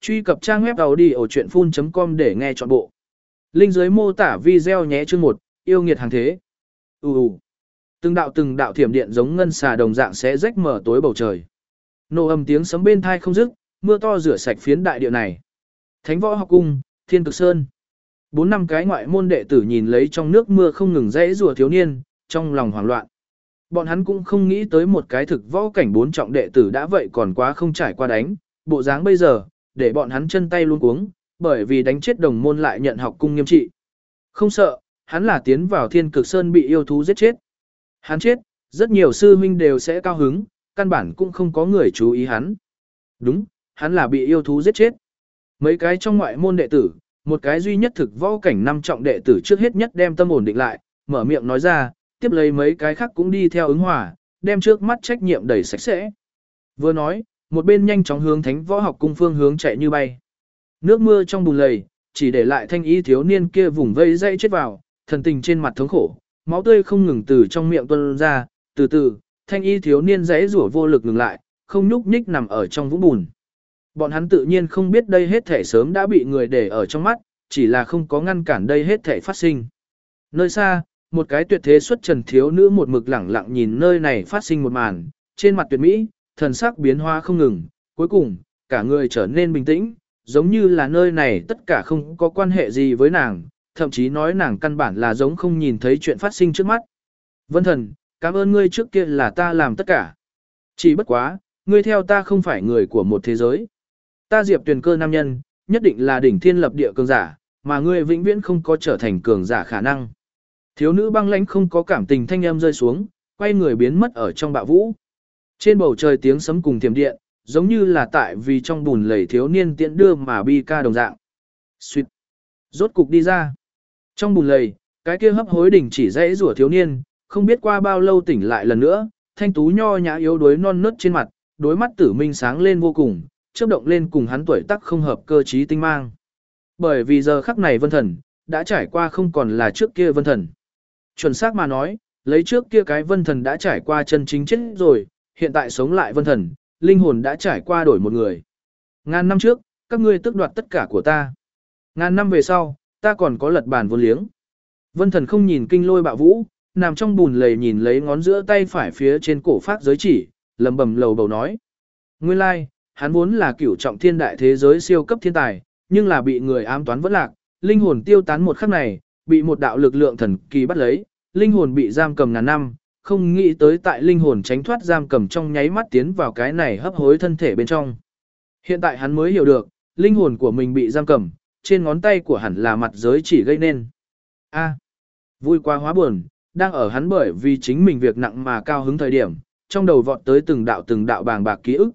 Truy cập trang web đầu đi ở truyện com để nghe chọn bộ. Linh dưới mô tả video nhé chương 1, yêu nghiệt hàng thế. Ú ù. Từng đạo từng đạo thiểm điện giống ngân xà đồng dạng sẽ rách mở tối bầu trời. Nổ âm tiếng sấm bên thai không dứt, mưa to rửa sạch phiến đại địa này. Thánh võ học cung, Thiên Cực Sơn. Bốn năm cái ngoại môn đệ tử nhìn lấy trong nước mưa không ngừng rẽ rùa thiếu niên, trong lòng hoảng loạn. Bọn hắn cũng không nghĩ tới một cái thực võ cảnh bốn trọng đệ tử đã vậy còn quá không trải qua đánh, bộ dáng bây giờ, để bọn hắn chân tay luôn cuống, bởi vì đánh chết đồng môn lại nhận học cung nghiêm trị. Không sợ, hắn là tiến vào thiên cực sơn bị yêu thú giết chết. Hắn chết, rất nhiều sư huynh đều sẽ cao hứng, căn bản cũng không có người chú ý hắn. Đúng, hắn là bị yêu thú giết chết. Mấy cái trong ngoại môn đệ tử, một cái duy nhất thực võ cảnh năm trọng đệ tử trước hết nhất đem tâm ổn định lại, mở miệng nói ra, tiếp lấy mấy cái khác cũng đi theo ứng hòa, đem trước mắt trách nhiệm đẩy sạch sẽ. Vừa nói, một bên nhanh chóng hướng thánh võ học cung phương hướng chạy như bay. Nước mưa trong bùn lầy, chỉ để lại thanh y thiếu niên kia vùng vây dây chết vào, thần tình trên mặt thống khổ, máu tươi không ngừng từ trong miệng tuôn ra, từ từ, thanh y thiếu niên dãy rủa vô lực ngừng lại, không nhúc nhích nằm ở trong vũng bùn. Bọn hắn tự nhiên không biết đây hết thể sớm đã bị người để ở trong mắt, chỉ là không có ngăn cản đây hết thể phát sinh. Nơi xa, một cái tuyệt thế xuất trần thiếu nữ một mực lẳng lặng nhìn nơi này phát sinh một màn, trên mặt tuyệt mỹ, thần sắc biến hóa không ngừng, cuối cùng, cả người trở nên bình tĩnh, giống như là nơi này tất cả không có quan hệ gì với nàng, thậm chí nói nàng căn bản là giống không nhìn thấy chuyện phát sinh trước mắt. Vân thần, cảm ơn ngươi trước kia là ta làm tất cả. Chỉ bất quá, ngươi theo ta không phải người của một thế giới. Ta diệp tuyển cơ nam nhân, nhất định là đỉnh thiên lập địa cường giả, mà ngươi vĩnh viễn không có trở thành cường giả khả năng. Thiếu nữ băng lãnh không có cảm tình thanh âm rơi xuống, quay người biến mất ở trong bạo vũ. Trên bầu trời tiếng sấm cùng thiểm điện, giống như là tại vì trong bùn lầy thiếu niên tiện đưa mà bi ca đồng dạng. Xuyệt. Rốt cục đi ra. Trong bùn lầy, cái kia hấp hối đỉnh chỉ dãy rủa thiếu niên, không biết qua bao lâu tỉnh lại lần nữa, thanh tú nho nhã yếu đuối non nớt trên mặt, đối mắt tử minh sáng lên vô cùng, chớp động lên cùng hắn tuổi tác không hợp cơ trí tinh mang. Bởi vì giờ khắc này vân thần, đã trải qua không còn là trước kia vân thần. Chuẩn xác mà nói, lấy trước kia cái vân thần đã trải qua chân chính chết rồi, hiện tại sống lại vân thần, linh hồn đã trải qua đổi một người. Ngàn năm trước, các ngươi tước đoạt tất cả của ta. Ngàn năm về sau, ta còn có lật bàn vốn liếng. Vân thần không nhìn kinh lôi bạo vũ, nằm trong bùn lầy nhìn lấy ngón giữa tay phải phía trên cổ phát giới chỉ, lầm bầm lầu bầu nói. Nguyên lai, like, hắn vốn là cửu trọng thiên đại thế giới siêu cấp thiên tài, nhưng là bị người ám toán vẫn lạc, linh hồn tiêu tán một khắc này, bị một đạo lực lượng thần kỳ bắt lấy, linh hồn bị giam cầm ngàn năm, không nghĩ tới tại linh hồn tránh thoát giam cầm trong nháy mắt tiến vào cái này hấp hối thân thể bên trong. Hiện tại hắn mới hiểu được, linh hồn của mình bị giam cầm, trên ngón tay của hắn là mặt giới chỉ gây nên. A, vui quá hóa buồn, đang ở hắn bởi vì chính mình việc nặng mà cao hứng thời điểm, trong đầu vọt tới từng đạo từng đạo bàng bạc ký ức.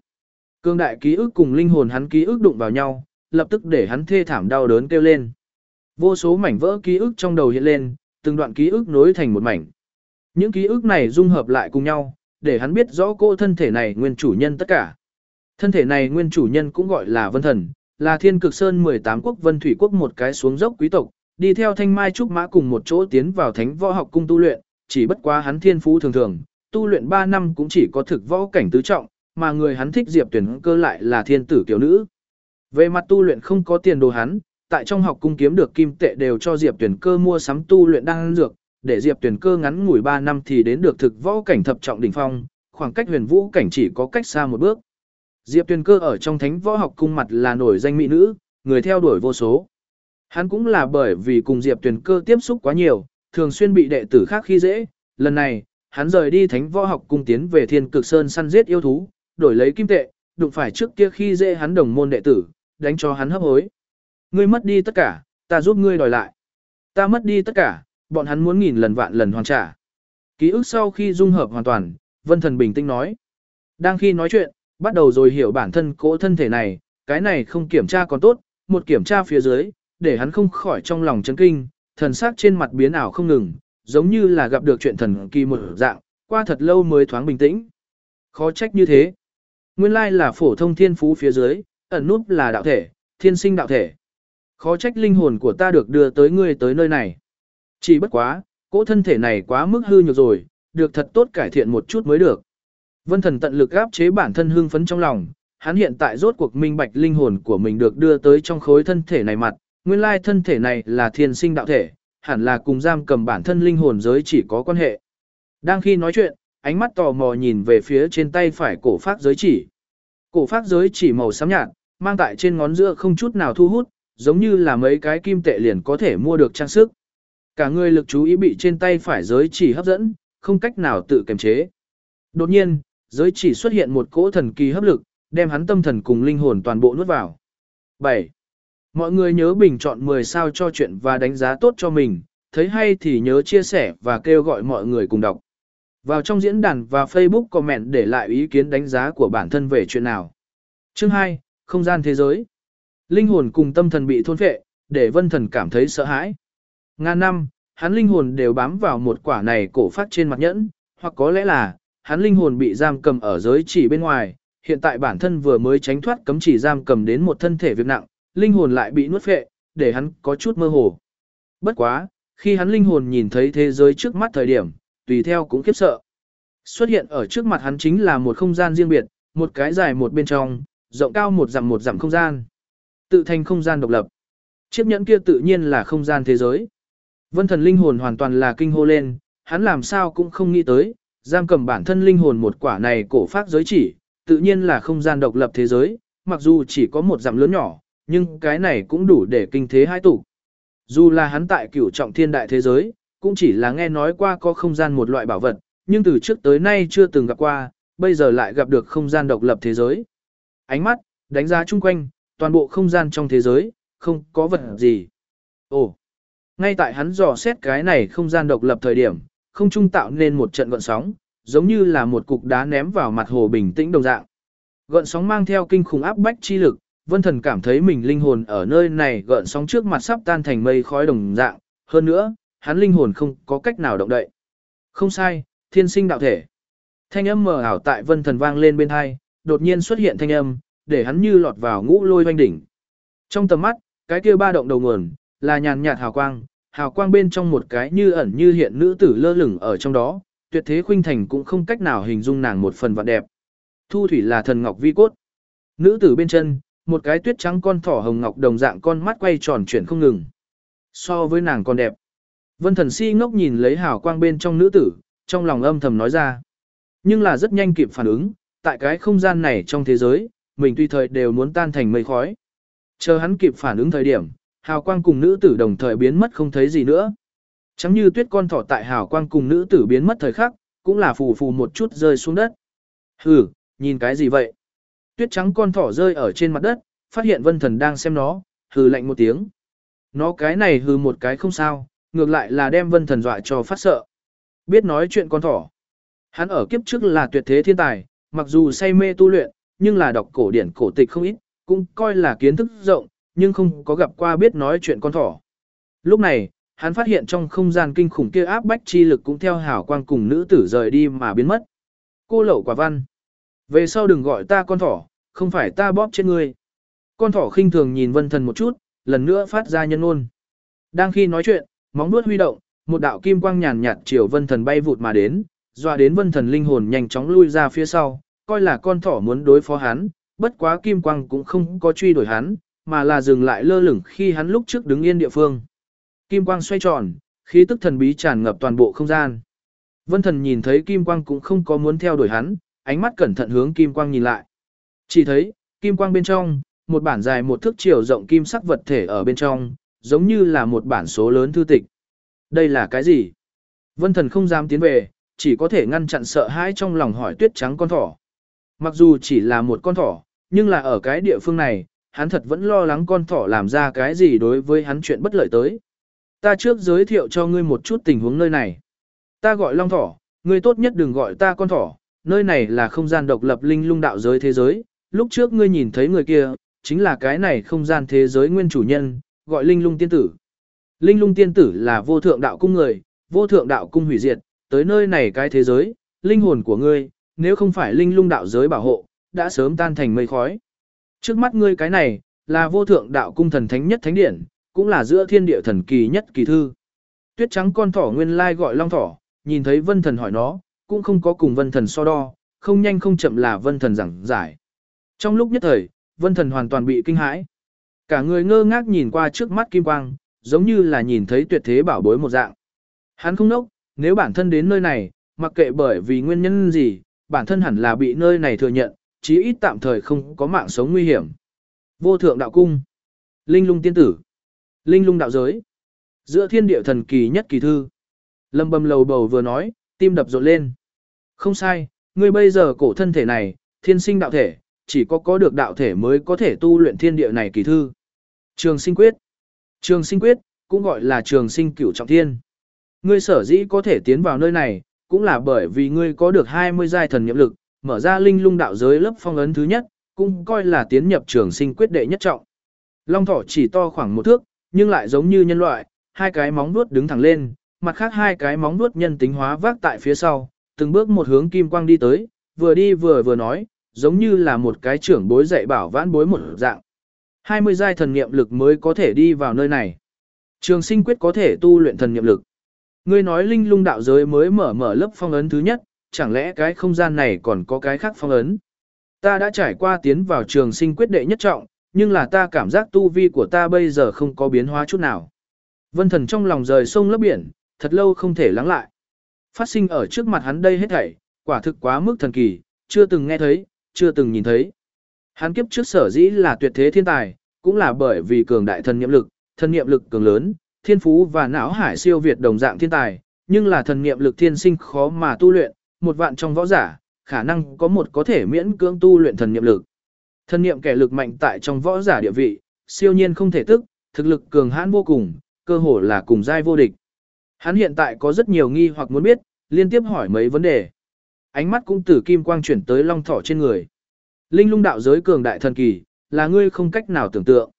Cương đại ký ức cùng linh hồn hắn ký ức đụng vào nhau, lập tức để hắn thê thảm đau đớn kêu lên. Vô số mảnh vỡ ký ức trong đầu hiện lên, từng đoạn ký ức nối thành một mảnh. Những ký ức này dung hợp lại cùng nhau, để hắn biết rõ cô thân thể này nguyên chủ nhân tất cả. Thân thể này nguyên chủ nhân cũng gọi là Vân Thần, là Thiên Cực Sơn 18 quốc Vân Thủy quốc một cái xuống dốc quý tộc, đi theo Thanh Mai trúc mã cùng một chỗ tiến vào Thánh Võ học cung tu luyện, chỉ bất quá hắn thiên phú thường thường, tu luyện 3 năm cũng chỉ có thực võ cảnh tứ trọng, mà người hắn thích Diệp Tuyển cơ lại là thiên tử kiểu nữ. Về mặt tu luyện không có tiền đồ hắn, tại trong học cung kiếm được kim tệ đều cho Diệp Tuyển cơ mua sắm tu luyện đan dược, để Diệp Tuyền cơ ngắn ngủi 3 năm thì đến được thực võ cảnh thập trọng đỉnh phong, khoảng cách huyền vũ cảnh chỉ có cách xa một bước. Diệp Tuyền cơ ở trong thánh võ học cung mặt là nổi danh mỹ nữ, người theo đuổi vô số. Hắn cũng là bởi vì cùng Diệp Tuyền cơ tiếp xúc quá nhiều, thường xuyên bị đệ tử khác khi dễ, lần này, hắn rời đi thánh võ học cung tiến về thiên cực sơn săn giết yêu thú, đổi lấy kim tệ, đụng phải trước kia khi dễ hắn đồng môn đệ tử, đánh cho hắn hấp hối. Ngươi mất đi tất cả, ta giúp ngươi đòi lại. Ta mất đi tất cả, bọn hắn muốn nghìn lần vạn lần hoàn trả. Ký ức sau khi dung hợp hoàn toàn, Vân Thần bình tĩnh nói. Đang khi nói chuyện, bắt đầu rồi hiểu bản thân cỗ thân thể này, cái này không kiểm tra còn tốt, một kiểm tra phía dưới, để hắn không khỏi trong lòng chấn kinh, thần sắc trên mặt biến ảo không ngừng, giống như là gặp được chuyện thần kỳ một dạng, qua thật lâu mới thoáng bình tĩnh. Khó trách như thế. Nguyên lai là phổ thông thiên phú phía dưới, ẩn núp là đạo thể, thiên sinh đạo thể. Khó trách linh hồn của ta được đưa tới ngươi tới nơi này. Chỉ bất quá, cỗ thân thể này quá mức hư nhược rồi, được thật tốt cải thiện một chút mới được. Vân thần tận lực áp chế bản thân hương phấn trong lòng, hắn hiện tại rốt cuộc minh bạch linh hồn của mình được đưa tới trong khối thân thể này mặt, nguyên lai thân thể này là thiên sinh đạo thể, hẳn là cùng giam cầm bản thân linh hồn giới chỉ có quan hệ. Đang khi nói chuyện, ánh mắt tò mò nhìn về phía trên tay phải cổ phát giới chỉ. Cổ phát giới chỉ màu xám nhạt, mang tại trên ngón giữa không chút nào thu hút, giống như là mấy cái kim tệ liền có thể mua được trang sức. Cả người lực chú ý bị trên tay phải giới chỉ hấp dẫn, không cách nào tự kiềm chế. Đột nhiên, giới chỉ xuất hiện một cỗ thần kỳ hấp lực, đem hắn tâm thần cùng linh hồn toàn bộ nuốt vào. 7. Mọi người nhớ bình chọn 10 sao cho chuyện và đánh giá tốt cho mình, thấy hay thì nhớ chia sẻ và kêu gọi mọi người cùng đọc. Vào trong diễn đàn và Facebook comment để lại ý kiến đánh giá của bản thân về chuyện nào. Chương 2, không gian thế giới. Linh hồn cùng tâm thần bị thôn phệ, để vân thần cảm thấy sợ hãi. Ngàn năm, hắn linh hồn đều bám vào một quả này cổ phát trên mặt nhẫn, hoặc có lẽ là, hắn linh hồn bị giam cầm ở giới chỉ bên ngoài, hiện tại bản thân vừa mới tránh thoát cấm chỉ giam cầm đến một thân thể việc nặng, linh hồn lại bị nuốt phệ, để hắn có chút mơ hồ. Bất quá, khi hắn linh hồn nhìn thấy thế giới trước mắt thời điểm, tùy theo cũng khiếp sợ. Xuất hiện ở trước mặt hắn chính là một không gian riêng biệt, một cái dài một bên trong, rộng cao một dặm một dặm không gian. Tự thành không gian độc lập. Chiếc nhẫn kia tự nhiên là không gian thế giới. Vân thần linh hồn hoàn toàn là kinh hô lên, hắn làm sao cũng không nghĩ tới, giam cầm bản thân linh hồn một quả này cổ phát giới chỉ, tự nhiên là không gian độc lập thế giới, mặc dù chỉ có một dặm lớn nhỏ, nhưng cái này cũng đủ để kinh thế hai tủ. Dù là hắn tại cửu trọng thiên đại thế giới, cũng chỉ là nghe nói qua có không gian một loại bảo vật, nhưng từ trước tới nay chưa từng gặp qua, bây giờ lại gặp được không gian độc lập thế giới. Ánh mắt, đánh giá chung quanh, toàn bộ không gian trong thế giới, không có vật gì. Ồ, ngay tại hắn dò xét cái này không gian độc lập thời điểm, không trung tạo nên một trận gợn sóng, giống như là một cục đá ném vào mặt hồ bình tĩnh đồng dạng. Gợn sóng mang theo kinh khủng áp bách chi lực, Vân Thần cảm thấy mình linh hồn ở nơi này gợn sóng trước mặt sắp tan thành mây khói đồng dạng, hơn nữa, hắn linh hồn không có cách nào động đậy. Không sai, thiên sinh đạo thể. Thanh âm mờ ảo tại Vân Thần vang lên bên tai, đột nhiên xuất hiện thanh âm, để hắn như lọt vào ngũ lôi hoanh đỉnh. Trong tầm mắt, cái kia ba động đầu nguồn, là nhàn nhạt hào quang, hào quang bên trong một cái như ẩn như hiện nữ tử lơ lửng ở trong đó, tuyệt thế khuynh thành cũng không cách nào hình dung nàng một phần vạn đẹp. Thu thủy là thần ngọc vi cốt. Nữ tử bên chân, một cái tuyết trắng con thỏ hồng ngọc đồng dạng con mắt quay tròn chuyển không ngừng. So với nàng còn đẹp. Vân thần si ngốc nhìn lấy hào quang bên trong nữ tử, trong lòng âm thầm nói ra. Nhưng là rất nhanh kịp phản ứng, tại cái không gian này trong thế giới, mình tuy thời đều muốn tan thành mây khói. Chờ hắn kịp phản ứng thời điểm, hào quang cùng nữ tử đồng thời biến mất không thấy gì nữa. Chẳng như tuyết con thỏ tại hào quang cùng nữ tử biến mất thời khắc, cũng là phù phù một chút rơi xuống đất. Hừ, nhìn cái gì vậy? Tuyết trắng con thỏ rơi ở trên mặt đất, phát hiện vân thần đang xem nó, hừ lạnh một tiếng. Nó cái này hừ một cái không sao, ngược lại là đem vân thần dọa cho phát sợ. Biết nói chuyện con thỏ. Hắn ở kiếp trước là tuyệt thế thiên tài, mặc dù say mê tu luyện, nhưng là đọc cổ điển cổ tịch không ít, cũng coi là kiến thức rộng, nhưng không có gặp qua biết nói chuyện con thỏ. Lúc này, hắn phát hiện trong không gian kinh khủng kia áp bách chi lực cũng theo hào quang cùng nữ tử rời đi mà biến mất. Cô lậu quả văn. Về sau đừng gọi ta con thỏ, không phải ta bóp chết ngươi. Con thỏ khinh thường nhìn vân thần một chút, lần nữa phát ra nhân ôn. Đang khi nói chuyện, móng vuốt huy động, một đạo kim quang nhàn nhạt chiều vân thần bay vụt mà đến, dọa đến vân thần linh hồn nhanh chóng lui ra phía sau, coi là con thỏ muốn đối phó hắn, bất quá kim quang cũng không có truy đuổi hắn, mà là dừng lại lơ lửng khi hắn lúc trước đứng yên địa phương. Kim quang xoay tròn, khí tức thần bí tràn ngập toàn bộ không gian. Vân thần nhìn thấy kim quang cũng không có muốn theo đuổi hắn, ánh mắt cẩn thận hướng kim quang nhìn lại. Chỉ thấy, kim quang bên trong, một bản dài một thước chiều rộng kim sắc vật thể ở bên trong, giống như là một bản số lớn thư tịch. Đây là cái gì? Vân thần không dám tiến về, chỉ có thể ngăn chặn sợ hãi trong lòng hỏi tuyết trắng con thỏ. Mặc dù chỉ là một con thỏ, nhưng là ở cái địa phương này, hắn thật vẫn lo lắng con thỏ làm ra cái gì đối với hắn chuyện bất lợi tới. Ta trước giới thiệu cho ngươi một chút tình huống nơi này. Ta gọi long thỏ, ngươi tốt nhất đừng gọi ta con thỏ, nơi này là không gian độc lập linh lung đạo giới thế giới, lúc trước ngươi nhìn thấy người kia, chính là cái này không gian thế giới nguyên chủ nhân, gọi linh lung tiên tử. Linh lung tiên tử là vô thượng đạo cung người, vô thượng đạo cung hủy diệt, tới nơi này cái thế giới, linh hồn của ngươi, nếu không phải linh lung đạo giới bảo hộ, đã sớm tan thành mây khói. Trước mắt ngươi cái này, là vô thượng đạo cung thần thánh nhất thánh điển, cũng là giữa thiên địa thần kỳ nhất kỳ thư. Tuyết trắng con thỏ nguyên lai gọi long thỏ, nhìn thấy vân thần hỏi nó, cũng không có cùng vân thần so đo, không nhanh không chậm là vân thần giảng giải. Trong lúc nhất thời, vân thần hoàn toàn bị kinh hãi. Cả người ngơ ngác nhìn qua trước mắt kim quang, giống như là nhìn thấy tuyệt thế bảo bối một dạng. Hắn không nốc, nếu bản thân đến nơi này, mặc kệ bởi vì nguyên nhân gì, bản thân hẳn là bị nơi này thừa nhận, chí ít tạm thời không có mạng sống nguy hiểm. Vô thượng đạo cung, linh lung tiên tử, linh lung đạo giới, giữa thiên địa thần kỳ nhất kỳ thư. Lâm bầm lầu bầu vừa nói, tim đập rộn lên. Không sai, ngươi bây giờ cổ thân thể này, thiên sinh đạo thể, chỉ có có được đạo thể mới có thể tu luyện thiên địa này kỳ thư. Trường sinh quyết. Trường sinh quyết, cũng gọi là trường sinh cửu trọng thiên. Ngươi sở dĩ có thể tiến vào nơi này, cũng là bởi vì ngươi có được 20 giai thần nhiệm lực, mở ra linh lung đạo giới lớp phong ấn thứ nhất, cũng coi là tiến nhập trường sinh quyết đệ nhất trọng. Long thỏ chỉ to khoảng một thước, nhưng lại giống như nhân loại, hai cái móng vuốt đứng thẳng lên, mặt khác hai cái móng vuốt nhân tính hóa vác tại phía sau, từng bước một hướng kim quang đi tới, vừa đi vừa vừa nói, giống như là một cái trưởng bối dạy bảo vãn bối một dạng. 20 giai thần niệm lực mới có thể đi vào nơi này. Trường sinh quyết có thể tu luyện thần niệm lực. Ngươi nói linh lung đạo giới mới mở mở lớp phong ấn thứ nhất, chẳng lẽ cái không gian này còn có cái khác phong ấn? Ta đã trải qua tiến vào trường sinh quyết đệ nhất trọng, nhưng là ta cảm giác tu vi của ta bây giờ không có biến hóa chút nào. Vân thần trong lòng rời sông lấp biển, thật lâu không thể lắng lại. Phát sinh ở trước mặt hắn đây hết thảy, quả thực quá mức thần kỳ, chưa từng nghe thấy, chưa từng nhìn thấy. Hắn kiếp trước sở dĩ là tuyệt thế thiên tài, cũng là bởi vì cường đại thần niệm lực, thần niệm lực cường lớn, thiên phú và não hải siêu việt đồng dạng thiên tài, nhưng là thần niệm lực thiên sinh khó mà tu luyện, một vạn trong võ giả, khả năng có một có thể miễn cưỡng tu luyện thần niệm lực. Thần niệm kẻ lực mạnh tại trong võ giả địa vị, siêu nhiên không thể tức, thực lực cường hãn vô cùng, cơ hồ là cùng giai vô địch. Hắn hiện tại có rất nhiều nghi hoặc muốn biết, liên tiếp hỏi mấy vấn đề. Ánh mắt cũng từ kim quang chuyển tới long thỏ trên người. Linh lung đạo giới cường đại thần kỳ, là ngươi không cách nào tưởng tượng.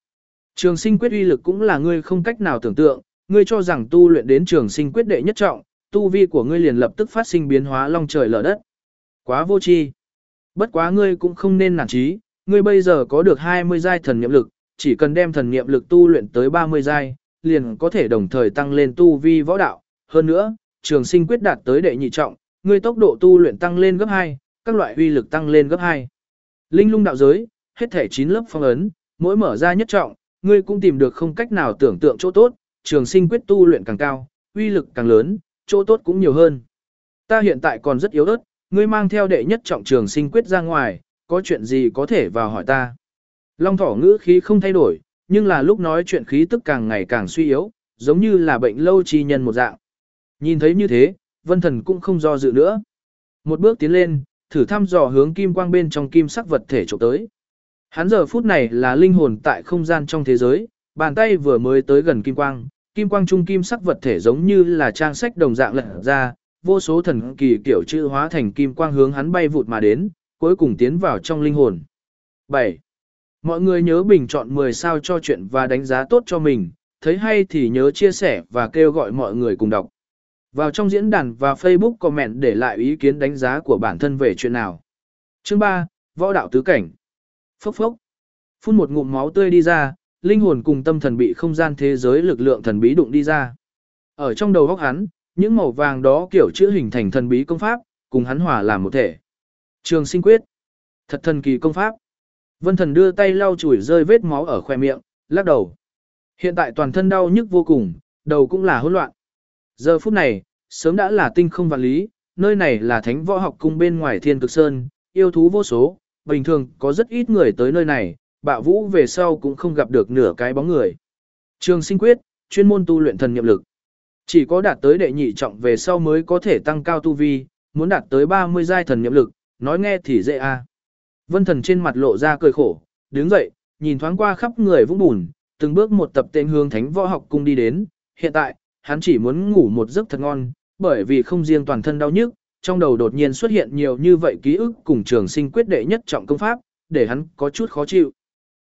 Trường sinh quyết uy lực cũng là ngươi không cách nào tưởng tượng, ngươi cho rằng tu luyện đến trường sinh quyết đệ nhất trọng, tu vi của ngươi liền lập tức phát sinh biến hóa long trời lở đất. Quá vô tri. Bất quá ngươi cũng không nên nản chí, ngươi bây giờ có được 20 giai thần niệm lực, chỉ cần đem thần niệm lực tu luyện tới 30 giai, liền có thể đồng thời tăng lên tu vi võ đạo. Hơn nữa, trường sinh quyết đạt tới đệ nhị trọng, ngươi tốc độ tu luyện tăng lên gấp 2, các loại uy lực tăng lên gấp 2. Linh lung đạo giới, hết thể 9 lớp phong ấn, mỗi mở ra nhất trọng, ngươi cũng tìm được không cách nào tưởng tượng chỗ tốt, trường sinh quyết tu luyện càng cao, uy lực càng lớn, chỗ tốt cũng nhiều hơn. Ta hiện tại còn rất yếu ớt, ngươi mang theo đệ nhất trọng trường sinh quyết ra ngoài, có chuyện gì có thể vào hỏi ta. Long thỏ ngữ khí không thay đổi, nhưng là lúc nói chuyện khí tức càng ngày càng suy yếu, giống như là bệnh lâu chi nhân một dạng. Nhìn thấy như thế, vân thần cũng không do dự nữa. Một bước tiến lên, thử thăm dò hướng kim quang bên trong kim sắc vật thể trộm tới. Hắn giờ phút này là linh hồn tại không gian trong thế giới, bàn tay vừa mới tới gần kim quang, kim quang trung kim sắc vật thể giống như là trang sách đồng dạng lật ra, vô số thần kỳ kiểu chữ hóa thành kim quang hướng hắn bay vụt mà đến, cuối cùng tiến vào trong linh hồn. 7. Mọi người nhớ bình chọn 10 sao cho chuyện và đánh giá tốt cho mình, thấy hay thì nhớ chia sẻ và kêu gọi mọi người cùng đọc. Vào trong diễn đàn và Facebook comment để lại ý kiến đánh giá của bản thân về chuyện nào. Chương 3, Võ đạo tứ cảnh. Phốc phốc. Phun một ngụm máu tươi đi ra, linh hồn cùng tâm thần bị không gian thế giới lực lượng thần bí đụng đi ra. Ở trong đầu góc hắn, những màu vàng đó kiểu chữ hình thành thần bí công pháp, cùng hắn hòa làm một thể. Trường sinh quyết. Thật thần kỳ công pháp. Vân thần đưa tay lau chùi rơi vết máu ở khoe miệng, lắc đầu. Hiện tại toàn thân đau nhức vô cùng, đầu cũng là hỗn loạn. Giờ phút này, sớm đã là tinh không vạn lý, nơi này là thánh võ học cung bên ngoài thiên cực sơn, yêu thú vô số, bình thường có rất ít người tới nơi này, bạo vũ về sau cũng không gặp được nửa cái bóng người. Trường sinh quyết, chuyên môn tu luyện thần nhiệm lực. Chỉ có đạt tới đệ nhị trọng về sau mới có thể tăng cao tu vi, muốn đạt tới 30 giai thần nhiệm lực, nói nghe thì dễ a. À. Vân thần trên mặt lộ ra cười khổ, đứng dậy, nhìn thoáng qua khắp người vũng bùn, từng bước một tập tên hướng thánh võ học cung đi đến, hiện tại, hắn chỉ muốn ngủ một giấc thật ngon, bởi vì không riêng toàn thân đau nhức, trong đầu đột nhiên xuất hiện nhiều như vậy ký ức cùng trường sinh quyết đệ nhất trọng công pháp, để hắn có chút khó chịu.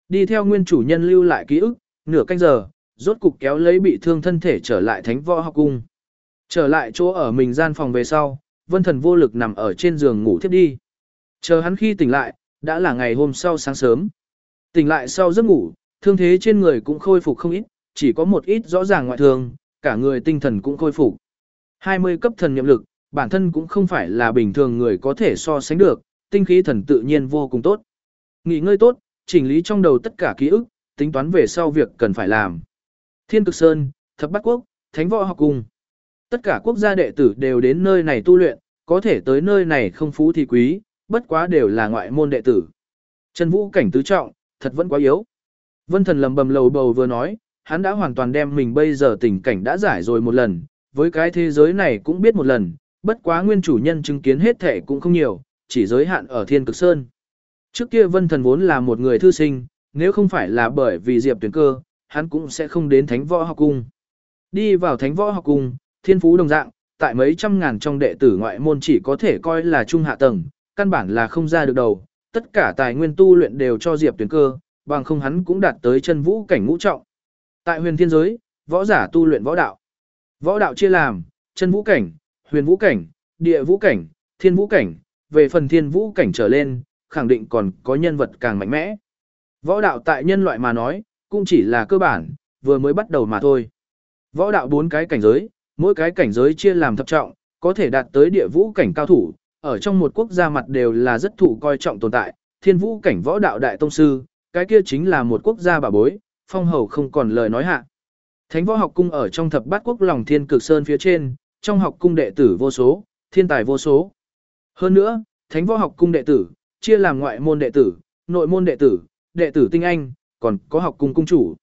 Đi theo nguyên chủ nhân lưu lại ký ức, nửa canh giờ, rốt cục kéo lấy bị thương thân thể trở lại thánh võ học cung. Trở lại chỗ ở mình gian phòng về sau, vân thần vô lực nằm ở trên giường ngủ thiếp đi. Chờ hắn khi tỉnh lại, đã là ngày hôm sau sáng sớm. Tỉnh lại sau giấc ngủ, thương thế trên người cũng khôi phục không ít, chỉ có một ít rõ ràng ngoại thương, cả người tinh thần cũng khôi phục. 20 cấp thần nhiệm lực, bản thân cũng không phải là bình thường người có thể so sánh được, tinh khí thần tự nhiên vô cùng tốt. Nghỉ ngơi tốt, chỉnh lý trong đầu tất cả ký ức, tính toán về sau việc cần phải làm. Thiên Cực Sơn, Thập Bát Quốc, Thánh Võ Học Cung. Tất cả quốc gia đệ tử đều đến nơi này tu luyện, có thể tới nơi này không phú thì quý, bất quá đều là ngoại môn đệ tử. Trần Vũ cảnh tứ trọng, thật vẫn quá yếu. Vân Thần lầm bầm lầu bầu vừa nói, hắn đã hoàn toàn đem mình bây giờ tình cảnh đã giải rồi một lần, với cái thế giới này cũng biết một lần, bất quá nguyên chủ nhân chứng kiến hết thể cũng không nhiều, chỉ giới hạn ở Thiên Cực Sơn. Trước kia Vân Thần vốn là một người thư sinh, nếu không phải là bởi vì Diệp Tuyển Cơ, hắn cũng sẽ không đến Thánh Võ Học Cung. Đi vào Thánh Võ Học Cung, thiên phú đồng dạng, tại mấy trăm ngàn trong đệ tử ngoại môn chỉ có thể coi là trung hạ tầng, căn bản là không ra được đầu, tất cả tài nguyên tu luyện đều cho Diệp Tuyển Cơ, bằng không hắn cũng đạt tới chân vũ cảnh ngũ trọng. Tại huyền thiên giới, võ giả tu luyện võ đạo. Võ đạo chia làm, chân vũ cảnh, huyền vũ cảnh, địa vũ cảnh, thiên vũ cảnh, về phần thiên vũ cảnh trở lên, khẳng định còn có nhân vật càng mạnh mẽ. Võ đạo tại nhân loại mà nói, cũng chỉ là cơ bản, vừa mới bắt đầu mà thôi. Võ đạo bốn cái cảnh giới, mỗi cái cảnh giới chia làm thập trọng, có thể đạt tới địa vũ cảnh cao thủ, ở trong một quốc gia mặt đều là rất thủ coi trọng tồn tại, thiên vũ cảnh võ đạo đại tông sư, cái kia chính là một quốc gia bà bối, phong hầu không còn lời nói hạ. Thánh võ học cung ở trong thập bát quốc lòng thiên cực sơn phía trên, trong học cung đệ tử vô số, thiên tài vô số. Hơn nữa, thánh võ học cung đệ tử, chia làm ngoại môn đệ tử, nội môn đệ tử, đệ tử tinh anh, còn có học cung cung chủ.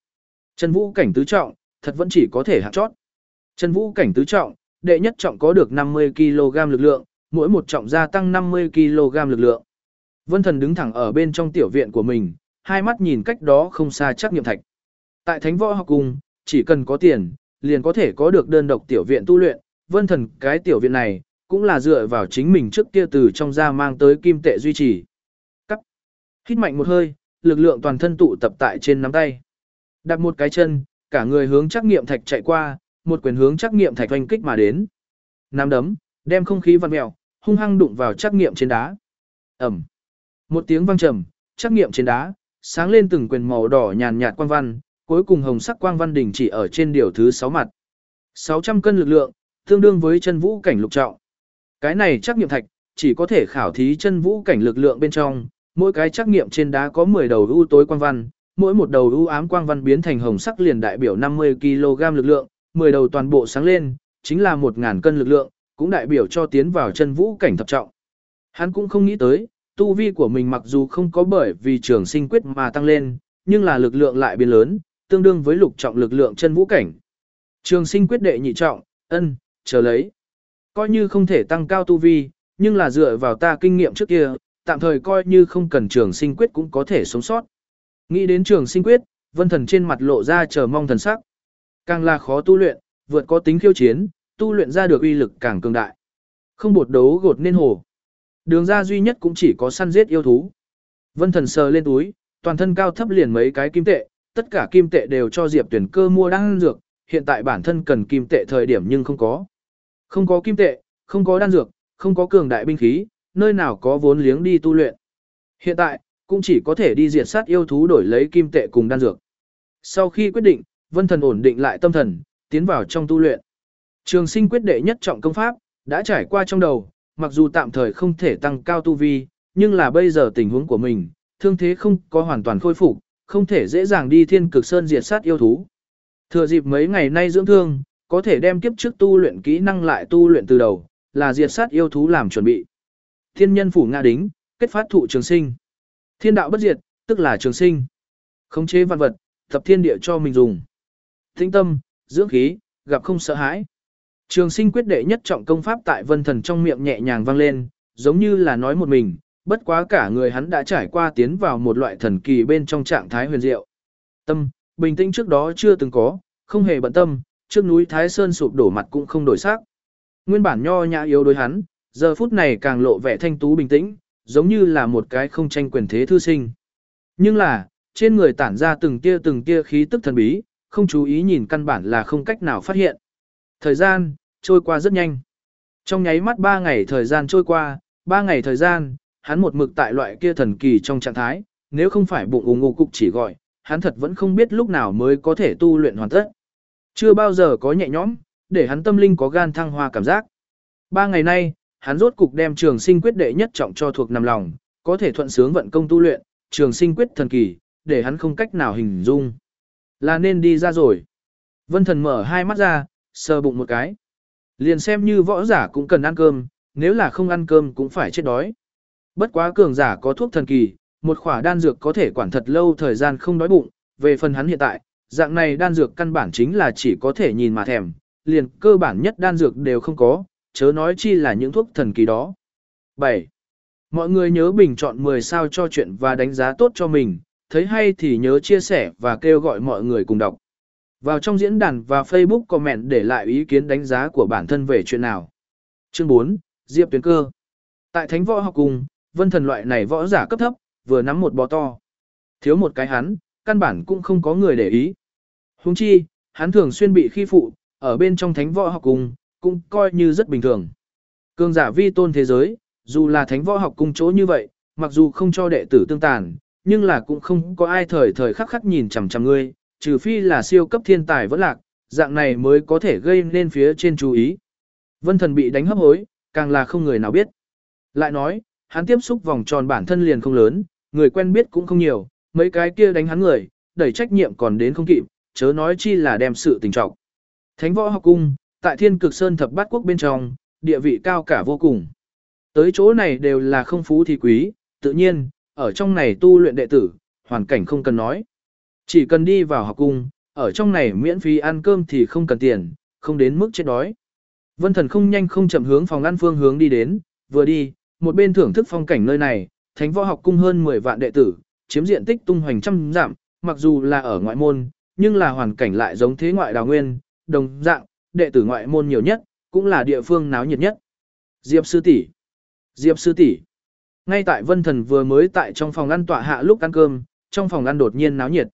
Trần Vũ cảnh tứ trọng, thật vẫn chỉ có thể hạng chót. Trần Vũ cảnh tứ trọng, đệ nhất trọng có được 50 kg lực lượng, mỗi một trọng gia tăng 50 kg lực lượng. Vân Thần đứng thẳng ở bên trong tiểu viện của mình, hai mắt nhìn cách đó không xa chắc nghiệm thạch. Tại Thánh Võ học cung, chỉ cần có tiền, liền có thể có được đơn độc tiểu viện tu luyện, Vân Thần cái tiểu viện này cũng là dựa vào chính mình trước kia từ trong da mang tới kim tệ duy trì. Cắt. Hít mạnh một hơi, lực lượng toàn thân tụ tập tại trên nắm tay. Đặt một cái chân, cả người hướng trắc nghiệm thạch chạy qua, một quyền hướng trắc nghiệm thạch oanh kích mà đến. Nắm đấm, đem không khí vặn mèo, hung hăng đụng vào trắc nghiệm trên đá. Ẩm. Một tiếng vang trầm, trắc nghiệm trên đá, sáng lên từng quyền màu đỏ nhàn nhạt quang văn, cuối cùng hồng sắc quang văn đỉnh chỉ ở trên điều thứ 6 mặt. 600 cân lực lượng, tương đương với chân vũ cảnh lục trọng. Cái này trắc nghiệm thạch, chỉ có thể khảo thí chân vũ cảnh lực lượng bên trong, mỗi cái trắc nghiệm trên đá có 10 đầu ưu tối quang văn, mỗi một đầu ưu ám quang văn biến thành hồng sắc liền đại biểu 50 kg lực lượng, 10 đầu toàn bộ sáng lên, chính là 1000 cân lực lượng, cũng đại biểu cho tiến vào chân vũ cảnh thập trọng. Hắn cũng không nghĩ tới, tu vi của mình mặc dù không có bởi vì trường sinh quyết mà tăng lên, nhưng là lực lượng lại biến lớn, tương đương với lục trọng lực lượng chân vũ cảnh. Trường sinh quyết đệ nhị trọng, ân, chờ lấy. Coi như không thể tăng cao tu vi, nhưng là dựa vào ta kinh nghiệm trước kia, tạm thời coi như không cần trường sinh quyết cũng có thể sống sót. Nghĩ đến trường sinh quyết, vân thần trên mặt lộ ra chờ mong thần sắc. Càng là khó tu luyện, vượt có tính khiêu chiến, tu luyện ra được uy lực càng cường đại. Không bột đấu gột nên hồ. Đường ra duy nhất cũng chỉ có săn giết yêu thú. Vân thần sờ lên túi, toàn thân cao thấp liền mấy cái kim tệ, tất cả kim tệ đều cho Diệp Tuyển Cơ mua đan dược, hiện tại bản thân cần kim tệ thời điểm nhưng không có. Không có kim tệ, không có đan dược, không có cường đại binh khí, nơi nào có vốn liếng đi tu luyện. Hiện tại, cũng chỉ có thể đi diệt sát yêu thú đổi lấy kim tệ cùng đan dược. Sau khi quyết định, Vân Thần ổn định lại tâm thần, tiến vào trong tu luyện. Trường sinh quyết đệ nhất trọng công pháp, đã trải qua trong đầu, mặc dù tạm thời không thể tăng cao tu vi, nhưng là bây giờ tình huống của mình, thương thế không có hoàn toàn khôi phục, không thể dễ dàng đi thiên cực sơn diệt sát yêu thú. Thừa dịp mấy ngày nay dưỡng thương, có thể đem kiếp trước tu luyện kỹ năng lại tu luyện từ đầu, là diệt sát yêu thú làm chuẩn bị. Thiên nhân phủ Nga đính, kết phát thụ trường sinh. Thiên đạo bất diệt, tức là trường sinh. Khống chế vạn vật, tập thiên địa cho mình dùng. Tĩnh tâm, dưỡng khí, gặp không sợ hãi. Trường sinh quyết đệ nhất trọng công pháp tại vân thần trong miệng nhẹ nhàng vang lên, giống như là nói một mình, bất quá cả người hắn đã trải qua tiến vào một loại thần kỳ bên trong trạng thái huyền diệu. Tâm, bình tĩnh trước đó chưa từng có, không hề bận tâm, trước núi Thái Sơn sụp đổ mặt cũng không đổi sắc. Nguyên bản nho nhã yếu đối hắn, giờ phút này càng lộ vẻ thanh tú bình tĩnh, giống như là một cái không tranh quyền thế thư sinh. Nhưng là, trên người tản ra từng tia từng tia khí tức thần bí, không chú ý nhìn căn bản là không cách nào phát hiện. Thời gian, trôi qua rất nhanh. Trong nháy mắt 3 ngày thời gian trôi qua, 3 ngày thời gian, hắn một mực tại loại kia thần kỳ trong trạng thái, nếu không phải bụng ủng ngủ cục chỉ gọi, hắn thật vẫn không biết lúc nào mới có thể tu luyện hoàn tất. Chưa bao giờ có nhẹ nhõm, để hắn tâm linh có gan thăng hoa cảm giác. Ba ngày nay, hắn rốt cục đem trường sinh quyết đệ nhất trọng cho thuộc nằm lòng, có thể thuận sướng vận công tu luyện, trường sinh quyết thần kỳ, để hắn không cách nào hình dung. Là nên đi ra rồi. Vân thần mở hai mắt ra, sờ bụng một cái. Liền xem như võ giả cũng cần ăn cơm, nếu là không ăn cơm cũng phải chết đói. Bất quá cường giả có thuốc thần kỳ, một khỏa đan dược có thể quản thật lâu thời gian không đói bụng, về phần hắn hiện tại, dạng này đan dược căn bản chính là chỉ có thể nhìn mà thèm, liền cơ bản nhất đan dược đều không có, chớ nói chi là những thuốc thần kỳ đó. 7. Mọi người nhớ bình chọn 10 sao cho chuyện và đánh giá tốt cho mình, thấy hay thì nhớ chia sẻ và kêu gọi mọi người cùng đọc. Vào trong diễn đàn và Facebook comment để lại ý kiến đánh giá của bản thân về chuyện nào. Chương 4, Diệp Tuyến Cơ Tại Thánh Võ học cùng, vân thần loại này võ giả cấp thấp, vừa nắm một bó to. Thiếu một cái hắn, căn bản cũng không có người để ý. Huống chi, hắn thường xuyên bị khi phụ, ở bên trong thánh võ học cung, cũng coi như rất bình thường. Cương giả vi tôn thế giới, dù là thánh võ học cung chỗ như vậy, mặc dù không cho đệ tử tương tàn, nhưng là cũng không có ai thời thời khắc khắc nhìn chằm chằm ngươi, trừ phi là siêu cấp thiên tài vẫn lạc, dạng này mới có thể gây nên phía trên chú ý. Vân thần bị đánh hấp hối, càng là không người nào biết. Lại nói, hắn tiếp xúc vòng tròn bản thân liền không lớn, người quen biết cũng không nhiều, mấy cái kia đánh hắn người, đẩy trách nhiệm còn đến không kịp, chớ nói chi là đem sự tình trọng. Thánh võ học cung, tại thiên cực sơn thập bát quốc bên trong, địa vị cao cả vô cùng. Tới chỗ này đều là không phú thì quý, tự nhiên, ở trong này tu luyện đệ tử, hoàn cảnh không cần nói. Chỉ cần đi vào học cung, ở trong này miễn phí ăn cơm thì không cần tiền, không đến mức chết đói. Vân thần không nhanh không chậm hướng phòng ăn phương hướng đi đến, vừa đi, một bên thưởng thức phong cảnh nơi này, thánh võ học cung hơn 10 vạn đệ tử, chiếm diện tích tung hoành trăm giảm, mặc dù là ở ngoại môn, nhưng là hoàn cảnh lại giống thế ngoại đào nguyên, đồng dạng, đệ tử ngoại môn nhiều nhất, cũng là địa phương náo nhiệt nhất. Diệp sư tỷ, Diệp sư tỷ. Ngay tại Vân Thần vừa mới tại trong phòng ăn tọa hạ lúc ăn cơm, trong phòng ăn đột nhiên náo nhiệt.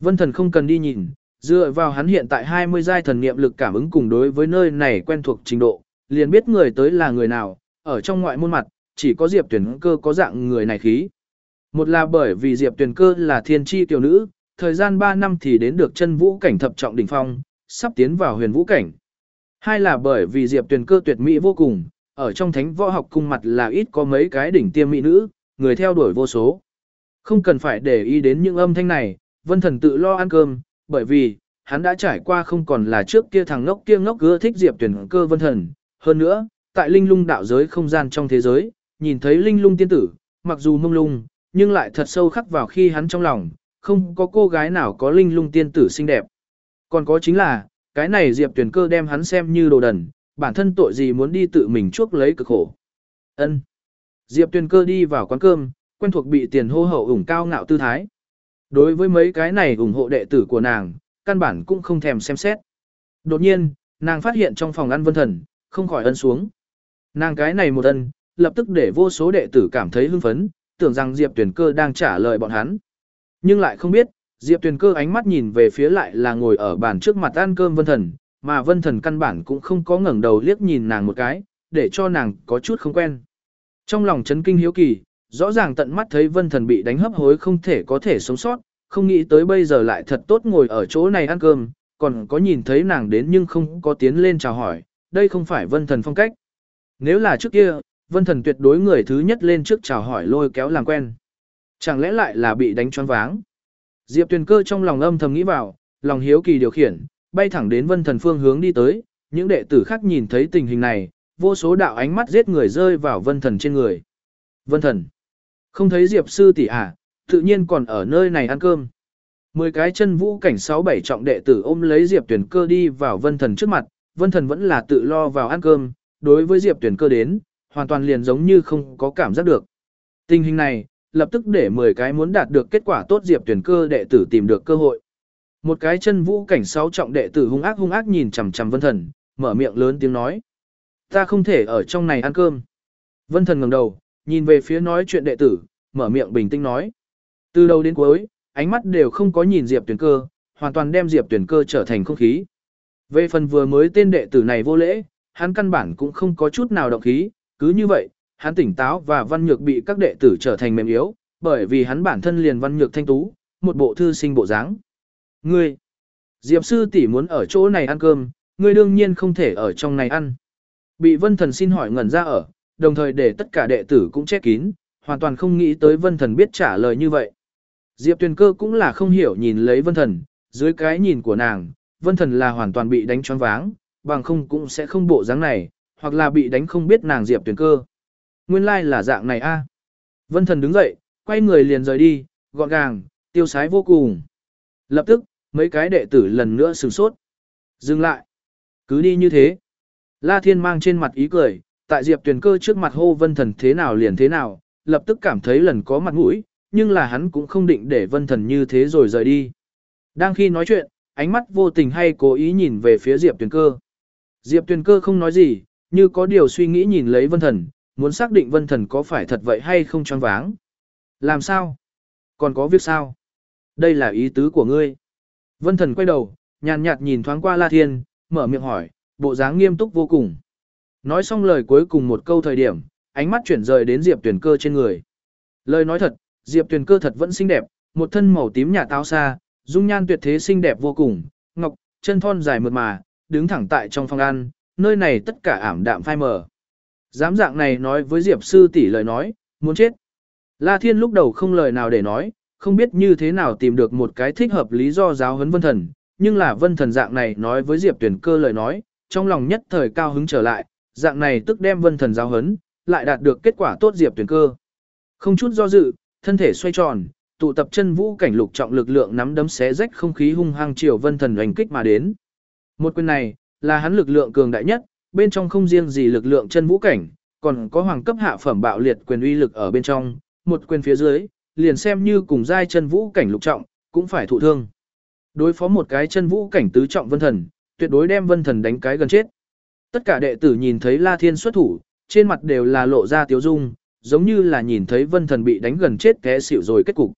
Vân Thần không cần đi nhìn, dựa vào hắn hiện tại 20 giai thần niệm lực cảm ứng cùng đối với nơi này quen thuộc trình độ, liền biết người tới là người nào, ở trong ngoại môn mặt, chỉ có Diệp Tuyển Cơ có dạng người này khí. Một là bởi vì Diệp Tuyền Cơ là thiên chi tiểu nữ, thời gian 3 năm thì đến được chân vũ cảnh thập trọng đỉnh phong, sắp tiến vào huyền vũ cảnh. Hai là bởi vì Diệp Tuyền Cơ tuyệt mỹ vô cùng, ở trong thánh võ học cung mặt là ít có mấy cái đỉnh tiêm mỹ nữ, người theo đuổi vô số. Không cần phải để ý đến những âm thanh này, Vân Thần tự lo ăn cơm, bởi vì hắn đã trải qua không còn là trước kia thằng ngốc kia ngốc ưa thích Diệp Tuyển Cơ Vân Thần, hơn nữa, tại linh lung đạo giới không gian trong thế giới, nhìn thấy linh lung tiên tử, mặc dù mông lung, nhưng lại thật sâu khắc vào khi hắn trong lòng, không có cô gái nào có linh lung tiên tử xinh đẹp. Còn có chính là, cái này Diệp Tuyền Cơ đem hắn xem như đồ đần, bản thân tội gì muốn đi tự mình chuốc lấy cực khổ. Ân. Diệp Tuyền Cơ đi vào quán cơm, quen thuộc bị tiền hô hậu ủng cao ngạo tư thái. Đối với mấy cái này ủng hộ đệ tử của nàng, căn bản cũng không thèm xem xét. Đột nhiên, nàng phát hiện trong phòng ăn vân thần, không khỏi ân xuống. Nàng cái này một ân, lập tức để vô số đệ tử cảm thấy hưng phấn, tưởng rằng Diệp Tuyển Cơ đang trả lời bọn hắn. Nhưng lại không biết, Diệp Tuyển Cơ ánh mắt nhìn về phía lại là ngồi ở bàn trước mặt ăn cơm Vân Thần, mà Vân Thần căn bản cũng không có ngẩng đầu liếc nhìn nàng một cái, để cho nàng có chút không quen. Trong lòng chấn kinh hiếu kỳ, rõ ràng tận mắt thấy Vân Thần bị đánh hấp hối không thể có thể sống sót, không nghĩ tới bây giờ lại thật tốt ngồi ở chỗ này ăn cơm, còn có nhìn thấy nàng đến nhưng không có tiến lên chào hỏi, đây không phải Vân Thần phong cách. Nếu là trước kia, Vân Thần tuyệt đối người thứ nhất lên trước chào hỏi lôi kéo làm quen. Chẳng lẽ lại là bị đánh choáng váng? Diệp Tuyền Cơ trong lòng âm thầm nghĩ vào, lòng hiếu kỳ điều khiển, bay thẳng đến Vân Thần phương hướng đi tới, những đệ tử khác nhìn thấy tình hình này, vô số đạo ánh mắt giết người rơi vào Vân Thần trên người. Vân Thần, không thấy Diệp sư tỷ à, tự nhiên còn ở nơi này ăn cơm. Mười cái chân vũ cảnh sáu bảy trọng đệ tử ôm lấy Diệp Tuyền Cơ đi vào Vân Thần trước mặt, Vân Thần vẫn là tự lo vào ăn cơm, đối với Diệp Tuyền Cơ đến, hoàn toàn liền giống như không có cảm giác được. Tình hình này, lập tức để 10 cái muốn đạt được kết quả tốt diệp tuyển cơ đệ tử tìm được cơ hội. Một cái chân vũ cảnh sáu trọng đệ tử hung ác hung ác nhìn chằm chằm Vân Thần, mở miệng lớn tiếng nói: "Ta không thể ở trong này ăn cơm." Vân Thần ngẩng đầu, nhìn về phía nói chuyện đệ tử, mở miệng bình tĩnh nói: "Từ đầu đến cuối, ánh mắt đều không có nhìn Diệp Tuyển Cơ, hoàn toàn đem Diệp Tuyển Cơ trở thành không khí." Về phần vừa mới tên đệ tử này vô lễ, hắn căn bản cũng không có chút nào động khí, cứ như vậy, hắn tỉnh táo và văn nhược bị các đệ tử trở thành mềm yếu, bởi vì hắn bản thân liền văn nhược thanh tú, một bộ thư sinh bộ dáng. Ngươi, Diệp sư tỷ muốn ở chỗ này ăn cơm, ngươi đương nhiên không thể ở trong này ăn. Bị vân thần xin hỏi ngẩn ra ở, đồng thời để tất cả đệ tử cũng che kín, hoàn toàn không nghĩ tới vân thần biết trả lời như vậy. Diệp Tuyền cơ cũng là không hiểu nhìn lấy vân thần, dưới cái nhìn của nàng, vân thần là hoàn toàn bị đánh choáng váng, bằng không cũng sẽ không bộ dáng này, hoặc là bị đánh không biết nàng Diệp Tuyền cơ. Nguyên lai like là dạng này a. Vân thần đứng dậy, quay người liền rời đi, gọn gàng, tiêu sái vô cùng. Lập tức, mấy cái đệ tử lần nữa sửng sốt. Dừng lại. Cứ đi như thế. La Thiên mang trên mặt ý cười, tại Diệp Tuyền cơ trước mặt hô vân thần thế nào liền thế nào, lập tức cảm thấy lần có mặt mũi, nhưng là hắn cũng không định để vân thần như thế rồi rời đi. Đang khi nói chuyện, ánh mắt vô tình hay cố ý nhìn về phía Diệp Tuyền cơ. Diệp Tuyền cơ không nói gì, như có điều suy nghĩ nhìn lấy vân thần, muốn xác định vân thần có phải thật vậy hay không choáng váng. Làm sao? Còn có việc sao? Đây là ý tứ của ngươi. Vân thần quay đầu, nhàn nhạt nhìn thoáng qua La Thiên, mở miệng hỏi, bộ dáng nghiêm túc vô cùng. Nói xong lời cuối cùng một câu thời điểm, ánh mắt chuyển rời đến Diệp Tuyền Cơ trên người. Lời nói thật, Diệp Tuyền Cơ thật vẫn xinh đẹp, một thân màu tím nhà táo xa, dung nhan tuyệt thế xinh đẹp vô cùng, ngọc, chân thon dài mượt mà, đứng thẳng tại trong phòng ăn, nơi này tất cả ảm đạm phai mờ. Dám dạng này nói với Diệp sư tỷ lời nói, muốn chết. La Thiên lúc đầu không lời nào để nói, không biết như thế nào tìm được một cái thích hợp lý do giáo huấn vân thần, nhưng là vân thần dạng này nói với Diệp tuyển cơ lời nói, trong lòng nhất thời cao hứng trở lại, dạng này tức đem vân thần giáo huấn, lại đạt được kết quả tốt Diệp tuyển cơ. Không chút do dự, thân thể xoay tròn, tụ tập chân vũ cảnh lục trọng lực lượng nắm đấm xé rách không khí hung hăng chiều vân thần hành kích mà đến. Một quyền này, là hắn lực lượng cường đại nhất, bên trong không riêng gì lực lượng chân vũ cảnh, còn có hoàng cấp hạ phẩm bạo liệt quyền uy lực ở bên trong, một quyền phía dưới, liền xem như cùng giai chân vũ cảnh lục trọng, cũng phải thụ thương. Đối phó một cái chân vũ cảnh tứ trọng vân thần, tuyệt đối đem vân thần đánh cái gần chết. Tất cả đệ tử nhìn thấy La Thiên xuất thủ, trên mặt đều là lộ ra tiếu dung, giống như là nhìn thấy vân thần bị đánh gần chết té xỉu rồi kết cục.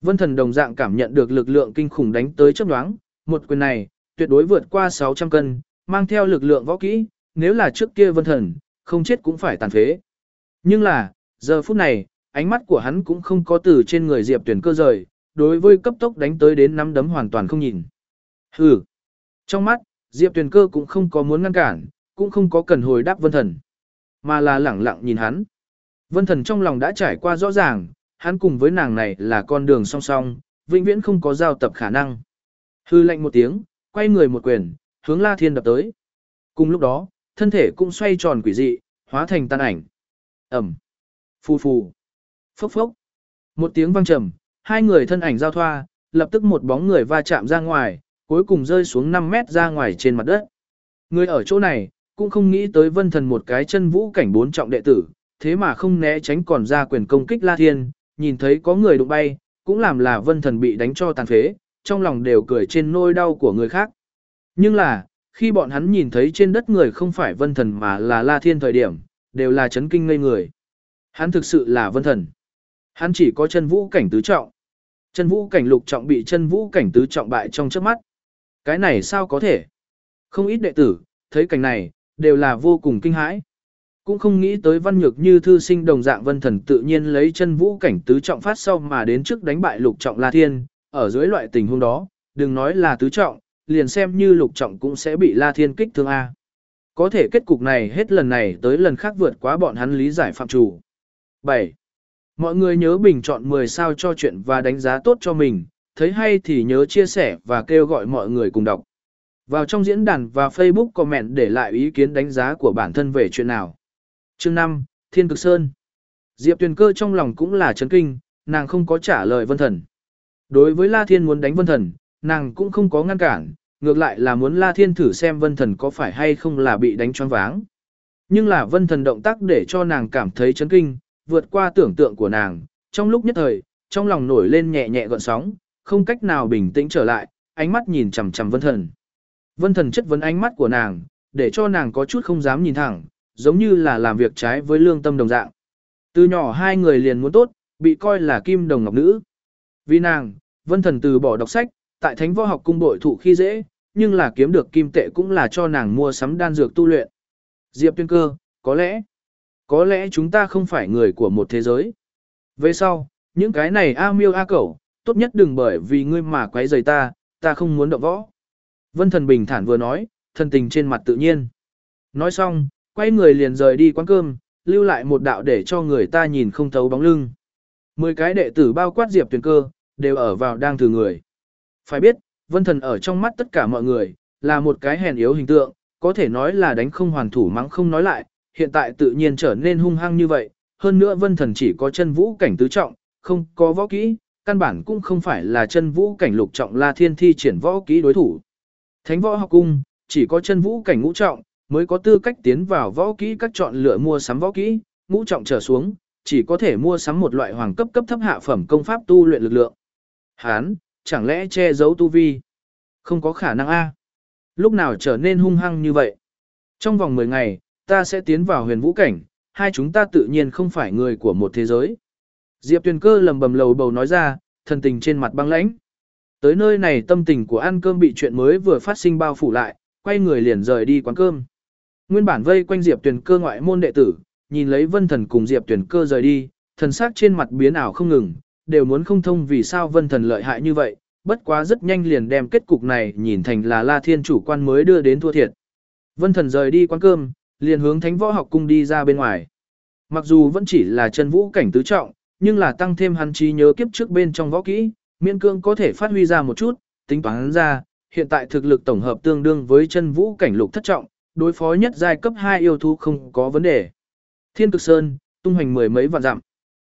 Vân thần đồng dạng cảm nhận được lực lượng kinh khủng đánh tới chớp nhoáng, một quyền này, tuyệt đối vượt qua 600 cân, mang theo lực lượng võ kỹ, nếu là trước kia vân thần, không chết cũng phải tàn phế. Nhưng là, giờ phút này, ánh mắt của hắn cũng không có từ trên người Diệp Tuyển cơ rời, đối với cấp tốc đánh tới đến năm đấm hoàn toàn không nhìn. Hừ. Trong mắt, Diệp Tuyền cơ cũng không có muốn ngăn cản, cũng không có cần hồi đáp vân thần, mà là lẳng lặng nhìn hắn. Vân thần trong lòng đã trải qua rõ ràng, hắn cùng với nàng này là con đường song song, vĩnh viễn không có giao tập khả năng. Hư lệnh một tiếng, quay người một quyền, hướng La Thiên đập tới. Cùng lúc đó, thân thể cũng xoay tròn quỷ dị, hóa thành tan ảnh. Ẩm. Phù phù. Phốc phốc. Một tiếng vang trầm, hai người thân ảnh giao thoa, lập tức một bóng người va chạm ra ngoài, cuối cùng rơi xuống 5 mét ra ngoài trên mặt đất. Người ở chỗ này, cũng không nghĩ tới vân thần một cái chân vũ cảnh bốn trọng đệ tử, thế mà không né tránh còn ra quyền công kích La Thiên, nhìn thấy có người đụng bay, cũng làm là vân thần bị đánh cho tàn phế, trong lòng đều cười trên nôi đau của người khác. Nhưng là, khi bọn hắn nhìn thấy trên đất người không phải vân thần mà là La Thiên thời điểm, đều là chấn kinh ngây người. Hắn thực sự là vân thần. Hắn chỉ có chân vũ cảnh tứ trọng. Chân vũ cảnh lục trọng bị chân vũ cảnh tứ trọng bại trong trước mắt. Cái này sao có thể? Không ít đệ tử, thấy cảnh này, đều là vô cùng kinh hãi. Cũng không nghĩ tới văn nhược như thư sinh đồng dạng vân thần tự nhiên lấy chân vũ cảnh tứ trọng phát sau mà đến trước đánh bại lục trọng La Thiên, ở dưới loại tình huống đó, đừng nói là tứ trọng, liền xem như lục trọng cũng sẽ bị La Thiên kích thương A. Có thể kết cục này hết lần này tới lần khác vượt quá bọn hắn lý giải phạm chủ. 7. Mọi người nhớ bình chọn 10 sao cho chuyện và đánh giá tốt cho mình, thấy hay thì nhớ chia sẻ và kêu gọi mọi người cùng đọc. Vào trong diễn đàn và Facebook comment để lại ý kiến đánh giá của bản thân về chuyện nào. Chương 5, Thiên Cực Sơn. Diệp Tuyền Cơ trong lòng cũng là chấn kinh, nàng không có trả lời Vân Thần. Đối với La Thiên muốn đánh Vân Thần, nàng cũng không có ngăn cản, ngược lại là muốn La Thiên thử xem Vân Thần có phải hay không là bị đánh choáng váng. Nhưng là Vân Thần động tác để cho nàng cảm thấy chấn kinh, vượt qua tưởng tượng của nàng, trong lúc nhất thời, trong lòng nổi lên nhẹ nhẹ gợn sóng, không cách nào bình tĩnh trở lại, ánh mắt nhìn chằm chằm Vân Thần. Vân Thần chất vấn ánh mắt của nàng, để cho nàng có chút không dám nhìn thẳng, giống như là làm việc trái với lương tâm đồng dạng. Từ nhỏ hai người liền muốn tốt, bị coi là kim đồng ngọc nữ. Vì nàng, Vân Thần từ bỏ đọc sách, tại Thánh Võ học cung bội thụ khi dễ, nhưng là kiếm được kim tệ cũng là cho nàng mua sắm đan dược tu luyện. Diệp Tuyên Cơ, có lẽ có lẽ chúng ta không phải người của một thế giới. Về sau, những cái này a miêu a cẩu, tốt nhất đừng bởi vì ngươi mà quấy rầy ta, ta không muốn động võ. Vân thần bình thản vừa nói, thần tình trên mặt tự nhiên. Nói xong, quay người liền rời đi quán cơm, lưu lại một đạo để cho người ta nhìn không thấu bóng lưng. Mười cái đệ tử bao quát Diệp Tuyền Cơ, đều ở vào đang thử người. Phải biết, Vân Thần ở trong mắt tất cả mọi người, là một cái hèn yếu hình tượng, có thể nói là đánh không hoàn thủ mắng không nói lại, hiện tại tự nhiên trở nên hung hăng như vậy, hơn nữa Vân Thần chỉ có chân vũ cảnh tứ trọng, không có võ kỹ, căn bản cũng không phải là chân vũ cảnh lục trọng La Thiên thi triển võ kỹ đối thủ. Thánh võ học cung, chỉ có chân vũ cảnh ngũ trọng, mới có tư cách tiến vào võ kỹ các chọn lựa mua sắm võ kỹ, ngũ trọng trở xuống, chỉ có thể mua sắm một loại hoàng cấp cấp thấp hạ phẩm công pháp tu luyện lực lượng. Hán, chẳng lẽ che giấu tu vi? Không có khả năng a. Lúc nào trở nên hung hăng như vậy? Trong vòng 10 ngày, ta sẽ tiến vào huyền vũ cảnh, hai chúng ta tự nhiên không phải người của một thế giới. Diệp Tuyền Cơ lầm bầm lầu bầu nói ra, thần tình trên mặt băng lãnh. Tới nơi này tâm tình của ăn cơm bị chuyện mới vừa phát sinh bao phủ lại, quay người liền rời đi quán cơm. Nguyên bản vây quanh Diệp Tuyền Cơ ngoại môn đệ tử, nhìn lấy Vân Thần cùng Diệp Tuyền Cơ rời đi, thần sắc trên mặt biến ảo không ngừng, đều muốn không thông vì sao Vân Thần lợi hại như vậy, bất quá rất nhanh liền đem kết cục này nhìn thành là La Thiên chủ quan mới đưa đến thua thiệt. Vân Thần rời đi quán cơm, liền hướng Thánh Võ Học cung đi ra bên ngoài. Mặc dù vẫn chỉ là chân vũ cảnh tứ trọng, nhưng là tăng thêm hắn trí nhớ kiếp trước bên trong võ kỹ, miễn cương có thể phát huy ra một chút, tính toán ra, hiện tại thực lực tổng hợp tương đương với chân vũ cảnh lục thất trọng, đối phó nhất giai cấp 2 yêu thú không có vấn đề. Thiên Cực Sơn, tung hành mười mấy vạn dặm.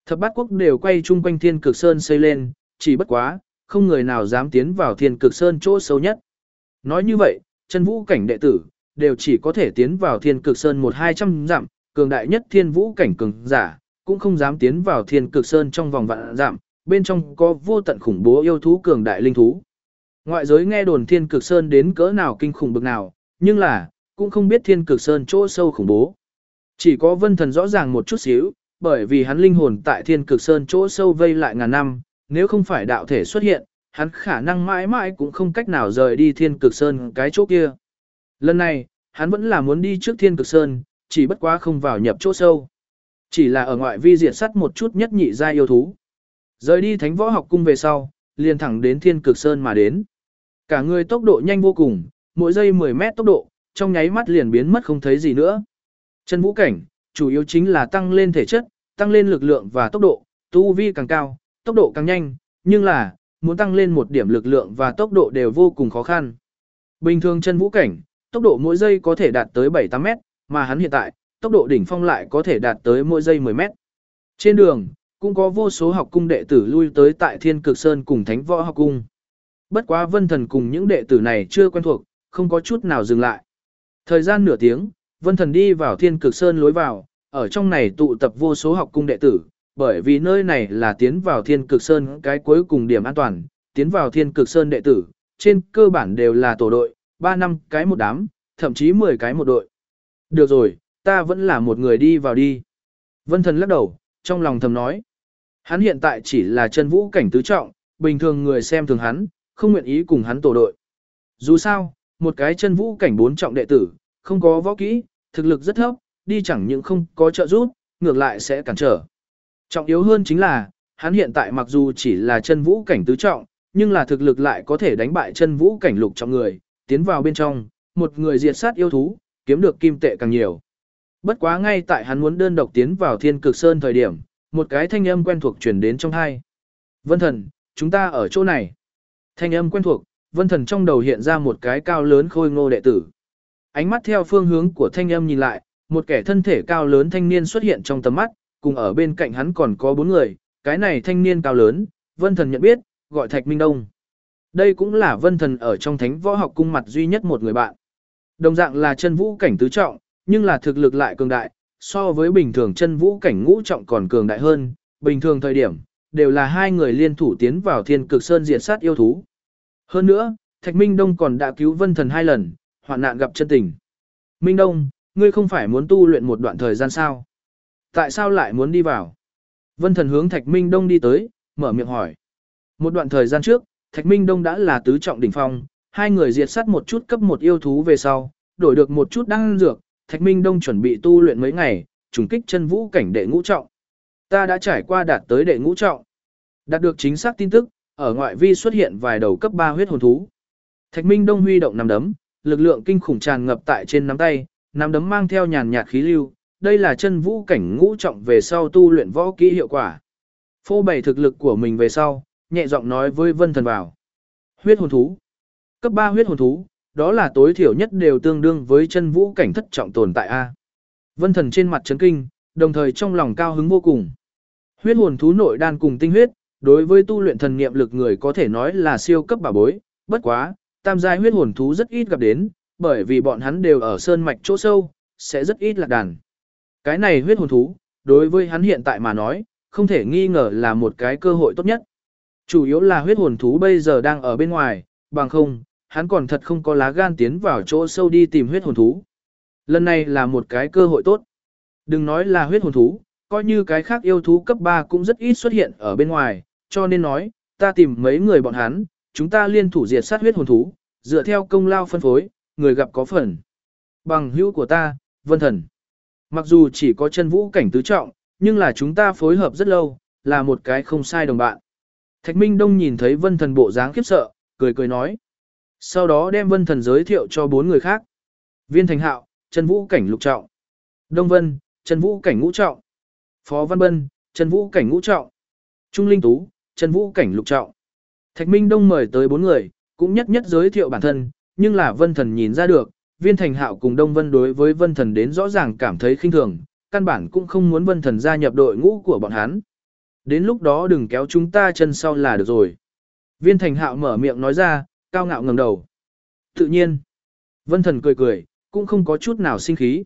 Thập bát quốc đều quay chung quanh Thiên Cực Sơn xây lên, chỉ bất quá, không người nào dám tiến vào Thiên Cực Sơn chỗ sâu nhất. Nói như vậy, chân vũ cảnh đệ tử, đều chỉ có thể tiến vào Thiên Cực Sơn một hai trăm dặm, cường đại nhất Thiên vũ cảnh cường giả, cũng không dám tiến vào Thiên Cực Sơn trong vòng vạn dặm, bên trong có vô tận khủng bố yêu thú cường đại linh thú. Ngoại giới nghe đồn Thiên Cực Sơn đến cỡ nào kinh khủng bực nào, nhưng là, cũng không biết Thiên Cực Sơn chỗ sâu khủng bố. Chỉ có Vân Thần rõ ràng một chút xíu, bởi vì hắn linh hồn tại Thiên Cực Sơn chỗ sâu vây lại ngàn năm, nếu không phải đạo thể xuất hiện, hắn khả năng mãi mãi cũng không cách nào rời đi Thiên Cực Sơn cái chỗ kia. Lần này, hắn vẫn là muốn đi trước Thiên Cực Sơn, chỉ bất quá không vào nhập chỗ sâu. Chỉ là ở ngoại vi diệt sắt một chút nhất nhị gia yêu thú. Rời đi Thánh Võ Học Cung về sau, liền thẳng đến Thiên Cực Sơn mà đến. Cả người tốc độ nhanh vô cùng, mỗi giây 10 mét tốc độ, trong nháy mắt liền biến mất không thấy gì nữa. Chân vũ cảnh, chủ yếu chính là tăng lên thể chất, tăng lên lực lượng và tốc độ, tu vi càng cao, tốc độ càng nhanh, nhưng là, muốn tăng lên một điểm lực lượng và tốc độ đều vô cùng khó khăn. Bình thường chân vũ cảnh, tốc độ mỗi giây có thể đạt tới 7-8 mét, mà hắn hiện tại, tốc độ đỉnh phong lại có thể đạt tới mỗi giây 10 mét. Trên đường, cũng có vô số học cung đệ tử lui tới tại Thiên Cực Sơn cùng Thánh Võ học cung. Bất quá Vân Thần cùng những đệ tử này chưa quen thuộc, không có chút nào dừng lại. Thời gian nửa tiếng, Vân Thần đi vào Thiên Cực Sơn lối vào, ở trong này tụ tập vô số học cung đệ tử, bởi vì nơi này là tiến vào Thiên Cực Sơn cái cuối cùng điểm an toàn, tiến vào Thiên Cực Sơn đệ tử, trên cơ bản đều là tổ đội, 3 năm cái một đám, thậm chí 10 cái một đội. Được rồi, ta vẫn là một người đi vào đi. Vân Thần lắc đầu, trong lòng thầm nói. Hắn hiện tại chỉ là chân vũ cảnh tứ trọng, bình thường người xem thường hắn, không nguyện ý cùng hắn tổ đội. Dù sao, một cái chân vũ cảnh bốn trọng đệ tử, không có võ kỹ, thực lực rất thấp, đi chẳng những không có trợ giúp, ngược lại sẽ cản trở. Trọng yếu hơn chính là, hắn hiện tại mặc dù chỉ là chân vũ cảnh tứ trọng, nhưng là thực lực lại có thể đánh bại chân vũ cảnh lục trọng người, tiến vào bên trong, một người diệt sát yêu thú, kiếm được kim tệ càng nhiều. Bất quá ngay tại hắn muốn đơn độc tiến vào thiên cực sơn thời điểm, một cái thanh âm quen thuộc truyền đến trong hai. Vân thần, chúng ta ở chỗ này. Thanh âm quen thuộc, vân thần trong đầu hiện ra một cái cao lớn khôi ngô đệ tử. Ánh mắt theo phương hướng của thanh âm nhìn lại, một kẻ thân thể cao lớn thanh niên xuất hiện trong tầm mắt, cùng ở bên cạnh hắn còn có bốn người, cái này thanh niên cao lớn, vân thần nhận biết, gọi Thạch Minh Đông. Đây cũng là vân thần ở trong thánh võ học cung mặt duy nhất một người bạn. Đồng dạng là chân vũ cảnh tứ trọng, nhưng là thực lực lại cường đại, so với bình thường chân vũ cảnh ngũ trọng còn cường đại hơn, bình thường thời điểm, đều là hai người liên thủ tiến vào thiên cực sơn diệt sát yêu thú. Hơn nữa, Thạch Minh Đông còn đã cứu vân thần hai lần, hoạn nạn gặp chân tình. Minh Đông, ngươi không phải muốn tu luyện một đoạn thời gian sao? Tại sao lại muốn đi vào? Vân thần hướng Thạch Minh Đông đi tới, mở miệng hỏi. Một đoạn thời gian trước, Thạch Minh Đông đã là tứ trọng đỉnh phong, hai người diệt sát một chút cấp một yêu thú về sau, đổi được một chút đăng dược, Thạch Minh Đông chuẩn bị tu luyện mấy ngày, trùng kích chân vũ cảnh đệ ngũ trọng. Ta đã trải qua đạt tới đệ ngũ trọng. Đạt được chính xác tin tức, ở ngoại vi xuất hiện vài đầu cấp 3 huyết hồn thú. Thạch Minh Đông huy động nắm đấm, lực lượng kinh khủng tràn ngập tại trên nắm tay, nắm đấm mang theo nhàn nhạt khí lưu, đây là chân vũ cảnh ngũ trọng về sau tu luyện võ kỹ hiệu quả. Phô bày thực lực của mình về sau, nhẹ giọng nói với vân thần vào. Huyết hồn thú. Cấp 3 huyết hồn thú, đó là tối thiểu nhất đều tương đương với chân vũ cảnh thất trọng tồn tại A. Vân thần trên mặt chấn kinh, đồng thời trong lòng cao hứng vô cùng. Huyết hồn thú nội đan cùng tinh huyết, đối với tu luyện thần niệm lực người có thể nói là siêu cấp bảo bối, bất quá, tam giai huyết hồn thú rất ít gặp đến, bởi vì bọn hắn đều ở sơn mạch chỗ sâu, sẽ rất ít lạc đàn. Cái này huyết hồn thú, đối với hắn hiện tại mà nói, không thể nghi ngờ là một cái cơ hội tốt nhất. Chủ yếu là huyết hồn thú bây giờ đang ở bên ngoài, bằng không, hắn còn thật không có lá gan tiến vào chỗ sâu đi tìm huyết hồn thú. Lần này là một cái cơ hội tốt. Đừng nói là huyết hồn thú, coi như cái khác yêu thú cấp 3 cũng rất ít xuất hiện ở bên ngoài, cho nên nói, ta tìm mấy người bọn hắn, chúng ta liên thủ diệt sát huyết hồn thú, dựa theo công lao phân phối, người gặp có phần. Bằng hữu của ta, Vân Thần. Mặc dù chỉ có chân vũ cảnh tứ trọng, nhưng là chúng ta phối hợp rất lâu, là một cái không sai đồng bạn. Thạch Minh Đông nhìn thấy Vân Thần bộ dáng khiếp sợ, cười cười nói. Sau đó đem Vân Thần giới thiệu cho bốn người khác. Viên Thành Hạo, chân vũ cảnh lục trọng. Đông Vân, chân vũ cảnh ngũ trọng. Phó Văn Bân, chân vũ cảnh ngũ trọng. Trung Linh Tú, chân vũ cảnh lục trọng. Thạch Minh Đông mời tới bốn người, cũng nhất nhất giới thiệu bản thân, nhưng là Vân Thần nhìn ra được, Viên Thành Hạo cùng Đông Vân đối với Vân Thần đến rõ ràng cảm thấy khinh thường, căn bản cũng không muốn Vân Thần gia nhập đội ngũ của bọn hắn. Đến lúc đó đừng kéo chúng ta chân sau là được rồi. Viên Thành Hạo mở miệng nói ra, cao ngạo ngẩng đầu. Tự nhiên, Vân Thần cười cười, cũng không có chút nào sinh khí.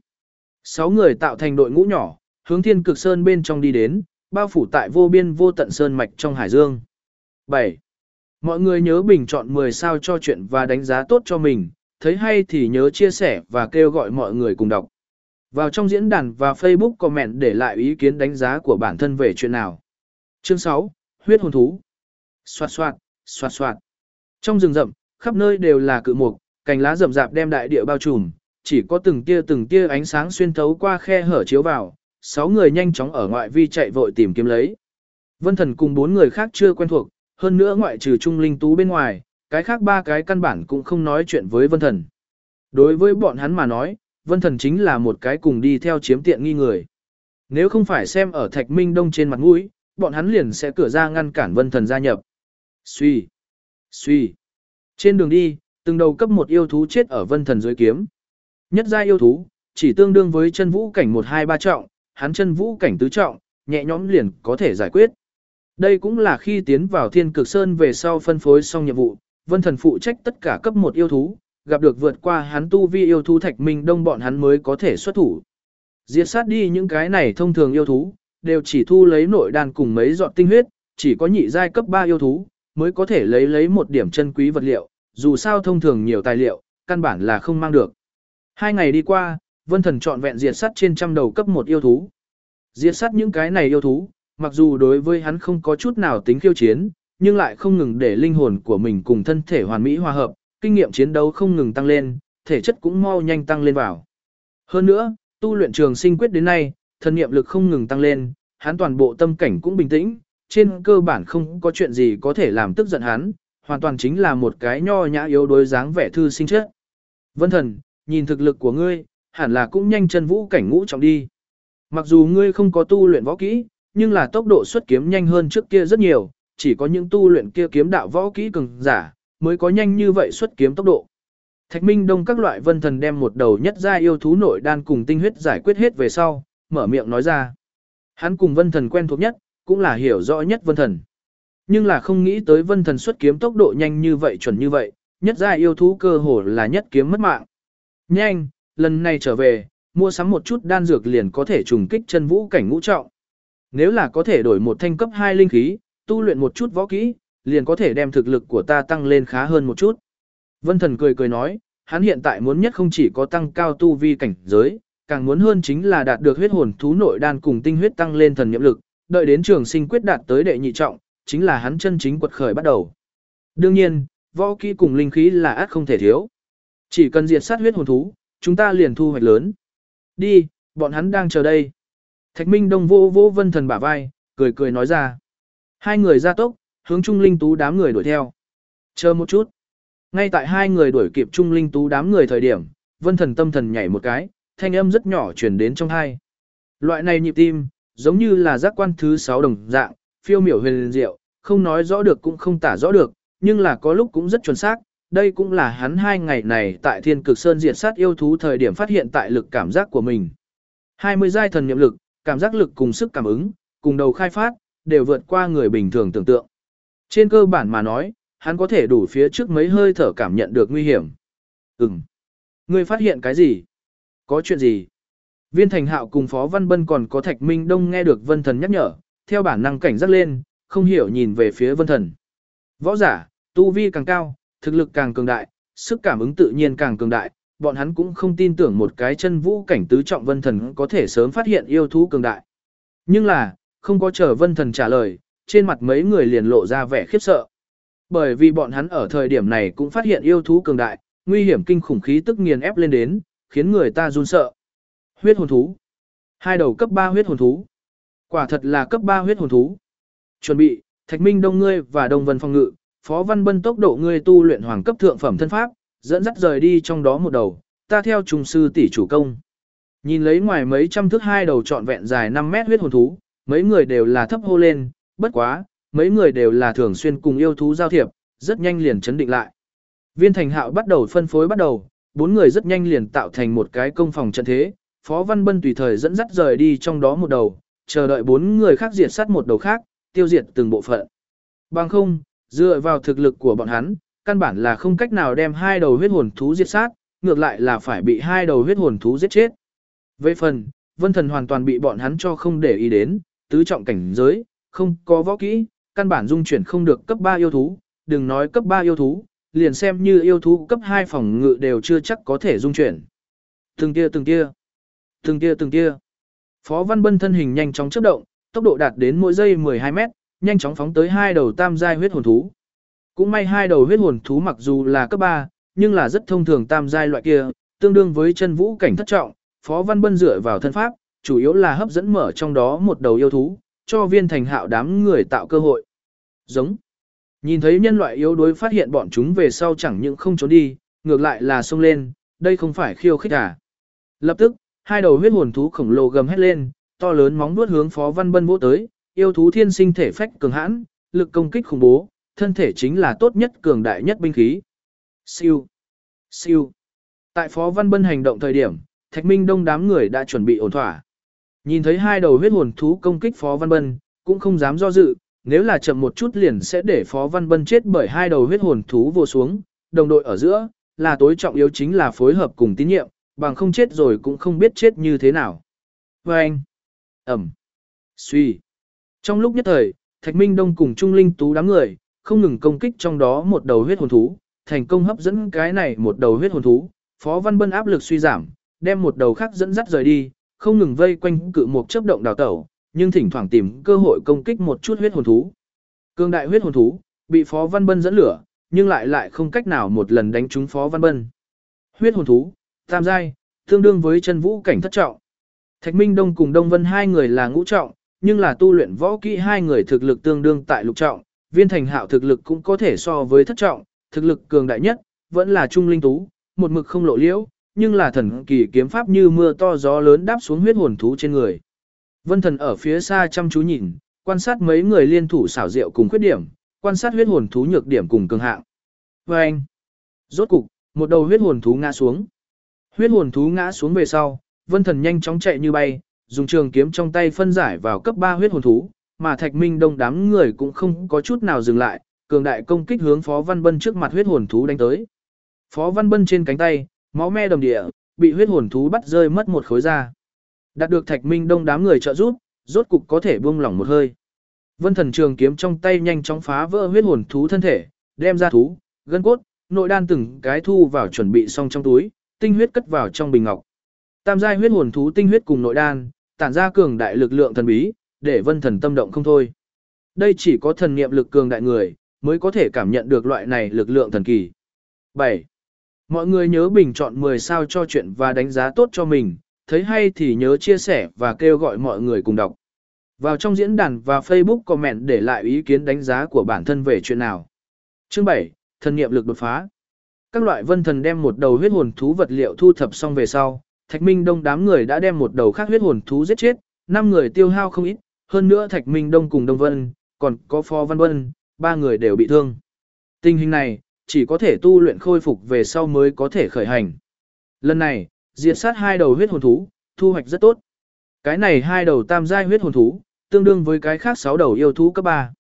Sáu người tạo thành đội ngũ nhỏ, hướng Thiên Cực Sơn bên trong đi đến, bao phủ tại vô biên vô tận sơn mạch trong hải dương. 7. Mọi người nhớ bình chọn 10 sao cho chuyện và đánh giá tốt cho mình, thấy hay thì nhớ chia sẻ và kêu gọi mọi người cùng đọc. Vào trong diễn đàn và Facebook comment để lại ý kiến đánh giá của bản thân về chuyện nào. Chương 6, huyết hồn thú. Xoạt xoạt, xoạt xoạt. Trong rừng rậm, khắp nơi đều là cự mục, cành lá rậm rạp đem đại địa bao trùm, chỉ có từng tia từng tia ánh sáng xuyên thấu qua khe hở chiếu vào, sáu người nhanh chóng ở ngoại vi chạy vội tìm kiếm lấy. Vân Thần cùng bốn người khác chưa quen thuộc, hơn nữa ngoại trừ Trung Linh Tú bên ngoài, cái khác ba cái căn bản cũng không nói chuyện với Vân Thần. Đối với bọn hắn mà nói, Vân Thần chính là một cái cùng đi theo chiếm tiện nghi người. Nếu không phải xem ở Thạch Minh Đông trên mặt mũi, bọn hắn liền sẽ cửa ra ngăn cản Vân Thần gia nhập. Suy, suy. Trên đường đi, từng đầu cấp một yêu thú chết ở Vân Thần dưới kiếm. Nhất gia yêu thú, chỉ tương đương với chân vũ cảnh 1-2-3 trọng, hắn chân vũ cảnh tứ trọng, nhẹ nhõm liền có thể giải quyết. Đây cũng là khi tiến vào thiên cực sơn về sau phân phối xong nhiệm vụ, vân thần phụ trách tất cả cấp một yêu thú, gặp được vượt qua hắn tu vi yêu thú thạch minh đông bọn hắn mới có thể xuất thủ. Diệt sát đi những cái này thông thường yêu thú, đều chỉ thu lấy nội đan cùng mấy giọt tinh huyết, chỉ có nhị giai cấp 3 yêu thú, mới có thể lấy lấy một điểm chân quý vật liệu, dù sao thông thường nhiều tài liệu, căn bản là không mang được. Hai ngày đi qua, vân thần chọn vẹn diệt sát trên trăm đầu cấp một yêu thú. Diệt sát những cái này yêu thú, mặc dù đối với hắn không có chút nào tính khiêu chiến, nhưng lại không ngừng để linh hồn của mình cùng thân thể hoàn mỹ hòa hợp, kinh nghiệm chiến đấu không ngừng tăng lên, thể chất cũng mau nhanh tăng lên vào. Hơn nữa, tu luyện trường sinh quyết đến nay, thân nghiệm lực không ngừng tăng lên, hắn toàn bộ tâm cảnh cũng bình tĩnh, trên cơ bản không có chuyện gì có thể làm tức giận hắn, hoàn toàn chính là một cái nho nhã yếu đối dáng vẻ thư sinh chất. Vân thần, nhìn thực lực của ngươi, hẳn là cũng nhanh chân vũ cảnh ngũ trọng đi. Mặc dù ngươi không có tu luyện võ kỹ, nhưng là tốc độ xuất kiếm nhanh hơn trước kia rất nhiều, chỉ có những tu luyện kia kiếm đạo võ kỹ cường giả, mới có nhanh như vậy xuất kiếm tốc độ. Thạch Minh Đông các loại vân thần đem một đầu nhất gia yêu thú nội đan cùng tinh huyết giải quyết hết về sau, mở miệng nói ra. Hắn cùng vân thần quen thuộc nhất, cũng là hiểu rõ nhất vân thần. Nhưng là không nghĩ tới vân thần xuất kiếm tốc độ nhanh như vậy chuẩn như vậy, nhất gia yêu thú cơ hồ là nhất kiếm mất mạng. Nhanh, lần này trở về, mua sắm một chút đan dược liền có thể trùng kích chân vũ cảnh ngũ trọng. Nếu là có thể đổi một thanh cấp 2 linh khí, tu luyện một chút võ kỹ, liền có thể đem thực lực của ta tăng lên khá hơn một chút. Vân Thần cười cười nói, hắn hiện tại muốn nhất không chỉ có tăng cao tu vi cảnh giới, càng muốn hơn chính là đạt được huyết hồn thú nội đan cùng tinh huyết tăng lên thần nhiệm lực, đợi đến trường sinh quyết đạt tới đệ nhị trọng, chính là hắn chân chính quật khởi bắt đầu. Đương nhiên, võ kỹ cùng linh khí là át không thể thiếu. Chỉ cần diệt sát huyết hồn thú, chúng ta liền thu hoạch lớn. Đi, bọn hắn đang chờ đây. Thạch Minh Đông vô vô vân thần bả vai, cười cười nói ra. Hai người ra tốc, hướng Trung Linh Tú đám người đuổi theo. Chờ một chút. Ngay tại hai người đuổi kịp Trung Linh Tú đám người thời điểm, vân thần tâm thần nhảy một cái, thanh âm rất nhỏ truyền đến trong hai. Loại này nhịp tim, giống như là giác quan thứ 6 đồng dạng, phiêu miểu huyền diệu, không nói rõ được cũng không tả rõ được, nhưng là có lúc cũng rất chuẩn xác. Đây cũng là hắn hai ngày này tại Thiên Cực Sơn diệt sát yêu thú thời điểm phát hiện tại lực cảm giác của mình. 20 giai thần niệm lực, cảm giác lực cùng sức cảm ứng, cùng đầu khai phát, đều vượt qua người bình thường tưởng tượng. Trên cơ bản mà nói, hắn có thể đủ phía trước mấy hơi thở cảm nhận được nguy hiểm. Ừm. Ngươi phát hiện cái gì? Có chuyện gì? Viên Thành Hạo cùng Phó Văn Bân còn có Thạch Minh Đông nghe được Vân Thần nhắc nhở, theo bản năng cảnh giác lên, không hiểu nhìn về phía Vân Thần. Võ giả, tu vi càng cao, thực lực càng cường đại, sức cảm ứng tự nhiên càng cường đại, bọn hắn cũng không tin tưởng một cái chân vũ cảnh tứ trọng Vân Thần có thể sớm phát hiện yêu thú cường đại. Nhưng là, không có chờ Vân Thần trả lời, trên mặt mấy người liền lộ ra vẻ khiếp sợ. Bởi vì bọn hắn ở thời điểm này cũng phát hiện yêu thú cường đại, nguy hiểm kinh khủng khí tức nghiền ép lên đến, khiến người ta run sợ. Huyết hồn thú. Hai đầu cấp 3 huyết hồn thú. Quả thật là cấp 3 huyết hồn thú. Chuẩn bị, Thạch Minh Đông ngươi và Đông Vân Phong Ngự, Phó Văn Bân tốc độ ngươi tu luyện hoàng cấp thượng phẩm thân pháp, dẫn dắt rời đi trong đó một đầu, ta theo trùng sư tỷ chủ công. Nhìn lấy ngoài mấy trăm thước hai đầu trọn vẹn dài 5 mét huyết hồn thú, mấy người đều là thấp hô lên, bất quá, mấy người đều là thường xuyên cùng yêu thú giao thiệp, rất nhanh liền chấn định lại. Viên thành hạo bắt đầu phân phối bắt đầu, bốn người rất nhanh liền tạo thành một cái công phòng trận thế, Phó Văn Bân tùy thời dẫn dắt rời đi trong đó một đầu, chờ đợi bốn người khác diệt sát một đầu khác, tiêu diệt từng bộ phận. Bằng không, dựa vào thực lực của bọn hắn, căn bản là không cách nào đem hai đầu huyết hồn thú diệt sát, ngược lại là phải bị hai đầu huyết hồn thú giết chết. Về phần, Vân Thần hoàn toàn bị bọn hắn cho không để ý đến, tứ trọng cảnh giới, không có võ kỹ, căn bản dung chuyển không được cấp 3 yêu thú, đừng nói cấp 3 yêu thú, liền xem như yêu thú cấp 2 phòng ngự đều chưa chắc có thể dung chuyển. Từng tia từng tia, từng tia từng tia. Phó Văn Bân thân hình nhanh chóng chớp động, tốc độ đạt đến mỗi giây 12 mét, nhanh chóng phóng tới hai đầu tam giai huyết hồn thú. Cũng may hai đầu huyết hồn thú mặc dù là cấp 3, nhưng là rất thông thường tam giai loại kia, tương đương với chân vũ cảnh thất trọng, Phó Văn Bân dựa vào thân pháp, chủ yếu là hấp dẫn mở trong đó một đầu yêu thú, cho viên thành hạo đám người tạo cơ hội. Giống. Nhìn thấy nhân loại yếu đuối phát hiện bọn chúng về sau chẳng những không trốn đi, ngược lại là xông lên, đây không phải khiêu khích à. Lập tức, hai đầu huyết hồn thú khổng lồ gầm hét lên, to lớn móng vuốt hướng Phó Văn Bân vỗ tới, yêu thú thiên sinh thể phách cường hãn, lực công kích khủng bố, thân thể chính là tốt nhất cường đại nhất binh khí. Siêu, siêu. Tại Phó Văn Bân hành động thời điểm, Thạch Minh Đông đám người đã chuẩn bị ổn thỏa. Nhìn thấy hai đầu huyết hồn thú công kích Phó Văn Bân, cũng không dám do dự, nếu là chậm một chút liền sẽ để Phó Văn Bân chết bởi hai đầu huyết hồn thú vô xuống, đồng đội ở giữa, là tối trọng yếu chính là phối hợp cùng tín nhiệm, bằng không chết rồi cũng không biết chết như thế nào. Và anh, ẩm, suy. Trong lúc nhất thời, Thạch Minh Đông cùng Trung Linh Tú đám người, không ngừng công kích trong đó một đầu huyết hồn thú, thành công hấp dẫn cái này một đầu huyết hồn thú, Phó Văn Bân áp lực suy giảm, đem một đầu khác dẫn dắt rời đi, không ngừng vây quanh cự một chớp động đào tẩu, nhưng thỉnh thoảng tìm cơ hội công kích một chút huyết hồn thú. Cương đại huyết hồn thú, bị Phó Văn Bân dẫn lửa, nhưng lại lại không cách nào một lần đánh trúng Phó Văn Bân. Huyết hồn thú, tam giai, tương đương với chân vũ cảnh thất trọng. Thạch Minh Đông cùng Đông Vân hai người là ngũ trọng, nhưng là tu luyện võ kỹ hai người thực lực tương đương tại lục trọng, Viên Thành Hạo thực lực cũng có thể so với thất trọng, thực lực cường đại nhất vẫn là Trung Linh Tú, một mực không lộ liễu, nhưng là thần kỳ kiếm pháp như mưa to gió lớn đáp xuống huyết hồn thú trên người. Vân Thần ở phía xa chăm chú nhìn, quan sát mấy người liên thủ xảo diệu cùng khuyết điểm, quan sát huyết hồn thú nhược điểm cùng cường hạng. Và anh, rốt cục, một đầu huyết hồn thú ngã xuống. Huyết hồn thú ngã xuống về sau, Vân Thần nhanh chóng chạy như bay, dùng trường kiếm trong tay phân giải vào cấp 3 huyết hồn thú, mà Thạch Minh Đông đám người cũng không có chút nào dừng lại, cường đại công kích hướng Phó Văn Bân trước mặt huyết hồn thú đánh tới. Phó Văn Bân trên cánh tay, máu me đồng địa, bị huyết hồn thú bắt rơi mất một khối da. Đạt được Thạch Minh Đông đám người trợ giúp, rốt cục có thể buông lỏng một hơi. Vân Thần trường kiếm trong tay nhanh chóng phá vỡ huyết hồn thú thân thể, đem ra thú, gân cốt, nội đan từng cái thu vào chuẩn bị xong trong túi, tinh huyết cất vào trong bình ngọc. Tam giai huyết hồn thú tinh huyết cùng nội đan, tản ra cường đại lực lượng thần bí, để Vân Thần tâm động không thôi. Đây chỉ có thần niệm lực cường đại người mới có thể cảm nhận được loại này lực lượng thần kỳ. 7. Mọi người nhớ bình chọn 10 sao cho chuyện và đánh giá tốt cho mình, thấy hay thì nhớ chia sẻ và kêu gọi mọi người cùng đọc. Vào trong diễn đàn và Facebook comment để lại ý kiến đánh giá của bản thân về chuyện nào. Chương 7. Thần niệm lực đột phá. Các loại vân thần đem một đầu huyết hồn thú vật liệu thu thập xong về sau, Thạch Minh Đông đám người đã đem một đầu khác huyết hồn thú giết chết, năm người tiêu hao không ít, hơn nữa Thạch Minh Đông cùng Đông Vân, còn có Phó Văn Vân, ba người đều bị thương. Tình hình này, chỉ có thể tu luyện khôi phục về sau mới có thể khởi hành. Lần này, diệt sát hai đầu huyết hồn thú, thu hoạch rất tốt. Cái này hai đầu tam giai huyết hồn thú, tương đương với cái khác sáu đầu yêu thú cấp 3.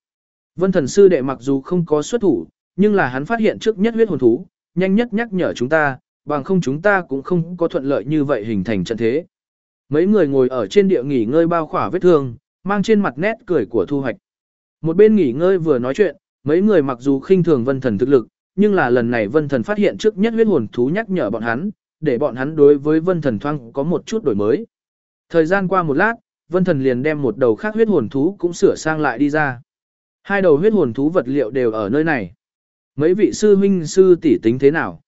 Vân thần sư đệ mặc dù không có xuất thủ, nhưng là hắn phát hiện trước nhất huyết hồn thú, nhanh nhất nhắc nhở chúng ta, bằng không chúng ta cũng không có thuận lợi như vậy hình thành trận thế. Mấy người ngồi ở trên địa nghỉ ngơi bao khỏa vết thương, mang trên mặt nét cười của thu hoạch. Một bên nghỉ ngơi vừa nói chuyện, mấy người mặc dù khinh thường vân thần thực lực, nhưng là lần này vân thần phát hiện trước nhất huyết hồn thú nhắc nhở bọn hắn, để bọn hắn đối với vân thần thoang có một chút đổi mới. Thời gian qua một lát, vân thần liền đem một đầu khác huyết hồn thú cũng sửa sang lại đi ra. Hai đầu huyết hồn thú vật liệu đều ở nơi này. Mấy vị sư huynh sư tỷ tính thế nào?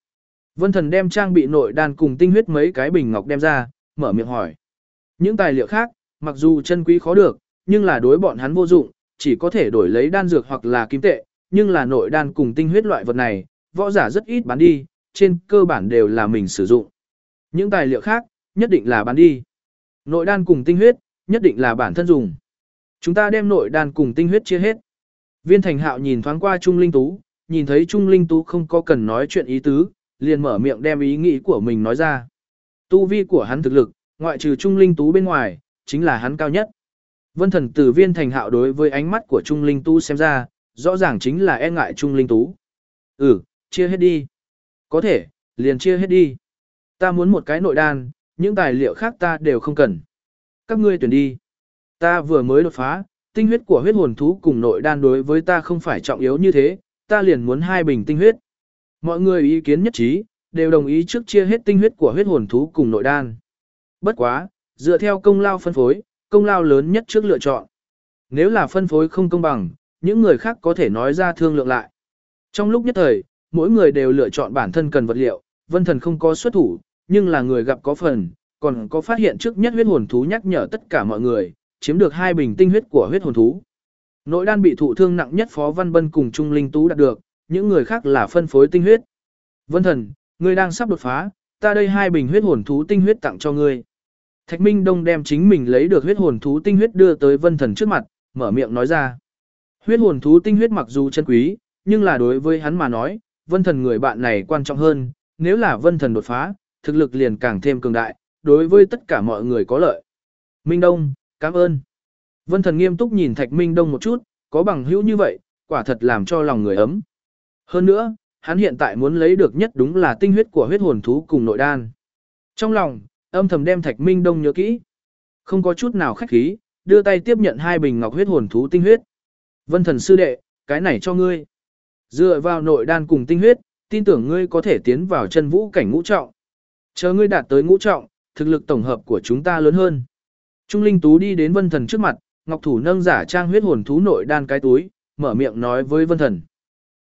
Vân thần đem trang bị nội đan cùng tinh huyết mấy cái bình ngọc đem ra, mở miệng hỏi. Những tài liệu khác, mặc dù chân quý khó được, nhưng là đối bọn hắn vô dụng, chỉ có thể đổi lấy đan dược hoặc là kim tệ, nhưng là nội đan cùng tinh huyết loại vật này, võ giả rất ít bán đi, trên cơ bản đều là mình sử dụng. Những tài liệu khác, nhất định là bán đi. Nội đan cùng tinh huyết, nhất định là bản thân dùng. Chúng ta đem nội đan cùng tinh huyết chia hết. Viên thành hạo nhìn thoáng qua Trung Linh Tú, nhìn thấy Trung Linh Tú không có cần nói chuyện ý tứ, liền mở miệng đem ý nghĩ của mình nói ra. Tu vi của hắn thực lực, ngoại trừ Trung Linh Tú bên ngoài, chính là hắn cao nhất. Vân thần tử viên thành hạo đối với ánh mắt của Trung Linh Tú xem ra, rõ ràng chính là e ngại Trung Linh Tú. Ừ, chia hết đi. Có thể, liền chia hết đi. Ta muốn một cái nội đan, những tài liệu khác ta đều không cần. Các ngươi tuyển đi. Ta vừa mới đột phá, tinh huyết của huyết hồn thú cùng nội đan đối với ta không phải trọng yếu như thế, ta liền muốn hai bình tinh huyết. Mọi người ý kiến nhất trí, đều đồng ý trước chia hết tinh huyết của huyết hồn thú cùng nội đan. Bất quá, dựa theo công lao phân phối, công lao lớn nhất trước lựa chọn. Nếu là phân phối không công bằng, những người khác có thể nói ra thương lượng lại. Trong lúc nhất thời, mỗi người đều lựa chọn bản thân cần vật liệu, vân thần không có xuất thủ, nhưng là người gặp có phần, còn có phát hiện trước nhất huyết hồn thú nhắc nhở tất cả mọi người, chiếm được hai bình tinh huyết của huyết hồn thú. Nội đan bị thụ thương nặng nhất Phó Văn Bân cùng Trung Linh Tú đạt được, những người khác là phân phối tinh huyết. Vân thần, ngươi đang sắp đột phá, ta đây hai bình huyết hồn thú tinh huyết tặng cho ngươi. Thạch Minh Đông đem chính mình lấy được huyết hồn thú tinh huyết đưa tới Vân thần trước mặt, mở miệng nói ra. Huyết hồn thú tinh huyết mặc dù chân quý, nhưng là đối với hắn mà nói, Vân thần người bạn này quan trọng hơn, nếu là Vân thần đột phá, thực lực liền càng thêm cường đại, đối với tất cả mọi người có lợi. Minh Đông, cảm ơn. Vân thần nghiêm túc nhìn Thạch Minh Đông một chút, có bằng hữu như vậy, quả thật làm cho lòng người ấm. Hơn nữa, hắn hiện tại muốn lấy được nhất đúng là tinh huyết của huyết hồn thú cùng nội đan. Trong lòng, âm thầm đem Thạch Minh Đông nhớ kỹ. Không có chút nào khách khí, đưa tay tiếp nhận hai bình ngọc huyết hồn thú tinh huyết. Vân thần sư đệ, cái này cho ngươi. Dựa vào nội đan cùng tinh huyết, tin tưởng ngươi có thể tiến vào chân vũ cảnh ngũ trọng. Chờ ngươi đạt tới ngũ trọng, thực lực tổng hợp của chúng ta lớn hơn. Trung Linh Tú đi đến Vân Thần trước mặt, Ngọc Thủ nâng giả trang huyết hồn thú nội đan cái túi, mở miệng nói với Vân Thần.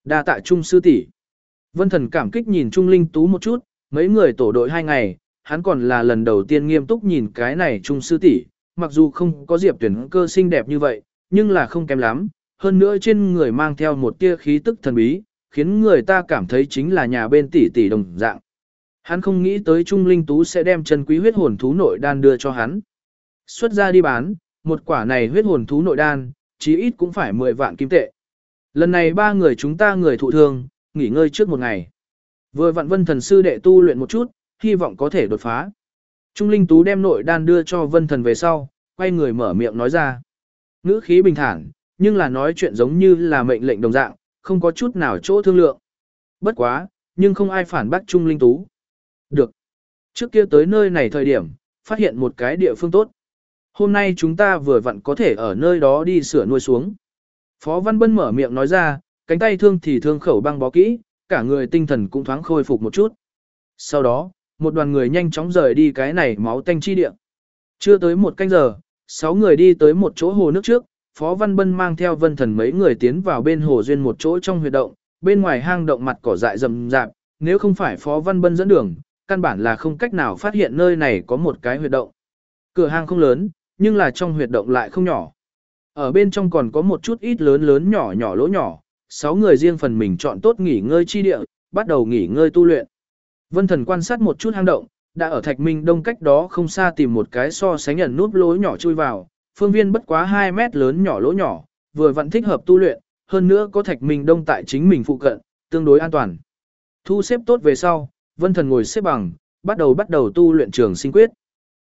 Đa tạ Trung sư tỷ. Vân Thần cảm kích nhìn Trung Linh Tú một chút, mấy người tổ đội hai ngày, hắn còn là lần đầu tiên nghiêm túc nhìn cái này Trung sư tỷ, mặc dù không có Diệp Tuyển cơ xinh đẹp như vậy, nhưng là không kém lắm, hơn nữa trên người mang theo một tia khí tức thần bí, khiến người ta cảm thấy chính là nhà bên tỷ tỷ đồng dạng. Hắn không nghĩ tới Trung Linh Tú sẽ đem chân quý huyết hồn thú nội đan đưa cho hắn. Xuất ra đi bán, một quả này huyết hồn thú nội đan, chí ít cũng phải 10 vạn kim tệ. Lần này ba người chúng ta người thụ thương, nghỉ ngơi trước một ngày. Vừa vặn vân thần sư đệ tu luyện một chút, hy vọng có thể đột phá. Trung Linh Tú đem nội đan đưa cho vân thần về sau, quay người mở miệng nói ra. Ngữ khí bình thản, nhưng là nói chuyện giống như là mệnh lệnh đồng dạng, không có chút nào chỗ thương lượng. Bất quá, nhưng không ai phản bác Trung Linh Tú. Được. Trước kia tới nơi này thời điểm, phát hiện một cái địa phương tốt. Hôm nay chúng ta vừa vặn có thể ở nơi đó đi sửa nuôi xuống. Phó Văn Bân mở miệng nói ra, cánh tay thương thì thương khẩu băng bó kỹ, cả người tinh thần cũng thoáng khôi phục một chút. Sau đó, một đoàn người nhanh chóng rời đi cái này máu tanh chi địa. Chưa tới một canh giờ, sáu người đi tới một chỗ hồ nước trước, Phó Văn Bân mang theo vân thần mấy người tiến vào bên hồ duyên một chỗ trong huyệt động, bên ngoài hang động mặt cỏ dại rậm rạp, nếu không phải Phó Văn Bân dẫn đường, căn bản là không cách nào phát hiện nơi này có một cái huyệt động. Cửa hang không lớn, nhưng là trong huyệt động lại không nhỏ. Ở bên trong còn có một chút ít lớn lớn nhỏ nhỏ lỗ nhỏ, sáu người riêng phần mình chọn tốt nghỉ ngơi chi địa, bắt đầu nghỉ ngơi tu luyện. Vân thần quan sát một chút hang động, đã ở Thạch Minh Đông cách đó không xa tìm một cái so sánh nhận nút lối nhỏ chui vào, phương viên bất quá 2 mét lớn nhỏ lỗ nhỏ, vừa vẫn thích hợp tu luyện, hơn nữa có Thạch Minh Đông tại chính mình phụ cận, tương đối an toàn. Thu xếp tốt về sau, Vân Thần ngồi xếp bằng, bắt đầu bắt đầu tu luyện trường sinh quyết.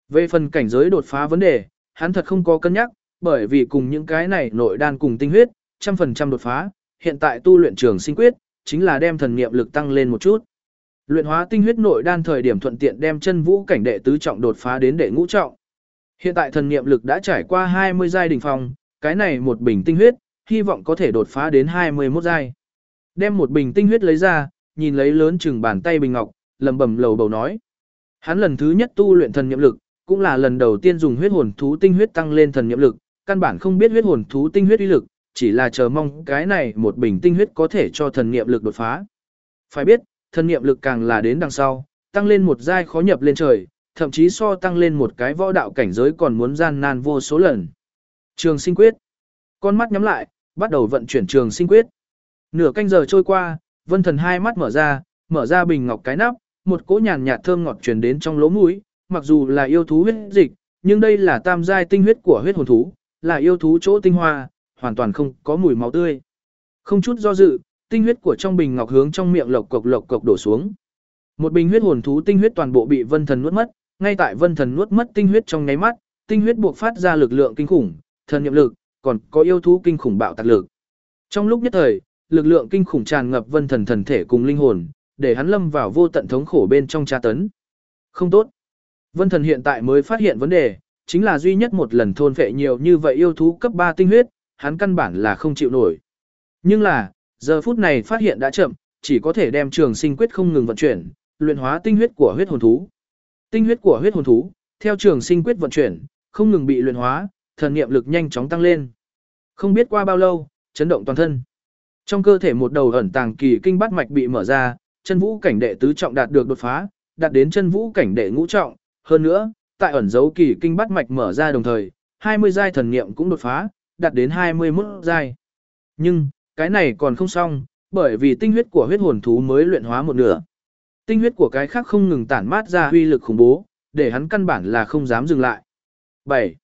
Về phần cảnh giới đột phá vấn đề, hắn thật không có cân nhắc, bởi vì cùng những cái này nội đan cùng tinh huyết, trăm phần trăm đột phá, hiện tại tu luyện trường sinh quyết, chính là đem thần niệm lực tăng lên một chút. Luyện hóa tinh huyết nội đan thời điểm thuận tiện đem chân vũ cảnh đệ tứ trọng đột phá đến đệ ngũ trọng. Hiện tại thần niệm lực đã trải qua 20 giai đỉnh phong, cái này một bình tinh huyết, hy vọng có thể đột phá đến 21 giai. Đem một bình tinh huyết lấy ra, nhìn lấy lớn chừng bàn tay bình ngọc, lầm bầm lầu bầu nói. Hắn lần thứ nhất tu luyện thần niệm lực, cũng là lần đầu tiên dùng huyết hồn thú tinh huyết tăng lên thần niệm lực, căn bản không biết huyết hồn thú tinh huyết uy lực, chỉ là chờ mong cái này một bình tinh huyết có thể cho thần niệm lực đột phá. Phải biết, thần niệm lực càng là đến đằng sau, tăng lên một giai khó nhập lên trời, thậm chí so tăng lên một cái võ đạo cảnh giới còn muốn gian nan vô số lần. Trường sinh quyết. Con mắt nhắm lại, bắt đầu vận chuyển trường sinh quyết. Nửa canh giờ trôi qua, vân thần hai mắt mở ra, mở ra bình ngọc cái nắp, một cỗ nhàn nhạt thơm ngọt truyền đến trong lỗ mũi, mặc dù là yêu thú huyết dịch, nhưng đây là tam giai tinh huyết của huyết hồn thú, là yêu thú chỗ tinh hoa, hoàn toàn không có mùi máu tươi. Không chút do dự, tinh huyết của trong bình ngọc hướng trong miệng lộc cộc lộc cộc đổ xuống. Một bình huyết hồn thú tinh huyết toàn bộ bị Vân Thần nuốt mất, ngay tại Vân Thần nuốt mất tinh huyết trong nháy mắt, tinh huyết buộc phát ra lực lượng kinh khủng, thần niệm lực, còn có yêu thú kinh khủng bạo tạc lực. Trong lúc nhất thời, lực lượng kinh khủng tràn ngập Vân Thần thần thể cùng linh hồn, để hắn lâm vào vô tận thống khổ bên trong tra tấn. Không tốt. Vân Thần hiện tại mới phát hiện vấn đề, chính là duy nhất một lần thôn phệ nhiều như vậy yêu thú cấp 3 tinh huyết, hắn căn bản là không chịu nổi. Nhưng là, giờ phút này phát hiện đã chậm, chỉ có thể đem trường sinh quyết không ngừng vận chuyển, luyện hóa tinh huyết của huyết hồn thú. Tinh huyết của huyết hồn thú, theo trường sinh quyết vận chuyển, không ngừng bị luyện hóa, thần niệm lực nhanh chóng tăng lên. Không biết qua bao lâu, chấn động toàn thân. Trong cơ thể một đầu ẩn tàng kỳ kinh bát mạch bị mở ra, chân vũ cảnh đệ tứ trọng đạt được đột phá, đạt đến chân vũ cảnh đệ ngũ trọng, hơn nữa, tại ẩn dấu kỳ kinh bát mạch mở ra đồng thời, 20 giai thần niệm cũng đột phá, đạt đến 21 giai. Nhưng, cái này còn không xong, bởi vì tinh huyết của huyết hồn thú mới luyện hóa một nửa. Tinh huyết của cái khác không ngừng tản mát ra uy lực khủng bố, để hắn căn bản là không dám dừng lại. 7.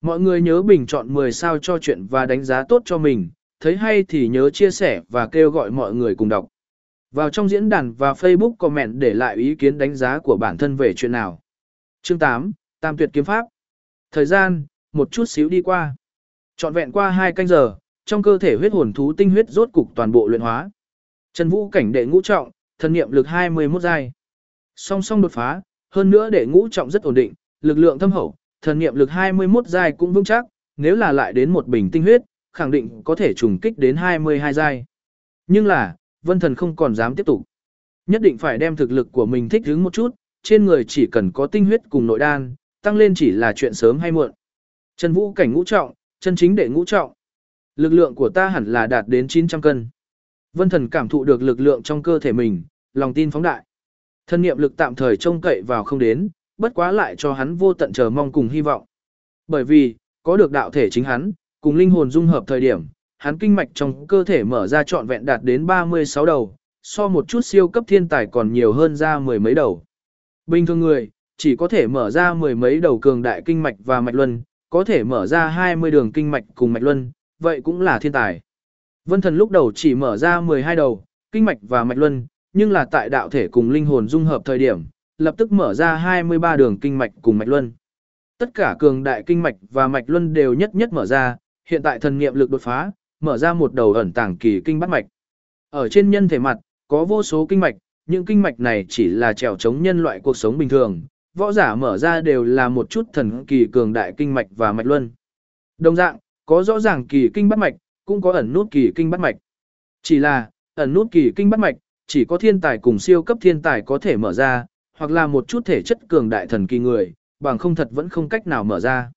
Mọi người nhớ bình chọn 10 sao cho chuyện và đánh giá tốt cho mình, thấy hay thì nhớ chia sẻ và kêu gọi mọi người cùng đọc. Vào trong diễn đàn và Facebook comment để lại ý kiến đánh giá của bản thân về chuyện nào. Chương 8, Tam tuyệt kiếm pháp. Thời gian, một chút xíu đi qua. Trọn vẹn qua 2 canh giờ, trong cơ thể huyết hồn thú tinh huyết rốt cục toàn bộ luyện hóa. Trần Vũ cảnh đệ ngũ trọng, thần niệm lực 21 giai. Song song đột phá, hơn nữa đệ ngũ trọng rất ổn định, lực lượng thâm hậu, thần niệm lực 21 giai cũng vững chắc, nếu là lại đến một bình tinh huyết, khẳng định có thể trùng kích đến 22 giai. Nhưng là, Vân Thần không còn dám tiếp tục. Nhất định phải đem thực lực của mình thích ứng một chút, trên người chỉ cần có tinh huyết cùng nội đan, tăng lên chỉ là chuyện sớm hay muộn. Trần Vũ cảnh ngũ trọng, chân chính đệ ngũ trọng. Lực lượng của ta hẳn là đạt đến 900 cân. Vân thần cảm thụ được lực lượng trong cơ thể mình, lòng tin phóng đại. Thân niệm lực tạm thời trông cậy vào không đến, bất quá lại cho hắn vô tận chờ mong cùng hy vọng. Bởi vì, có được đạo thể chính hắn, cùng linh hồn dung hợp thời điểm, hắn kinh mạch trong cơ thể mở ra trọn vẹn đạt đến 36 đầu, so một chút siêu cấp thiên tài còn nhiều hơn ra mười mấy đầu. Bình thường người, chỉ có thể mở ra mười mấy đầu cường đại kinh mạch và mạch luân, có thể mở ra 20 đường kinh mạch cùng mạch luân, vậy cũng là thiên tài. Vân thần lúc đầu chỉ mở ra 12 đầu, kinh mạch và mạch luân, nhưng là tại đạo thể cùng linh hồn dung hợp thời điểm, lập tức mở ra 23 đường kinh mạch cùng mạch luân. Tất cả cường đại kinh mạch và mạch luân đều nhất nhất mở ra, hiện tại thần nghiệm lực đột phá, mở ra một đầu ẩn tàng kỳ kinh bắt mạch. Ở trên nhân thể mặt, có vô số kinh mạch, những kinh mạch này chỉ là trèo chống nhân loại cuộc sống bình thường, võ giả mở ra đều là một chút thần kỳ cường đại kinh mạch và mạch luân. Đồng dạng, có rõ ràng kỳ kinh bắt mạch, cũng có ẩn nút kỳ kinh bắt mạch. Chỉ là, ẩn nút kỳ kinh bắt mạch, chỉ có thiên tài cùng siêu cấp thiên tài có thể mở ra, hoặc là một chút thể chất cường đại thần kỳ người, bằng không thật vẫn không cách nào mở ra.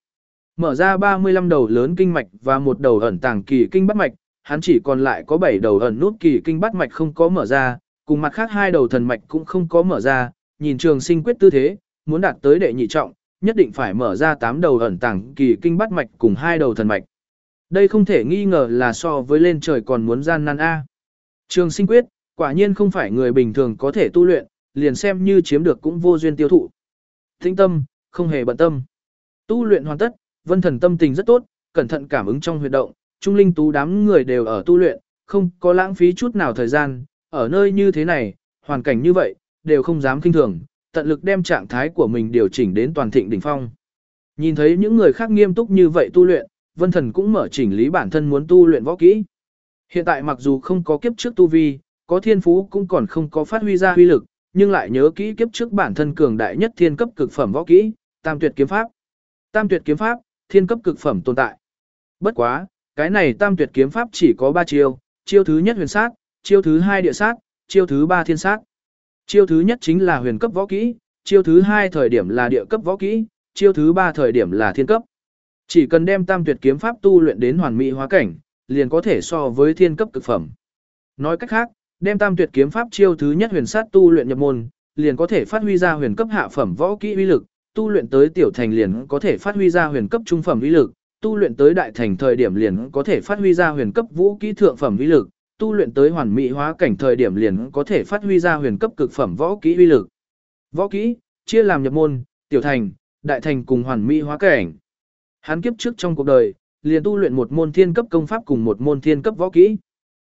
Mở ra 35 đầu lớn kinh mạch và một đầu ẩn tàng kỳ kinh bắt mạch, hắn chỉ còn lại có 7 đầu ẩn nút kỳ kinh bắt mạch không có mở ra, cùng mặt khác hai đầu thần mạch cũng không có mở ra, nhìn trường sinh quyết tư thế, muốn đạt tới đệ nhị trọng, nhất định phải mở ra 8 đầu ẩn tàng kỳ kinh bắt mạch cùng hai đầu thần mạch. Đây không thể nghi ngờ là so với lên trời còn muốn gian nan A. Trường sinh quyết, quả nhiên không phải người bình thường có thể tu luyện, liền xem như chiếm được cũng vô duyên tiêu thụ. Thinh tâm, không hề bận tâm. Tu luyện hoàn tất, vân thần tâm tình rất tốt, cẩn thận cảm ứng trong huyệt động, trung linh tú đám người đều ở tu luyện, không có lãng phí chút nào thời gian, ở nơi như thế này, hoàn cảnh như vậy, đều không dám kinh thường, tận lực đem trạng thái của mình điều chỉnh đến toàn thịnh đỉnh phong. Nhìn thấy những người khác nghiêm túc như vậy tu luyện, vân thần cũng mở chỉnh lý bản thân muốn tu luyện võ kỹ. Hiện tại mặc dù không có kiếp trước tu vi, có thiên phú cũng còn không có phát huy ra huy lực, nhưng lại nhớ kỹ kiếp trước bản thân cường đại nhất thiên cấp cực phẩm võ kỹ, Tam Tuyệt kiếm pháp. Tam Tuyệt kiếm pháp, thiên cấp cực phẩm tồn tại. Bất quá, cái này Tam Tuyệt kiếm pháp chỉ có 3 chiêu, chiêu thứ nhất huyền sát, chiêu thứ hai địa sát, chiêu thứ ba thiên sát. Chiêu thứ nhất chính là huyền cấp võ kỹ, chiêu thứ hai thời điểm là địa cấp võ kỹ, chiêu thứ ba thời điểm là thiên cấp. Chỉ cần đem tam tuyệt kiếm pháp tu luyện đến hoàn mỹ hóa cảnh, liền có thể so với thiên cấp cực phẩm. Nói cách khác, đem tam tuyệt kiếm pháp chiêu thứ nhất huyền sát tu luyện nhập môn, liền có thể phát huy ra huyền cấp hạ phẩm võ kỹ uy lực, tu luyện tới tiểu thành liền có thể phát huy ra huyền cấp trung phẩm uy lực, tu luyện tới đại thành thời điểm liền có thể phát huy ra huyền cấp vũ kỹ thượng phẩm uy lực, tu luyện tới hoàn mỹ hóa cảnh thời điểm liền có thể phát huy ra huyền cấp cực phẩm võ kỹ uy lực. Võ kỹ chia làm nhập môn, tiểu thành, đại thành cùng hoàn mỹ hóa cảnh. Hắn kiếp trước trong cuộc đời, liền tu luyện một môn thiên cấp công pháp cùng một môn thiên cấp võ kỹ.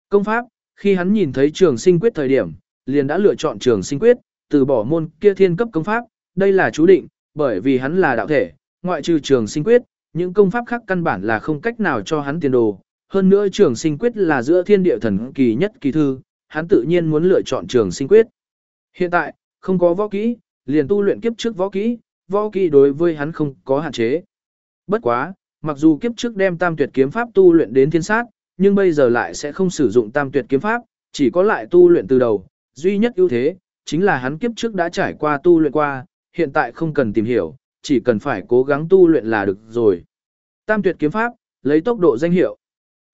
Công pháp, khi hắn nhìn thấy trường sinh quyết thời điểm, liền đã lựa chọn trường sinh quyết, từ bỏ môn kia thiên cấp công pháp, đây là chú định, bởi vì hắn là đạo thể, ngoại trừ trường sinh quyết, những công pháp khác căn bản là không cách nào cho hắn tiền đồ. Hơn nữa trường sinh quyết là giữa thiên địa thần kỳ nhất kỳ thư, hắn tự nhiên muốn lựa chọn trường sinh quyết. Hiện tại, không có võ kỹ, liền tu luyện kiếp trước võ kỹ, võ kỹ đối với hắn không có hạn chế. Bất quá, mặc dù kiếp trước đem tam tuyệt kiếm pháp tu luyện đến thiên sát, nhưng bây giờ lại sẽ không sử dụng tam tuyệt kiếm pháp, chỉ có lại tu luyện từ đầu, duy nhất ưu thế, chính là hắn kiếp trước đã trải qua tu luyện qua, hiện tại không cần tìm hiểu, chỉ cần phải cố gắng tu luyện là được rồi. Tam tuyệt kiếm pháp, lấy tốc độ danh hiệu.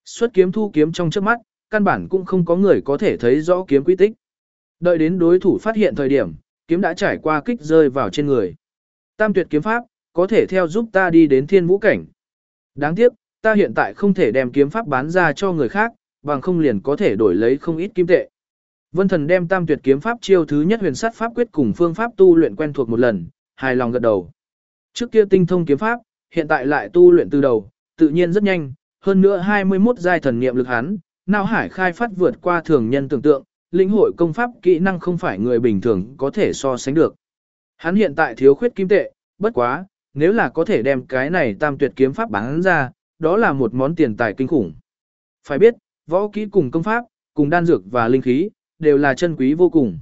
Xuất kiếm thu kiếm trong trước mắt, căn bản cũng không có người có thể thấy rõ kiếm quy tích. Đợi đến đối thủ phát hiện thời điểm, kiếm đã trải qua kích rơi vào trên người. Tam tuyệt kiếm pháp, có thể theo giúp ta đi đến thiên vũ cảnh. Đáng tiếc, ta hiện tại không thể đem kiếm pháp bán ra cho người khác, bằng không liền có thể đổi lấy không ít kim tệ. Vân Thần đem Tam Tuyệt kiếm pháp chiêu thứ nhất huyền sát pháp quyết cùng phương pháp tu luyện quen thuộc một lần, hài lòng gật đầu. Trước kia tinh thông kiếm pháp, hiện tại lại tu luyện từ đầu, tự nhiên rất nhanh, hơn nữa 21 giai thần niệm lực hắn, não hải khai phát vượt qua thường nhân tưởng tượng, lĩnh hội công pháp kỹ năng không phải người bình thường có thể so sánh được. Hắn hiện tại thiếu khuyết kim tệ, bất quá, nếu là có thể đem cái này tam tuyệt kiếm pháp bán ra, đó là một món tiền tài kinh khủng. Phải biết, võ kỹ cùng công pháp, cùng đan dược và linh khí, đều là chân quý vô cùng.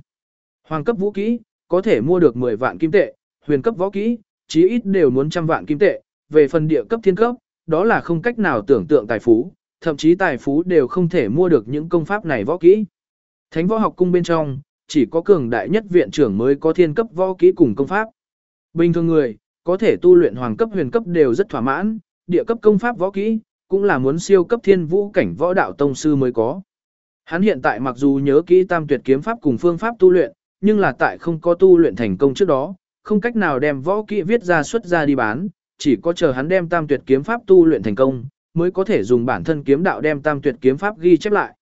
Hoàng cấp vũ kỹ, có thể mua được 10 vạn kim tệ, huyền cấp võ kỹ, chí ít đều muốn trăm vạn kim tệ, về phần địa cấp thiên cấp, đó là không cách nào tưởng tượng tài phú, thậm chí tài phú đều không thể mua được những công pháp này võ kỹ. Thánh võ học cung bên trong, chỉ có cường đại nhất viện trưởng mới có thiên cấp võ kỹ cùng công pháp. Bình thường người, có thể tu luyện hoàng cấp huyền cấp đều rất thỏa mãn, địa cấp công pháp võ kỹ, cũng là muốn siêu cấp thiên vũ cảnh võ đạo tông sư mới có. Hắn hiện tại mặc dù nhớ kỹ tam tuyệt kiếm pháp cùng phương pháp tu luyện, nhưng là tại không có tu luyện thành công trước đó, không cách nào đem võ kỹ viết ra xuất ra đi bán, chỉ có chờ hắn đem tam tuyệt kiếm pháp tu luyện thành công, mới có thể dùng bản thân kiếm đạo đem tam tuyệt kiếm pháp ghi chép lại.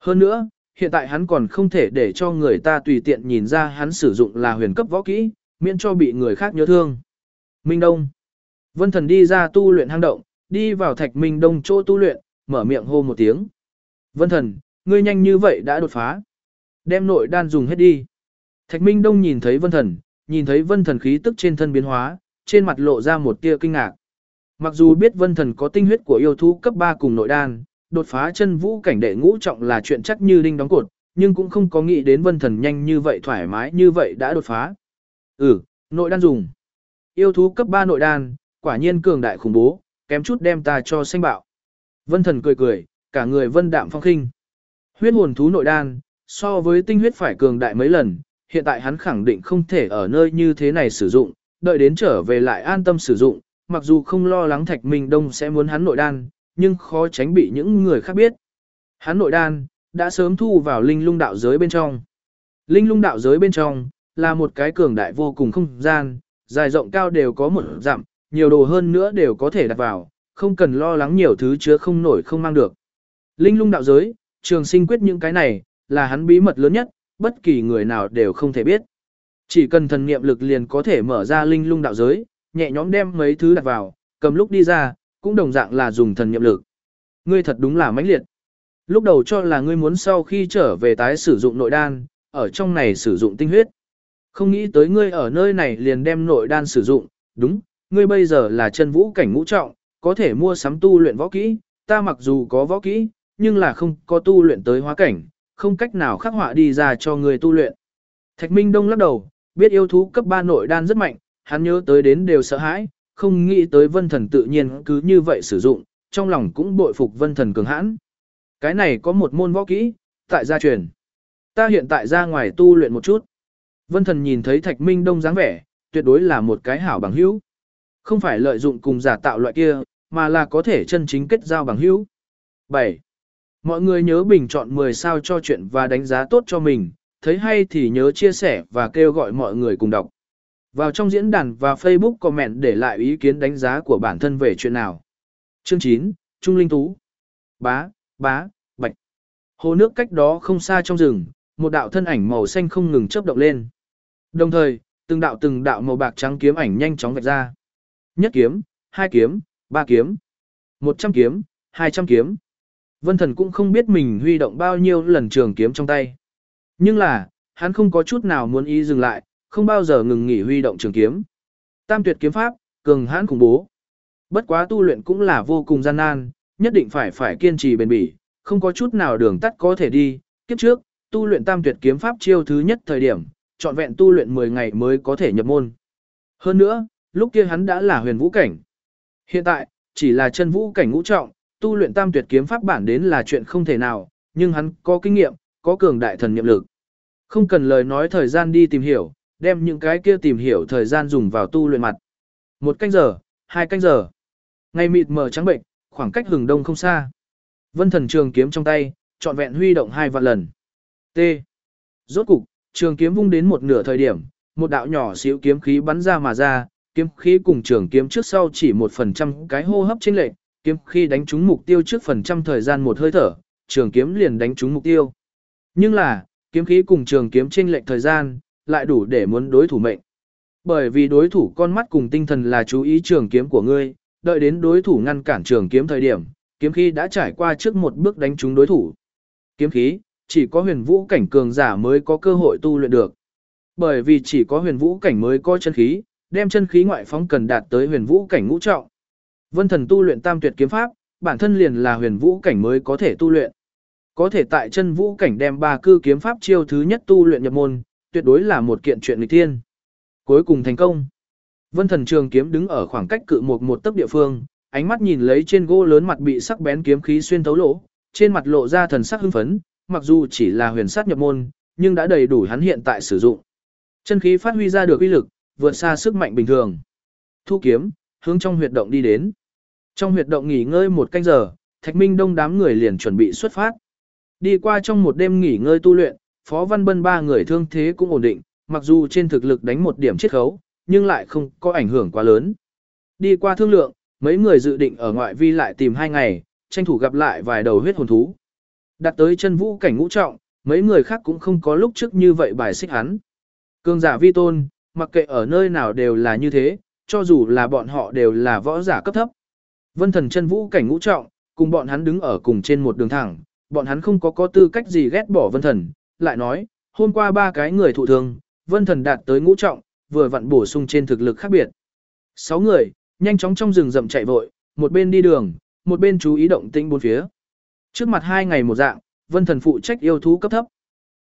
Hơn nữa, hiện tại hắn còn không thể để cho người ta tùy tiện nhìn ra hắn sử dụng là huyền cấp võ kỹ, miễn cho bị người khác nhớ thương. Minh Đông Vân Thần đi ra tu luyện hang động, đi vào thạch Minh Đông chỗ tu luyện, mở miệng hô một tiếng. Vân Thần, ngươi nhanh như vậy đã đột phá. Đem nội đan dùng hết đi. Thạch Minh Đông nhìn thấy Vân Thần, nhìn thấy Vân Thần khí tức trên thân biến hóa, trên mặt lộ ra một tia kinh ngạc. Mặc dù biết Vân Thần có tinh huyết của yêu thú cấp 3 cùng nội đan, đột phá chân vũ cảnh đệ ngũ trọng là chuyện chắc như đinh đóng cột, nhưng cũng không có nghĩ đến Vân Thần nhanh như vậy thoải mái như vậy đã đột phá. Ừ, nội đan dùng. Yêu thú cấp 3 nội đan, quả nhiên cường đại khủng bố, kém chút đem ta cho xanh bạo. Vân thần cười cười, cả người vân đạm phong khinh. Huyết hồn thú nội đan, so với tinh huyết phải cường đại mấy lần, hiện tại hắn khẳng định không thể ở nơi như thế này sử dụng, đợi đến trở về lại an tâm sử dụng, mặc dù không lo lắng Thạch Minh Đông sẽ muốn hắn nội đan, nhưng khó tránh bị những người khác biết. Hắn nội đan, đã sớm thu vào linh lung đạo giới bên trong. Linh lung đạo giới bên trong, là một cái cường đại vô cùng không gian, dài rộng cao đều có một dặm, nhiều đồ hơn nữa đều có thể đặt vào, không cần lo lắng nhiều thứ chứa không nổi không mang được. Linh lung đạo giới, trường sinh quyết những cái này, là hắn bí mật lớn nhất, bất kỳ người nào đều không thể biết. Chỉ cần thần niệm lực liền có thể mở ra linh lung đạo giới, nhẹ nhõm đem mấy thứ đặt vào, cầm lúc đi ra, cũng đồng dạng là dùng thần niệm lực. Ngươi thật đúng là mãnh liệt. Lúc đầu cho là ngươi muốn sau khi trở về tái sử dụng nội đan, ở trong này sử dụng tinh huyết. Không nghĩ tới ngươi ở nơi này liền đem nội đan sử dụng, đúng, ngươi bây giờ là chân vũ cảnh ngũ trọng, có thể mua sắm tu luyện võ kỹ, ta mặc dù có võ kỹ, nhưng là không có tu luyện tới hóa cảnh, không cách nào khắc họa đi ra cho ngươi tu luyện. Thạch Minh Đông lắc đầu, biết yêu thú cấp 3 nội đan rất mạnh, hắn nhớ tới đến đều sợ hãi, không nghĩ tới vân thần tự nhiên cứ như vậy sử dụng, trong lòng cũng bội phục vân thần cường hãn. Cái này có một môn võ kỹ, tại gia truyền. Ta hiện tại ra ngoài tu luyện một chút. Vân thần nhìn thấy thạch minh đông dáng vẻ, tuyệt đối là một cái hảo bằng hữu. Không phải lợi dụng cùng giả tạo loại kia, mà là có thể chân chính kết giao bằng hữu. 7. Mọi người nhớ bình chọn 10 sao cho chuyện và đánh giá tốt cho mình, thấy hay thì nhớ chia sẻ và kêu gọi mọi người cùng đọc. Vào trong diễn đàn và Facebook comment để lại ý kiến đánh giá của bản thân về chuyện nào. Chương 9, Trung Linh Tú. Bá, bá, bạch. Hồ nước cách đó không xa trong rừng, một đạo thân ảnh màu xanh không ngừng chớp động lên. Đồng thời, từng đạo từng đạo màu bạc trắng kiếm ảnh nhanh chóng vạch ra. Nhất kiếm, hai kiếm, ba kiếm, một trăm kiếm, hai trăm kiếm. Vân Thần cũng không biết mình huy động bao nhiêu lần trường kiếm trong tay. Nhưng là, hắn không có chút nào muốn ý dừng lại, không bao giờ ngừng nghỉ huy động trường kiếm. Tam tuyệt kiếm pháp, cường hãn khủng bố. Bất quá tu luyện cũng là vô cùng gian nan, nhất định phải phải kiên trì bền bỉ, không có chút nào đường tắt có thể đi. Kiếp trước, tu luyện tam tuyệt kiếm pháp chiêu thứ nhất thời điểm, trọn vẹn tu luyện 10 ngày mới có thể nhập môn. Hơn nữa, lúc kia hắn đã là huyền vũ cảnh. Hiện tại, chỉ là chân vũ cảnh ngũ trọng, tu luyện tam tuyệt kiếm pháp bản đến là chuyện không thể nào, nhưng hắn có kinh nghiệm, có cường đại thần nhiệm lực. Không cần lời nói thời gian đi tìm hiểu, đem những cái kia tìm hiểu thời gian dùng vào tu luyện mặt. Một canh giờ, hai canh giờ. Ngày mịt mờ trắng bệnh, khoảng cách hừng đông không xa. Vân thần trường kiếm trong tay, trọn vẹn huy động hai vạn lần. T. Rốt cục, trường kiếm vung đến một nửa thời điểm, một đạo nhỏ xíu kiếm khí bắn ra mà ra, kiếm khí cùng trường kiếm trước sau chỉ một phần trăm cái hô hấp trên lệnh, kiếm khí đánh trúng mục tiêu trước phần trăm thời gian một hơi thở, trường kiếm liền đánh trúng mục tiêu. Nhưng là, kiếm khí cùng trường kiếm trên lệnh thời gian, lại đủ để muốn đối thủ mệnh. Bởi vì đối thủ con mắt cùng tinh thần là chú ý trường kiếm của ngươi, đợi đến đối thủ ngăn cản trường kiếm thời điểm, kiếm khí đã trải qua trước một bước đánh trúng đối thủ. Kiếm khí, chỉ có huyền vũ cảnh cường giả mới có cơ hội tu luyện được. Bởi vì chỉ có huyền vũ cảnh mới có chân khí, đem chân khí ngoại phóng cần đạt tới huyền vũ cảnh ngũ trọng. Vân thần tu luyện tam tuyệt kiếm pháp, bản thân liền là huyền vũ cảnh mới có thể tu luyện. Có thể tại chân vũ cảnh đem ba cư kiếm pháp chiêu thứ nhất tu luyện nhập môn, tuyệt đối là một kiện chuyện nghịch thiên. Cuối cùng thành công. Vân thần trường kiếm đứng ở khoảng cách cự một một tấc địa phương, ánh mắt nhìn lấy trên gỗ lớn mặt bị sắc bén kiếm khí xuyên thấu lỗ, trên mặt lộ ra thần sắc hưng phấn, mặc dù chỉ là huyền sát nhập môn, nhưng đã đầy đủ hắn hiện tại sử dụng. Chân khí phát huy ra được uy lực, vượt xa sức mạnh bình thường. Thu kiếm, hướng trong huyệt động đi đến. Trong huyệt động nghỉ ngơi một canh giờ, Thạch Minh Đông đám người liền chuẩn bị xuất phát. Đi qua trong một đêm nghỉ ngơi tu luyện, Phó Văn Bân ba người thương thế cũng ổn định, mặc dù trên thực lực đánh một điểm chiết khấu, nhưng lại không có ảnh hưởng quá lớn. Đi qua thương lượng, mấy người dự định ở ngoại vi lại tìm hai ngày, tranh thủ gặp lại vài đầu huyết hồn thú. Đặt tới chân vũ cảnh ngũ trọng, mấy người khác cũng không có lúc trước như vậy bài xích hắn. Cương giả vi tôn, mặc kệ ở nơi nào đều là như thế, cho dù là bọn họ đều là võ giả cấp thấp. Vân thần chân vũ cảnh ngũ trọng, cùng bọn hắn đứng ở cùng trên một đường thẳng, bọn hắn không có có tư cách gì ghét bỏ vân thần, lại nói, hôm qua ba cái người thụ thương, vân thần đạt tới ngũ trọng, vừa vặn bổ sung trên thực lực khác biệt. Sáu người, nhanh chóng trong rừng rậm chạy vội, một bên đi đường, một bên chú ý động tĩnh bốn phía. Trước mặt hai ngày một dạng, vân thần phụ trách yêu thú cấp thấp.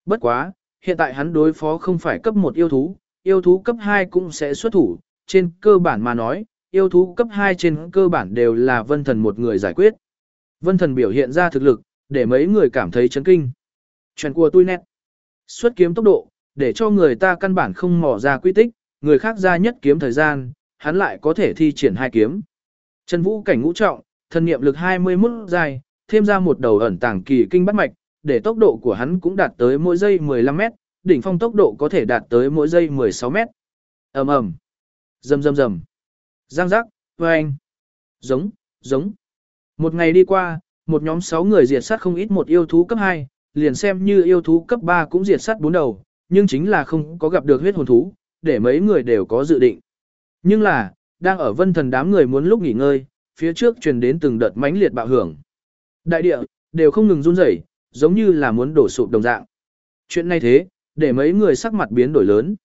Bất quá, hiện tại hắn đối phó không phải cấp một yêu thú, yêu thú cấp 2 cũng sẽ xuất thủ, trên cơ bản mà nói, yêu thú cấp 2 trên cơ bản đều là vân thần một người giải quyết. Vân thần biểu hiện ra thực lực, để mấy người cảm thấy chấn kinh. Chuyện của tôi nét. Xuất kiếm tốc độ, để cho người ta căn bản không mò ra quy tích, người khác ra nhất kiếm thời gian, hắn lại có thể thi triển hai kiếm. Chân vũ cảnh ngũ trọng, thần niệm lực 21 dài, thêm ra một đầu ẩn tàng kỳ kinh bắt mạch, để tốc độ của hắn cũng đạt tới mỗi giây 15 mét, đỉnh phong tốc độ có thể đạt tới mỗi giây 16 mét. ầm ầm, rầm rầm rầm, giang giác, vang, giống, giống. Một ngày đi qua, một nhóm 6 người diệt sát không ít một yêu thú cấp 2, liền xem như yêu thú cấp 3 cũng diệt sát bốn đầu, nhưng chính là không có gặp được huyết hồn thú, để mấy người đều có dự định. Nhưng là, đang ở vân thần đám người muốn lúc nghỉ ngơi, phía trước truyền đến từng đợt mãnh liệt bạo hưởng. Đại địa, đều không ngừng run rẩy, giống như là muốn đổ sụp đồng dạng. Chuyện này thế, để mấy người sắc mặt biến đổi lớn.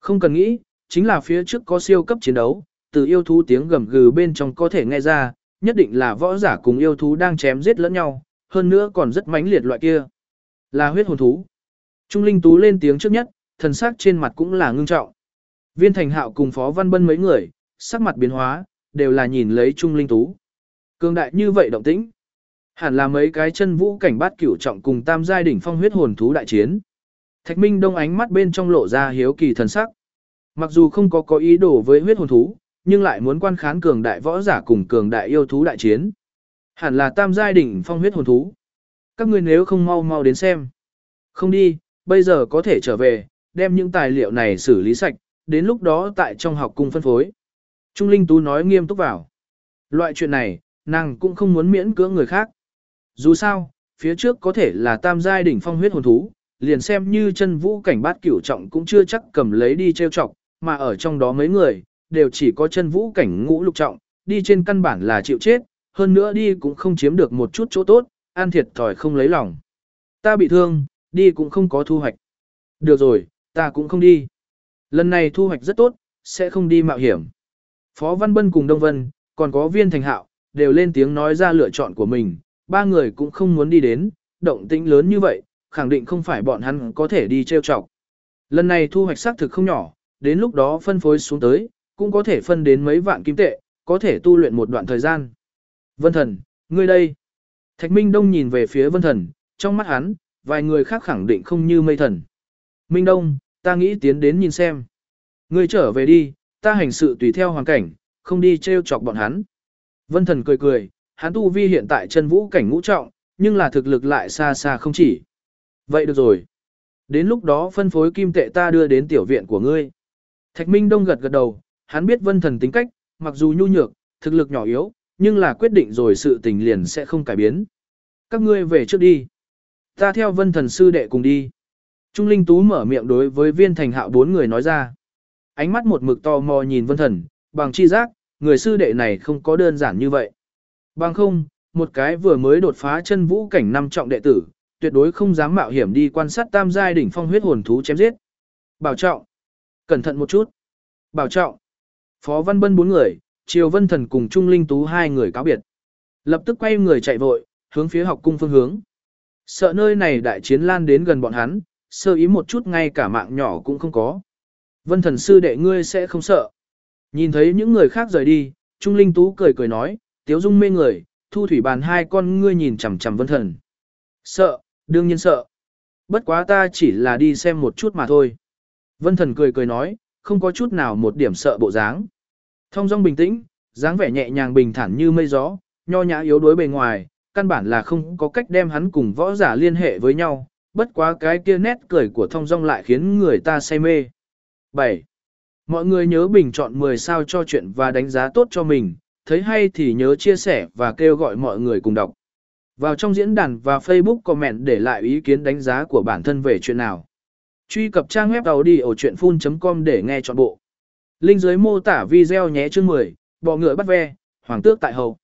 Không cần nghĩ, chính là phía trước có siêu cấp chiến đấu, từ yêu thú tiếng gầm gừ bên trong có thể nghe ra, nhất định là võ giả cùng yêu thú đang chém giết lẫn nhau, hơn nữa còn rất mãnh liệt loại kia. Là huyết hồn thú. Trung Linh Tú lên tiếng trước nhất, thần sắc trên mặt cũng là ngưng trọng. Viên Thành Hạo cùng Phó Văn Bân mấy người, sắc mặt biến hóa, đều là nhìn lấy Trung Linh Tú. Cường đại như vậy động tĩnh. Hẳn là mấy cái chân vũ cảnh bát cửu trọng cùng tam giai đỉnh phong huyết hồn thú đại chiến. Thạch Minh Đông ánh mắt bên trong lộ ra hiếu kỳ thần sắc. Mặc dù không có có ý đồ với huyết hồn thú, nhưng lại muốn quan khán cường đại võ giả cùng cường đại yêu thú đại chiến. Hẳn là tam giai đỉnh phong huyết hồn thú. Các ngươi nếu không mau mau đến xem. Không đi, bây giờ có thể trở về, đem những tài liệu này xử lý sạch, đến lúc đó tại trong học cung phân phối. Trung Linh Tú nói nghiêm túc vào. Loại chuyện này, nàng cũng không muốn miễn cưỡng người khác. Dù sao, phía trước có thể là tam giai đỉnh phong huyết hồn thú, liền xem như chân vũ cảnh bát cửu trọng cũng chưa chắc cầm lấy đi trêu trọng, mà ở trong đó mấy người, đều chỉ có chân vũ cảnh ngũ lục trọng, đi trên căn bản là chịu chết, hơn nữa đi cũng không chiếm được một chút chỗ tốt, an thiệt thòi không lấy lòng. Ta bị thương, đi cũng không có thu hoạch. Được rồi, ta cũng không đi. Lần này thu hoạch rất tốt, sẽ không đi mạo hiểm. Phó Văn Bân cùng Đông Vân, còn có viên thành hạo, đều lên tiếng nói ra lựa chọn của mình, ba người cũng không muốn đi đến, động tĩnh lớn như vậy, khẳng định không phải bọn hắn có thể đi trêu chọc. Lần này thu hoạch xác thực không nhỏ, đến lúc đó phân phối xuống tới, cũng có thể phân đến mấy vạn kim tệ, có thể tu luyện một đoạn thời gian. Vân Thần, ngươi đây. Thạch Minh Đông nhìn về phía Vân Thần, trong mắt hắn, vài người khác khẳng định không như mây thần. Minh Đông, ta nghĩ tiến đến nhìn xem. Ngươi trở về đi, ta hành sự tùy theo hoàn cảnh, không đi trêu chọc bọn hắn. Vân Thần cười cười, hắn tu vi hiện tại chân vũ cảnh ngũ trọng, nhưng là thực lực lại xa xa không chỉ. Vậy được rồi. Đến lúc đó phân phối kim tệ ta đưa đến tiểu viện của ngươi. Thạch Minh Đông gật gật đầu, hắn biết vân thần tính cách, mặc dù nhu nhược, thực lực nhỏ yếu, nhưng là quyết định rồi sự tình liền sẽ không cải biến. Các ngươi về trước đi. Ta theo vân thần sư đệ cùng đi. Trung Linh Tú mở miệng đối với viên thành hạo bốn người nói ra. Ánh mắt một mực to mò nhìn vân thần, bằng chi giác, người sư đệ này không có đơn giản như vậy. Bằng không, một cái vừa mới đột phá chân vũ cảnh năm trọng đệ tử, tuyệt đối không dám mạo hiểm đi quan sát tam giai đỉnh phong huyết hồn thú chém giết. Bảo trọng. Cẩn thận một chút. Bảo trọng. Phó Văn Bân bốn người, Triều Vân Thần cùng Trung Linh Tú hai người cáo biệt. Lập tức quay người chạy vội, hướng phía học cung phương hướng. Sợ nơi này đại chiến lan đến gần bọn hắn, sơ ý một chút ngay cả mạng nhỏ cũng không có. Vân Thần sư đệ ngươi sẽ không sợ. Nhìn thấy những người khác rời đi, Trung Linh Tú cười cười nói, tiếu dung mê người, thu thủy bàn hai con ngươi nhìn chằm chằm Vân Thần. Sợ, đương nhiên sợ. Bất quá ta chỉ là đi xem một chút mà thôi. Vân Thần cười cười nói, không có chút nào một điểm sợ bộ dáng. Thông dong bình tĩnh, dáng vẻ nhẹ nhàng bình thản như mây gió, nho nhã yếu đuối bề ngoài, căn bản là không có cách đem hắn cùng võ giả liên hệ với nhau, bất quá cái kia nét cười của thông dong lại khiến người ta say mê. 7. Mọi người nhớ bình chọn 10 sao cho chuyện và đánh giá tốt cho mình, thấy hay thì nhớ chia sẻ và kêu gọi mọi người cùng đọc. Vào trong diễn đàn và Facebook comment để lại ý kiến đánh giá của bản thân về chuyện nào. Truy cập trang web đầu đi ở chuyện full.com để nghe trọn bộ. Linh dưới mô tả video nhé chương 10, bọ ngựa bắt ve, hoàng tước tại hậu.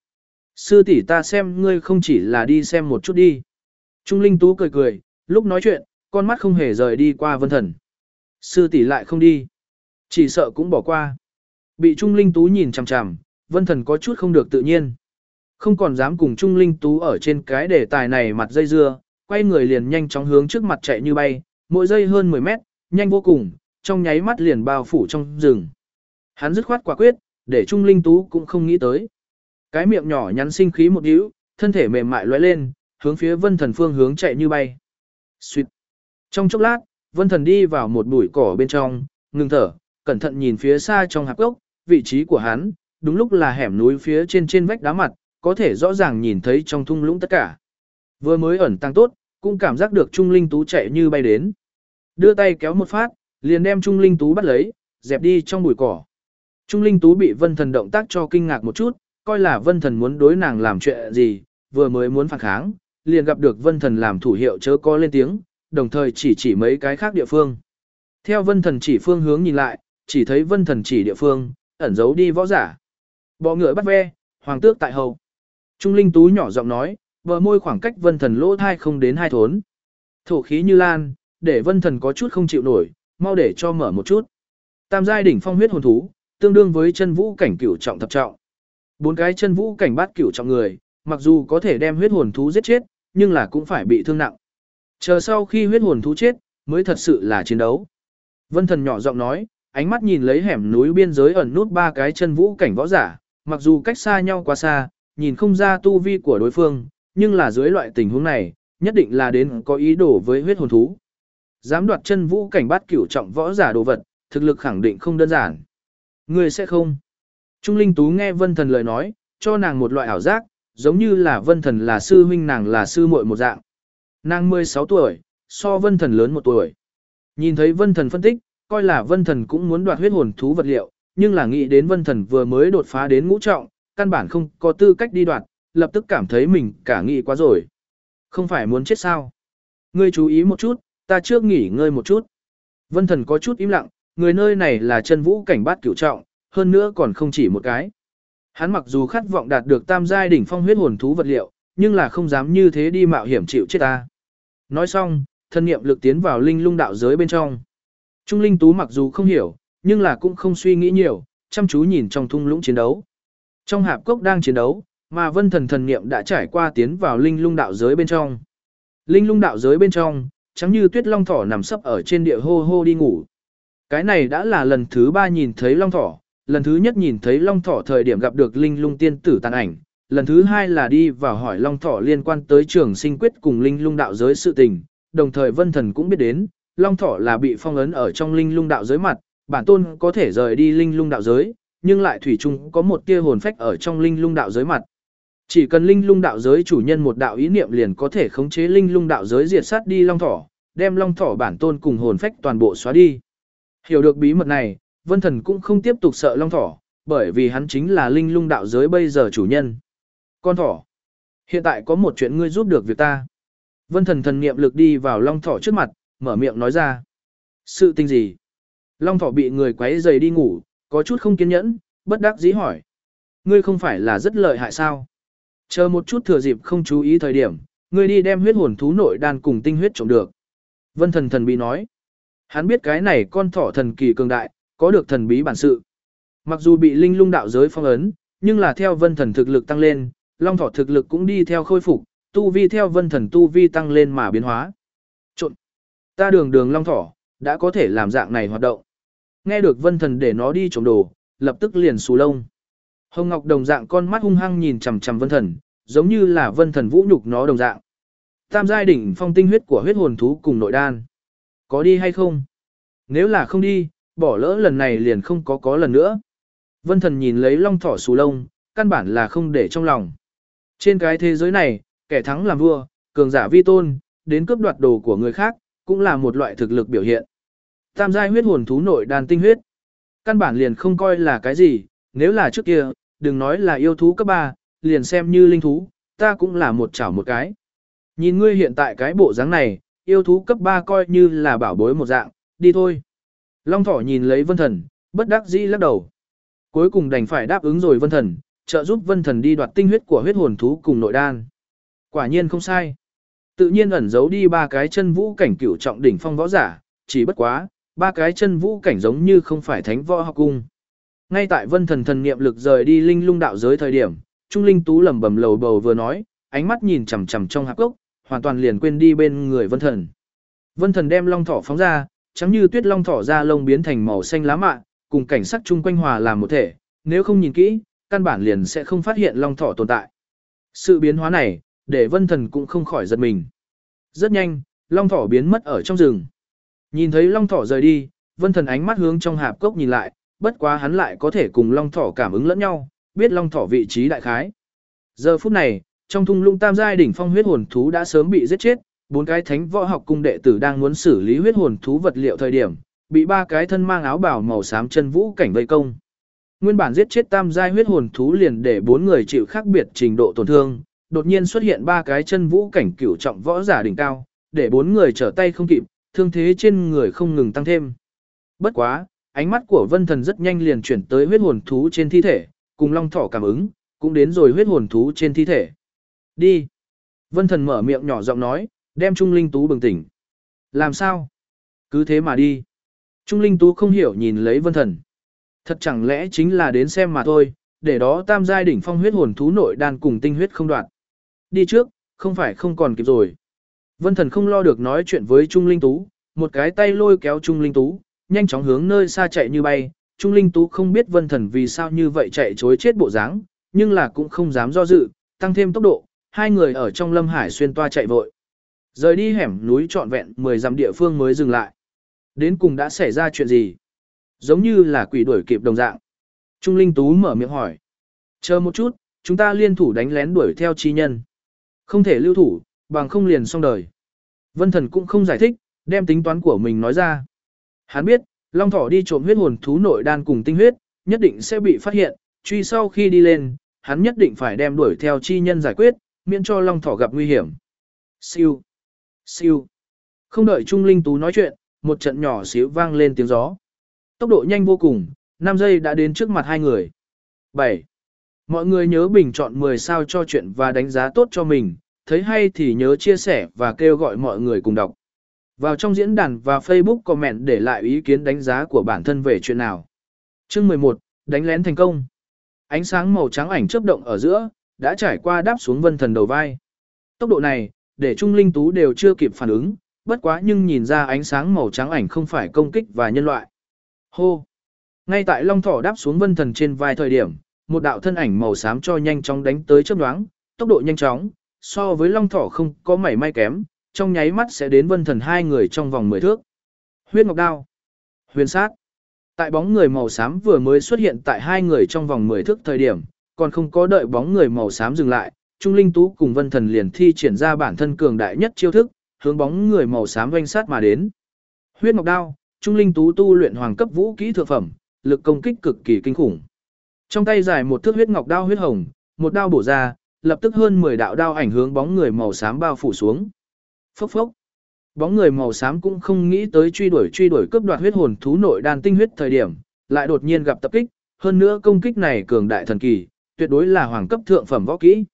Sư tỷ ta xem ngươi không chỉ là đi xem một chút đi. Trung Linh Tú cười cười, lúc nói chuyện, con mắt không hề rời đi qua vân thần. Sư tỷ lại không đi. Chỉ sợ cũng bỏ qua. Bị Trung Linh Tú nhìn chằm chằm, vân thần có chút không được tự nhiên. Không còn dám cùng Trung Linh Tú ở trên cái đề tài này mặt dây dưa, quay người liền nhanh chóng hướng trước mặt chạy như bay, mỗi giây hơn 10 mét, nhanh vô cùng, trong nháy mắt liền bao phủ trong rừng. Hắn dứt khoát quả quyết, để Trung Linh Tú cũng không nghĩ tới. Cái miệng nhỏ nhắn sinh khí một díu, thân thể mềm mại lóe lên, hướng phía vân thần phương hướng chạy như bay. Xuyệt. Trong chốc lát, vân thần đi vào một bụi cỏ bên trong, ngừng thở, cẩn thận nhìn phía xa trong hạp gốc, vị trí của hắn, đúng lúc là hẻm núi phía trên trên vách đá mặt, có thể rõ ràng nhìn thấy trong thung lũng tất cả. Vừa mới ẩn tăng tốt, cũng cảm giác được Trung Linh Tú chạy như bay đến. Đưa tay kéo một phát, liền đem Trung Linh Tú bắt lấy, dẹp đi trong bụi cỏ. Trung Linh Tú bị Vân Thần động tác cho kinh ngạc một chút, coi là Vân Thần muốn đối nàng làm chuyện gì, vừa mới muốn phản kháng, liền gặp được Vân Thần làm thủ hiệu chớ có lên tiếng, đồng thời chỉ chỉ mấy cái khác địa phương. Theo vân thần chỉ phương hướng nhìn lại, chỉ thấy vân thần chỉ địa phương, ẩn giấu đi võ giả. Bọ ngựa bắt ve, hoàng tước tại hầu. Trung linh tú nhỏ giọng nói, bờ môi khoảng cách vân thần lỗ thai không đến hai thốn. Thổ khí như lan, để vân thần có chút không chịu nổi, mau để cho mở một chút. Tam giai đỉnh phong huyết hồn thú, tương đương với chân vũ cảnh cửu trọng thập trọng. Bốn cái chân vũ cảnh bát cửu trọng người, mặc dù có thể đem huyết hồn thú giết chết, nhưng là cũng phải bị thương nặng. Chờ sau khi huyết hồn thú chết, mới thật sự là chiến đấu. Vân thần nhỏ giọng nói, ánh mắt nhìn lấy hẻm núi biên giới ẩn nút ba cái chân vũ cảnh võ giả, mặc dù cách xa nhau quá xa, nhìn không ra tu vi của đối phương, nhưng là dưới loại tình huống này, nhất định là đến có ý đồ với huyết hồn thú. Dám đoạt chân vũ cảnh bát cửu trọng võ giả đồ vật, thực lực khẳng định không đơn giản. Người sẽ không. Trung Linh Tú nghe Vân Thần lời nói, cho nàng một loại ảo giác, giống như là Vân Thần là sư huynh nàng là sư muội một dạng. Nàng 16 tuổi, so Vân Thần lớn một tuổi. Nhìn thấy Vân Thần phân tích, coi là Vân Thần cũng muốn đoạt huyết hồn thú vật liệu, nhưng là nghĩ đến Vân Thần vừa mới đột phá đến ngũ trọng, căn bản không có tư cách đi đoạt, lập tức cảm thấy mình cả nghĩ quá rồi. Không phải muốn chết sao? Ngươi chú ý một chút, ta trước nghỉ ngơi một chút. Vân Thần có chút im lặng, người nơi này là chân vũ cảnh bát cửu trọng, hơn nữa còn không chỉ một cái. Hắn mặc dù khát vọng đạt được tam giai đỉnh phong huyết hồn thú vật liệu, nhưng là không dám như thế đi mạo hiểm chịu chết ta. Nói xong, thân niệm lực tiến vào linh lung đạo giới bên trong. Trung linh tú mặc dù không hiểu, nhưng là cũng không suy nghĩ nhiều, chăm chú nhìn trong thung lũng chiến đấu. Trong hạp cốc đang chiến đấu, mà vân thần thần niệm đã trải qua tiến vào linh lung đạo giới bên trong. Linh lung đạo giới bên trong, trắng như tuyết long thỏ nằm sấp ở trên địa hô hô đi ngủ. Cái này đã là lần thứ ba nhìn thấy long thỏ, lần thứ nhất nhìn thấy long thỏ thời điểm gặp được linh lung tiên tử tàn ảnh, lần thứ hai là đi vào hỏi long thỏ liên quan tới trường sinh quyết cùng linh lung đạo giới sự tình, đồng thời vân thần cũng biết đến, long thỏ là bị phong ấn ở trong linh lung đạo giới mặt, bản tôn có thể rời đi linh lung đạo giới, nhưng lại thủy chung có một tia hồn phách ở trong linh lung đạo giới mặt. Chỉ cần linh lung đạo giới chủ nhân một đạo ý niệm liền có thể khống chế linh lung đạo giới diệt sát đi long thỏ, đem long thỏ bản tôn cùng hồn phách toàn bộ xóa đi. Hiểu được bí mật này, vân thần cũng không tiếp tục sợ long thỏ, bởi vì hắn chính là linh lung đạo giới bây giờ chủ nhân. Con thỏ, hiện tại có một chuyện ngươi giúp được việc ta. Vân thần thần niệm lực đi vào long thỏ trước mặt, mở miệng nói ra. Sự tình gì? Long thỏ bị người quấy dày đi ngủ, có chút không kiên nhẫn, bất đắc dĩ hỏi. Ngươi không phải là rất lợi hại sao? Chờ một chút thừa dịp không chú ý thời điểm, ngươi đi đem huyết hồn thú nội đan cùng tinh huyết trộm được. Vân thần thần bí nói. Hắn biết cái này con thỏ thần kỳ cường đại, có được thần bí bản sự. Mặc dù bị linh lung đạo giới phong ấn, nhưng là theo vân thần thực lực tăng lên, long thỏ thực lực cũng đi theo khôi phục, tu vi theo vân thần tu vi tăng lên mà biến hóa. Trộn. Ta đường đường long thỏ, đã có thể làm dạng này hoạt động. Nghe được vân thần để nó đi trộm đồ, lập tức liền xù lông. Hồng Ngọc đồng dạng con mắt hung hăng nhìn chằm chằm vân thần, giống như là vân thần vũ nhục nó đồng dạng. Tam giai đỉnh phong tinh huyết của huyết hồn thú cùng nội đan. Có đi hay không? Nếu là không đi, bỏ lỡ lần này liền không có có lần nữa. Vân thần nhìn lấy long thỏ xù lông, căn bản là không để trong lòng. Trên cái thế giới này, kẻ thắng làm vua, cường giả vi tôn, đến cướp đoạt đồ của người khác, cũng là một loại thực lực biểu hiện. Tam giai huyết hồn thú nội đan tinh huyết. Căn bản liền không coi là cái gì, nếu là trước kia, đừng nói là yêu thú cấp 3, liền xem như linh thú, ta cũng là một chảo một cái. Nhìn ngươi hiện tại cái bộ dáng này, yêu thú cấp 3 coi như là bảo bối một dạng, đi thôi. Long thỏ nhìn lấy vân thần, bất đắc dĩ lắc đầu. Cuối cùng đành phải đáp ứng rồi vân thần, trợ giúp vân thần đi đoạt tinh huyết của huyết hồn thú cùng nội đan. Quả nhiên không sai. Tự nhiên ẩn giấu đi ba cái chân vũ cảnh cửu trọng đỉnh phong võ giả, chỉ bất quá, ba cái chân vũ cảnh giống như không phải thánh võ học cung. Ngay tại vân thần thần niệm lực rời đi linh lung đạo giới thời điểm, Trung Linh Tú lẩm bẩm lầu bầu vừa nói, ánh mắt nhìn chằm chằm trong hạp cốc, hoàn toàn liền quên đi bên người vân thần. Vân thần đem long thỏ phóng ra, trắng như tuyết long thỏ ra lông biến thành màu xanh lá mạ, cùng cảnh sắc chung quanh hòa làm một thể, nếu không nhìn kỹ, căn bản liền sẽ không phát hiện long thỏ tồn tại. Sự biến hóa này, để vân thần cũng không khỏi giật mình. Rất nhanh, long thỏ biến mất ở trong rừng. Nhìn thấy long thỏ rời đi, vân thần ánh mắt hướng trong hạp cốc nhìn lại, bất quá hắn lại có thể cùng long thỏ cảm ứng lẫn nhau, biết long thỏ vị trí đại khái. Giờ phút này, trong thung lũng tam giai đỉnh phong huyết hồn thú đã sớm bị giết chết, bốn cái thánh võ học cung đệ tử đang muốn xử lý huyết hồn thú vật liệu thời điểm, bị ba cái thân mang áo bào màu xám chân vũ cảnh vây công. Nguyên bản giết chết tam giai huyết hồn thú liền để bốn người chịu khác biệt trình độ tổn thương, đột nhiên xuất hiện ba cái chân vũ cảnh cửu trọng võ giả đỉnh cao, để bốn người trở tay không kịp, thương thế trên người không ngừng tăng thêm. Bất quá, ánh mắt của vân thần rất nhanh liền chuyển tới huyết hồn thú trên thi thể, cùng long thỏ cảm ứng, cũng đến rồi huyết hồn thú trên thi thể. Đi. Vân thần mở miệng nhỏ giọng nói, đem Trung Linh Tú bừng tỉnh. Làm sao? Cứ thế mà đi. Trung Linh Tú không hiểu nhìn lấy vân thần. Thật chẳng lẽ chính là đến xem mà thôi, để đó tam giai đỉnh phong huyết hồn thú nội đan cùng tinh huyết không đoạn. Đi trước, không phải không còn kịp rồi. Vân thần không lo được nói chuyện với Trung Linh Tú, một cái tay lôi kéo Trung Linh Tú, nhanh chóng hướng nơi xa chạy như bay. Trung Linh Tú không biết vân thần vì sao như vậy chạy chối chết bộ dáng, nhưng là cũng không dám do dự, tăng thêm tốc độ, hai người ở trong lâm hải xuyên toa chạy vội. Rời đi hẻm núi trọn vẹn 10 dặm địa phương mới dừng lại. Đến cùng đã xảy ra chuyện gì? Giống như là quỷ đuổi kịp đồng dạng. Trung Linh Tú mở miệng hỏi. Chờ một chút, chúng ta liên thủ đánh lén đuổi theo chi nhân. Không thể lưu thủ, bằng không liền xong đời. Vân Thần cũng không giải thích, đem tính toán của mình nói ra. Hắn biết, Long Thỏ đi trộm huyết hồn thú nội đan cùng tinh huyết, nhất định sẽ bị phát hiện, truy sau khi đi lên, hắn nhất định phải đem đuổi theo chi nhân giải quyết, miễn cho Long Thỏ gặp nguy hiểm. Siêu, siêu. Không đợi Trung Linh Tú nói chuyện, một trận nhỏ xíu vang lên tiếng gió. Tốc độ nhanh vô cùng, 5 giây đã đến trước mặt hai người. 7. Mọi người nhớ bình chọn 10 sao cho chuyện và đánh giá tốt cho mình, thấy hay thì nhớ chia sẻ và kêu gọi mọi người cùng đọc. Vào trong diễn đàn và Facebook comment để lại ý kiến đánh giá của bản thân về chuyện nào. Chương 11, đánh lén thành công. Ánh sáng màu trắng ảnh chớp động ở giữa, đã trải qua đáp xuống vân thần đầu vai. Tốc độ này, để Trung Linh Tú đều chưa kịp phản ứng, bất quá nhưng nhìn ra ánh sáng màu trắng ảnh không phải công kích và nhân loại. Hô! Ngay tại long thỏ đáp xuống vân thần trên vai thời điểm, một đạo thân ảnh màu xám cho nhanh chóng đánh tới chớp nhoáng, tốc độ nhanh chóng, so với long thỏ không có mảy may kém, trong nháy mắt sẽ đến vân thần hai người trong vòng 10 thước. Huyết ngọc đao, huyền sát. Tại bóng người màu xám vừa mới xuất hiện tại hai người trong vòng 10 thước thời điểm, còn không có đợi bóng người màu xám dừng lại, Trung Linh Tú cùng Vân Thần liền thi triển ra bản thân cường đại nhất chiêu thức, hướng bóng người màu xám doanh sát mà đến. Huyết ngọc đao, Trung Linh Tú tu luyện hoàng cấp vũ kỹ thượng phẩm, lực công kích cực kỳ kinh khủng. Trong tay dài một thước huyết ngọc đao huyết hồng, một đao bổ ra, lập tức hơn 10 đạo đao ảnh hướng bóng người màu xám bao phủ xuống. Phốc phốc. Bóng người màu xám cũng không nghĩ tới truy đuổi truy đuổi cướp đoạt huyết hồn thú nội đan tinh huyết thời điểm, lại đột nhiên gặp tập kích, hơn nữa công kích này cường đại thần kỳ, tuyệt đối là hoàng cấp thượng phẩm võ kỹ.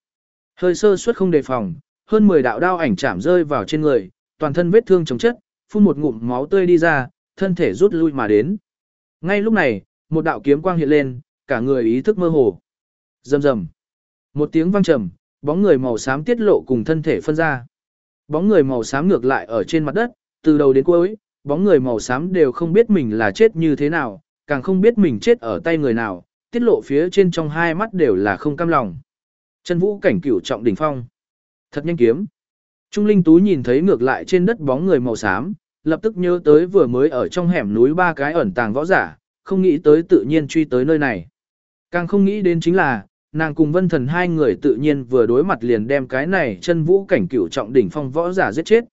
Hơi sơ suất không đề phòng, hơn 10 đạo đao ảnh chạm rơi vào trên người, toàn thân vết thương chống chất, phun một ngụm máu tươi đi ra, thân thể rút lui mà đến. Ngay lúc này, một đạo kiếm quang hiện lên, cả người ý thức mơ hồ. Rầm rầm. Một tiếng vang trầm, bóng người màu xám tiết lộ cùng thân thể phân ra. Bóng người màu xám ngược lại ở trên mặt đất, từ đầu đến cuối, bóng người màu xám đều không biết mình là chết như thế nào, càng không biết mình chết ở tay người nào, tiết lộ phía trên trong hai mắt đều là không cam lòng. Chân vũ cảnh cửu trọng đỉnh phong. Thật nhanh kiếm. Trung Linh Tú nhìn thấy ngược lại trên đất bóng người màu xám, lập tức nhớ tới vừa mới ở trong hẻm núi ba cái ẩn tàng võ giả, không nghĩ tới tự nhiên truy tới nơi này. Càng không nghĩ đến chính là, nàng cùng vân thần hai người tự nhiên vừa đối mặt liền đem cái này chân vũ cảnh cửu trọng đỉnh phong võ giả giết chết.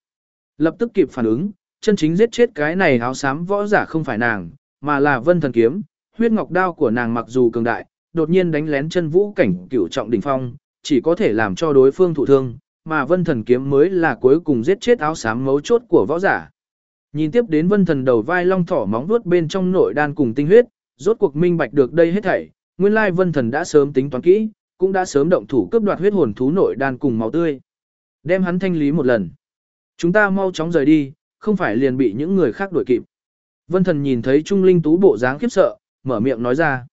Lập tức kịp phản ứng, chân chính giết chết cái này áo xám võ giả không phải nàng, mà là vân thần kiếm, huyết ngọc đao của nàng mặc dù cường đại, đột nhiên đánh lén chân vũ cảnh cửu trọng đỉnh phong, chỉ có thể làm cho đối phương thụ thương, mà vân thần kiếm mới là cuối cùng giết chết áo xám mấu chốt của võ giả. Nhìn tiếp đến vân thần đầu vai long thỏ móng vuốt bên trong nội đan cùng tinh huyết, rốt cuộc minh bạch được đây hết thảy, nguyên lai vân thần đã sớm tính toán kỹ, cũng đã sớm động thủ cướp đoạt huyết hồn thú nội đan cùng máu tươi. Đem hắn thanh lý một lần. Chúng ta mau chóng rời đi, không phải liền bị những người khác đuổi kịp. Vân thần nhìn thấy Trung Linh Tú bộ dáng khiếp sợ, mở miệng nói ra.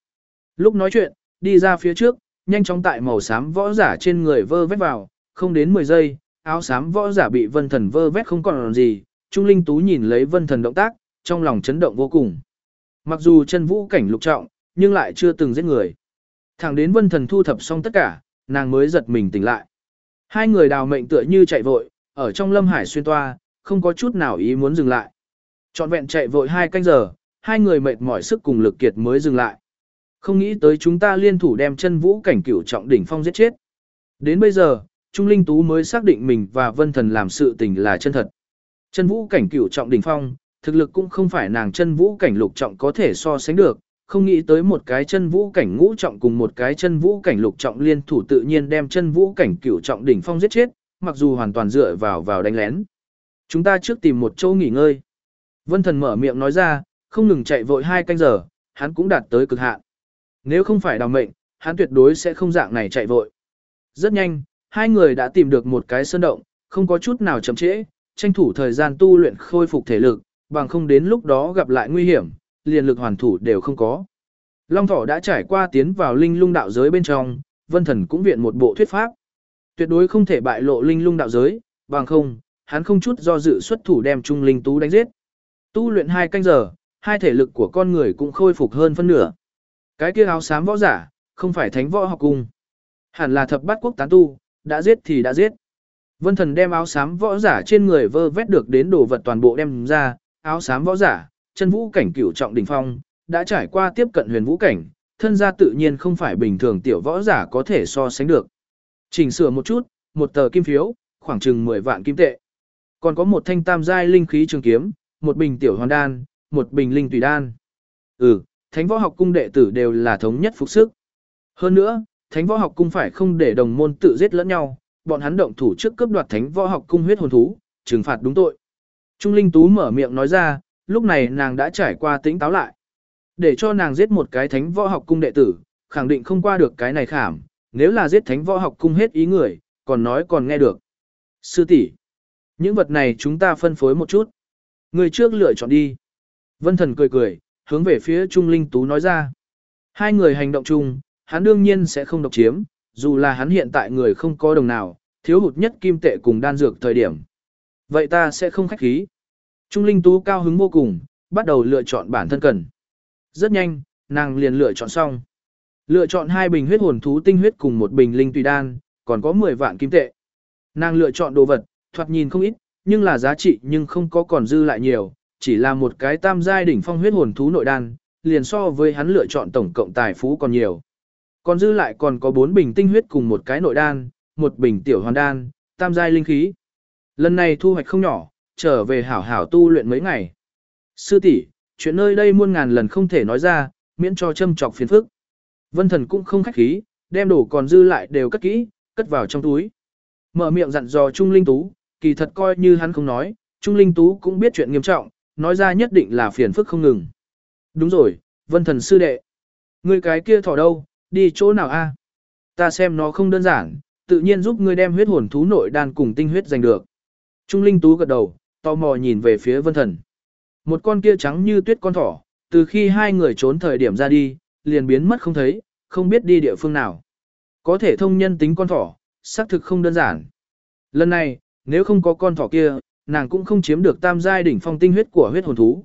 Lúc nói chuyện, đi ra phía trước, nhanh chóng tại màu xám võ giả trên người vơ vét vào, không đến 10 giây, áo xám võ giả bị vân thần vơ vét không còn gì, Trung Linh Tú nhìn lấy vân thần động tác, trong lòng chấn động vô cùng. Mặc dù chân vũ cảnh lục trọng, nhưng lại chưa từng giết người. Thẳng đến vân thần thu thập xong tất cả, nàng mới giật mình tỉnh lại. Hai người đào mệnh tựa như chạy vội, ở trong lâm hải xuyên toa, không có chút nào ý muốn dừng lại. Chọn vẹn chạy vội hai canh giờ, hai người mệt mỏi sức cùng lực kiệt mới dừng lại. Không nghĩ tới chúng ta liên thủ đem chân vũ cảnh cửu trọng đỉnh phong giết chết. Đến bây giờ, Trung Linh Tú mới xác định mình và Vân Thần làm sự tình là chân thật. Chân vũ cảnh cửu trọng đỉnh phong, thực lực cũng không phải nàng chân vũ cảnh lục trọng có thể so sánh được, không nghĩ tới một cái chân vũ cảnh ngũ trọng cùng một cái chân vũ cảnh lục trọng liên thủ tự nhiên đem chân vũ cảnh cửu trọng đỉnh phong giết chết, mặc dù hoàn toàn dựa vào vào đánh lén. Chúng ta trước tìm một chỗ nghỉ ngơi. Vân Thần mở miệng nói ra, không ngừng chạy vội hai canh giờ, hắn cũng đạt tới cực hạn. Nếu không phải đào mệnh, hắn tuyệt đối sẽ không dạng này chạy vội. Rất nhanh, hai người đã tìm được một cái sơn động, không có chút nào chậm trễ, tranh thủ thời gian tu luyện khôi phục thể lực, bằng không đến lúc đó gặp lại nguy hiểm, liền lực hoàn thủ đều không có. Long thỏ đã trải qua tiến vào linh lung đạo giới bên trong, vân thần cũng viện một bộ thuyết pháp. Tuyệt đối không thể bại lộ linh lung đạo giới, bằng không, hắn không chút do dự xuất thủ đem trung linh tú đánh giết. Tu luyện hai canh giờ, hai thể lực của con người cũng khôi phục hơn phân nửa. Cái kia áo xám võ giả, không phải thánh võ học cung. Hẳn là thập bát quốc tán tu, đã giết thì đã giết. Vân thần đem áo xám võ giả trên người vơ vét được đến đồ vật toàn bộ đem ra, áo xám võ giả, chân vũ cảnh cửu trọng đỉnh phong, đã trải qua tiếp cận huyền vũ cảnh, thân gia tự nhiên không phải bình thường tiểu võ giả có thể so sánh được. Chỉnh sửa một chút, một tờ kim phiếu, khoảng chừng 10 vạn kim tệ. Còn có một thanh tam giai linh khí trường kiếm, một bình tiểu hoàn đan, một bình linh tùy đan. Ừ, thánh võ học cung đệ tử đều là thống nhất phục sức. Hơn nữa, thánh võ học cung phải không để đồng môn tự giết lẫn nhau, bọn hắn động thủ trước cướp đoạt thánh võ học cung huyết hồn thú, trừng phạt đúng tội. Trung Linh Tú mở miệng nói ra, lúc này nàng đã trải qua tính táo lại. Để cho nàng giết một cái thánh võ học cung đệ tử, khẳng định không qua được cái này khảm, nếu là giết thánh võ học cung hết ý người, còn nói còn nghe được. Sư tỷ, những vật này chúng ta phân phối một chút. Người trước lựa chọn đi. Vân thần cười cười, hướng về phía Trung Linh Tú nói ra. Hai người hành động chung, hắn đương nhiên sẽ không độc chiếm, dù là hắn hiện tại người không có đồng nào, thiếu hụt nhất kim tệ cùng đan dược thời điểm. Vậy ta sẽ không khách khí. Trung Linh Tú cao hứng vô cùng, bắt đầu lựa chọn bản thân cần. Rất nhanh, nàng liền lựa chọn xong. Lựa chọn hai bình huyết hồn thú tinh huyết cùng một bình linh tùy đan, còn có 10 vạn kim tệ. Nàng lựa chọn đồ vật, thoạt nhìn không ít, nhưng là giá trị nhưng không có còn dư lại nhiều, chỉ là một cái tam giai đỉnh phong huyết hồn thú nội đan, liền so với hắn lựa chọn tổng cộng tài phú còn nhiều. Còn dư lại còn có 4 bình tinh huyết cùng một cái nội đan, một bình tiểu hoàn đan, tam giai linh khí. Lần này thu hoạch không nhỏ, trở về hảo hảo tu luyện mấy ngày. Sư tỷ, chuyện nơi đây muôn ngàn lần không thể nói ra, miễn cho châm trọc phiền phức. Vân thần cũng không khách khí, đem đồ còn dư lại đều cất kỹ, cất vào trong túi. Mở miệng dặn dò Trung Linh Tú, kỳ thật coi như hắn không nói, Trung Linh Tú cũng biết chuyện nghiêm trọng, nói ra nhất định là phiền phức không ngừng. Đúng rồi, vân thần sư đệ. Người cái kia thỏ đâu, đi chỗ nào a? Ta xem nó không đơn giản, tự nhiên giúp ngươi đem huyết hồn thú nội đan cùng tinh huyết giành được. Trung Linh Tú gật đầu, tò mò nhìn về phía vân thần. Một con kia trắng như tuyết con thỏ, từ khi hai người trốn thời điểm ra đi, liền biến mất không thấy, không biết đi địa phương nào. Có thể thông nhân tính con thỏ, xác thực không đơn giản. Lần này, nếu không có con thỏ kia, nàng cũng không chiếm được tam giai đỉnh phong tinh huyết của huyết hồn thú.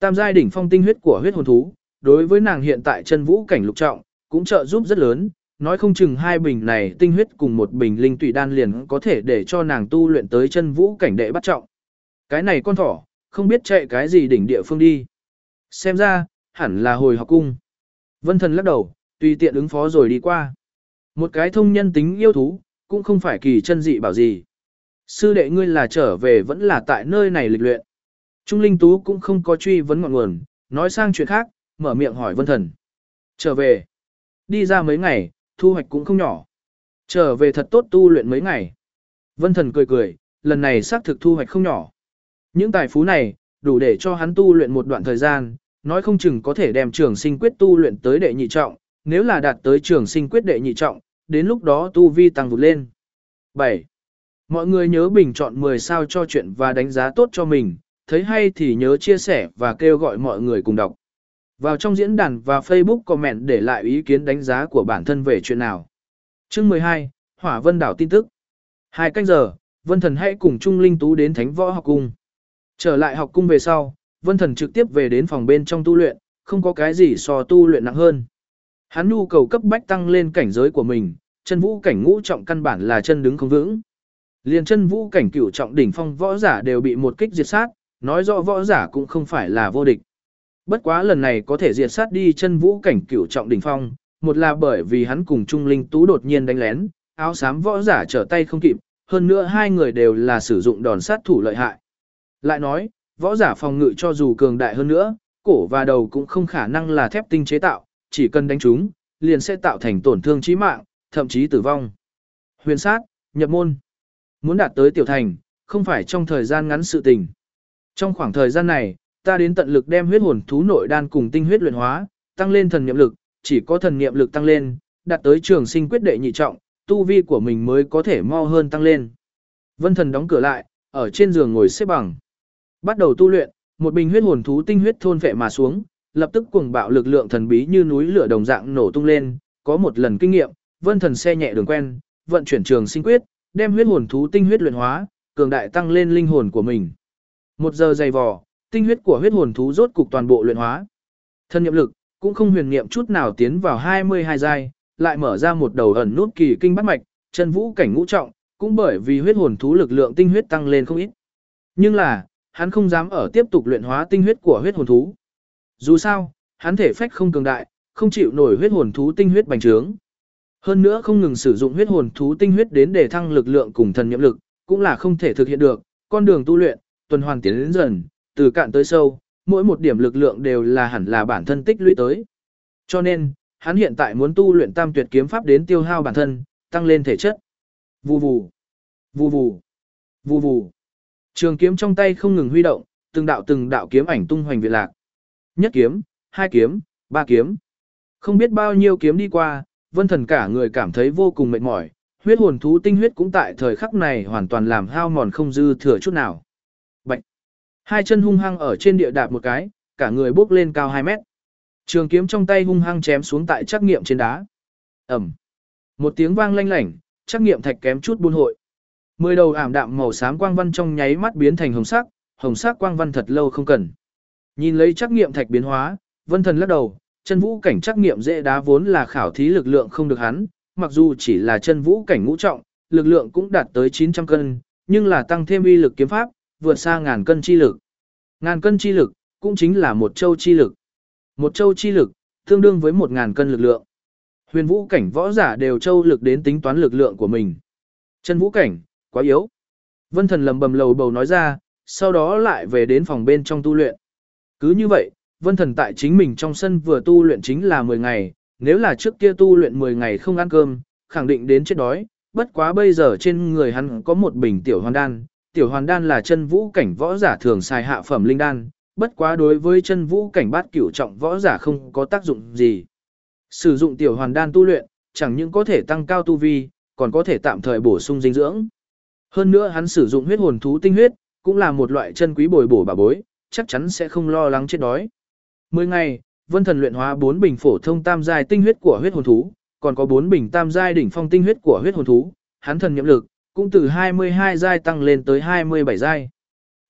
Tam giai đỉnh phong tinh huyết của huyết hồn thú, đối với nàng hiện tại chân vũ cảnh lục trọng, cũng trợ giúp rất lớn, nói không chừng hai bình này tinh huyết cùng một bình linh tụy đan liền có thể để cho nàng tu luyện tới chân vũ cảnh đệ bắt trọng. Cái này con thỏ, không biết chạy cái gì đỉnh địa phương đi. Xem ra, hẳn là hồi học cung. Vân thần lắc đầu, tùy tiện ứng phó rồi đi qua. Một cái thông nhân tính yêu thú, cũng không phải kỳ chân dị bảo gì. Sư đệ ngươi là trở về vẫn là tại nơi này lịch luyện. Trung Linh Tú cũng không có truy vấn ngọn nguồn, nói sang chuyện khác, mở miệng hỏi vân thần. Trở về. Đi ra mấy ngày, thu hoạch cũng không nhỏ. Trở về thật tốt tu luyện mấy ngày. Vân thần cười cười, lần này xác thực thu hoạch không nhỏ. Những tài phú này, đủ để cho hắn tu luyện một đoạn thời gian, nói không chừng có thể đem trường sinh quyết tu luyện tới đệ nhị trọng, nếu là đạt tới trường sinh quyết đệ nhị trọng, đến lúc đó tu vi tăng vụt lên. 7. Mọi người nhớ bình chọn 10 sao cho chuyện và đánh giá tốt cho mình, thấy hay thì nhớ chia sẻ và kêu gọi mọi người cùng đọc. Vào trong diễn đàn và Facebook comment để lại ý kiến đánh giá của bản thân về chuyện nào. Chương 12, Hỏa Vân Đảo tin tức. Hai canh giờ, Vân Thần hãy cùng Trung Linh Tú đến Thánh Võ học cung. Trở lại học cung về sau, Vân Thần trực tiếp về đến phòng bên trong tu luyện, không có cái gì so tu luyện nặng hơn. Hắn nhu cầu cấp bách tăng lên cảnh giới của mình, chân vũ cảnh ngũ trọng căn bản là chân đứng không vững. liền chân vũ cảnh cửu trọng đỉnh phong võ giả đều bị một kích diệt sát, nói rõ võ giả cũng không phải là vô địch. Bất quá lần này có thể diệt sát đi chân vũ cảnh cửu trọng đỉnh phong, một là bởi vì hắn cùng Trung Linh Tú đột nhiên đánh lén, áo xám võ giả trở tay không kịp, hơn nữa hai người đều là sử dụng đòn sát thủ lợi hại. Lại nói, võ giả phòng ngự cho dù cường đại hơn nữa, cổ và đầu cũng không khả năng là thép tinh chế tạo, chỉ cần đánh chúng, liền sẽ tạo thành tổn thương chí mạng, thậm chí tử vong. Huyền sát, nhập môn. Muốn đạt tới tiểu thành, không phải trong thời gian ngắn sự tình. Trong khoảng thời gian này, ta đến tận lực đem huyết hồn thú nội đan cùng tinh huyết luyện hóa, tăng lên thần niệm lực, chỉ có thần niệm lực tăng lên, đạt tới trường sinh quyết đệ nhị trọng, tu vi của mình mới có thể mau hơn tăng lên. Vân thần đóng cửa lại, ở trên giường ngồi xếp bằng. Bắt đầu tu luyện, một bình huyết hồn thú tinh huyết thôn vệ mà xuống, lập tức cuồng bạo lực lượng thần bí như núi lửa đồng dạng nổ tung lên, có một lần kinh nghiệm, vân thần xe nhẹ đường quen, vận chuyển trường sinh quyết, đem huyết hồn thú tinh huyết luyện hóa, cường đại tăng lên linh hồn của mình. Một giờ dày vò, tinh huyết của huyết hồn thú rốt cục toàn bộ luyện hóa. Thân nhiệm lực cũng không huyền niệm chút nào tiến vào 22 giai, lại mở ra một đầu ẩn nút kỳ kinh bát mạch, chân vũ cảnh ngũ trọng, cũng bởi vì huyết hồn thú lực lượng tinh huyết tăng lên không ít. Nhưng là, hắn không dám ở tiếp tục luyện hóa tinh huyết của huyết hồn thú. Dù sao, hắn thể phách không cường đại, không chịu nổi huyết hồn thú tinh huyết bành trướng. Hơn nữa không ngừng sử dụng huyết hồn thú tinh huyết đến để thăng lực lượng cùng thần nhiệm lực, cũng là không thể thực hiện được. Con đường tu luyện, tuần hoàn tiến đến dần, từ cạn tới sâu, mỗi một điểm lực lượng đều là hẳn là bản thân tích lũy tới. Cho nên, hắn hiện tại muốn tu luyện tam tuyệt kiếm pháp đến tiêu hao bản thân, tăng lên thể chất. Vù vù, vù vù, vù vù. Trường kiếm trong tay không ngừng huy động, từng đạo từng đạo kiếm ảnh tung hoành viện lạc. Nhất kiếm, hai kiếm, ba kiếm. Không biết bao nhiêu kiếm đi qua, vân thần cả người cảm thấy vô cùng mệt mỏi, huyết hồn thú tinh huyết cũng tại thời khắc này hoàn toàn làm hao mòn không dư thừa chút nào. Bạch! Hai chân hung hăng ở trên địa đạp một cái, cả người bước lên cao 2 mét. Trường kiếm trong tay hung hăng chém xuống tại trắc nghiệm trên đá. ầm, Một tiếng vang lanh lảnh, trắc nghiệm thạch kém chút buôn hội. Mười đầu ảm đạm màu xám quang văn trong nháy mắt biến thành hồng sắc, hồng sắc quang văn thật lâu không cần. Nhìn lấy trắc nghiệm thạch biến hóa, vân thần lắc đầu, chân vũ cảnh trắc nghiệm dễ đá vốn là khảo thí lực lượng không được hắn, mặc dù chỉ là chân vũ cảnh ngũ trọng, lực lượng cũng đạt tới 900 cân, nhưng là tăng thêm uy lực kiếm pháp, vượt xa ngàn cân chi lực. Ngàn cân chi lực, cũng chính là một châu chi lực. Một châu chi lực, tương đương với một ngàn cân lực lượng. Huyền vũ cảnh võ giả đều châu lực đến tính toán lực lượng của mình. Chân vũ cảnh, quá yếu. Vân thần lầm bầm lầu bầu nói ra, sau đó lại về đến phòng bên trong tu luyện. Cứ như vậy, vân thần tại chính mình trong sân vừa tu luyện chính là 10 ngày, nếu là trước kia tu luyện 10 ngày không ăn cơm, khẳng định đến chết đói, bất quá bây giờ trên người hắn có một bình tiểu hoàn đan, tiểu hoàn đan là chân vũ cảnh võ giả thường xài hạ phẩm linh đan, bất quá đối với chân vũ cảnh bát cửu trọng võ giả không có tác dụng gì. Sử dụng tiểu hoàn đan tu luyện, chẳng những có thể tăng cao tu vi, còn có thể tạm thời bổ sung dinh dưỡng. Hơn nữa hắn sử dụng huyết hồn thú tinh huyết, cũng là một loại chân quý bồi bổ bà bối, chắc chắn sẽ không lo lắng chết đói. Mười ngày, Vân Thần luyện hóa 4 bình phổ thông tam giai tinh huyết của huyết hồn thú, còn có 4 bình tam giai đỉnh phong tinh huyết của huyết hồn thú, hắn thần nhiệm lực cũng từ 22 giai tăng lên tới 27 giai.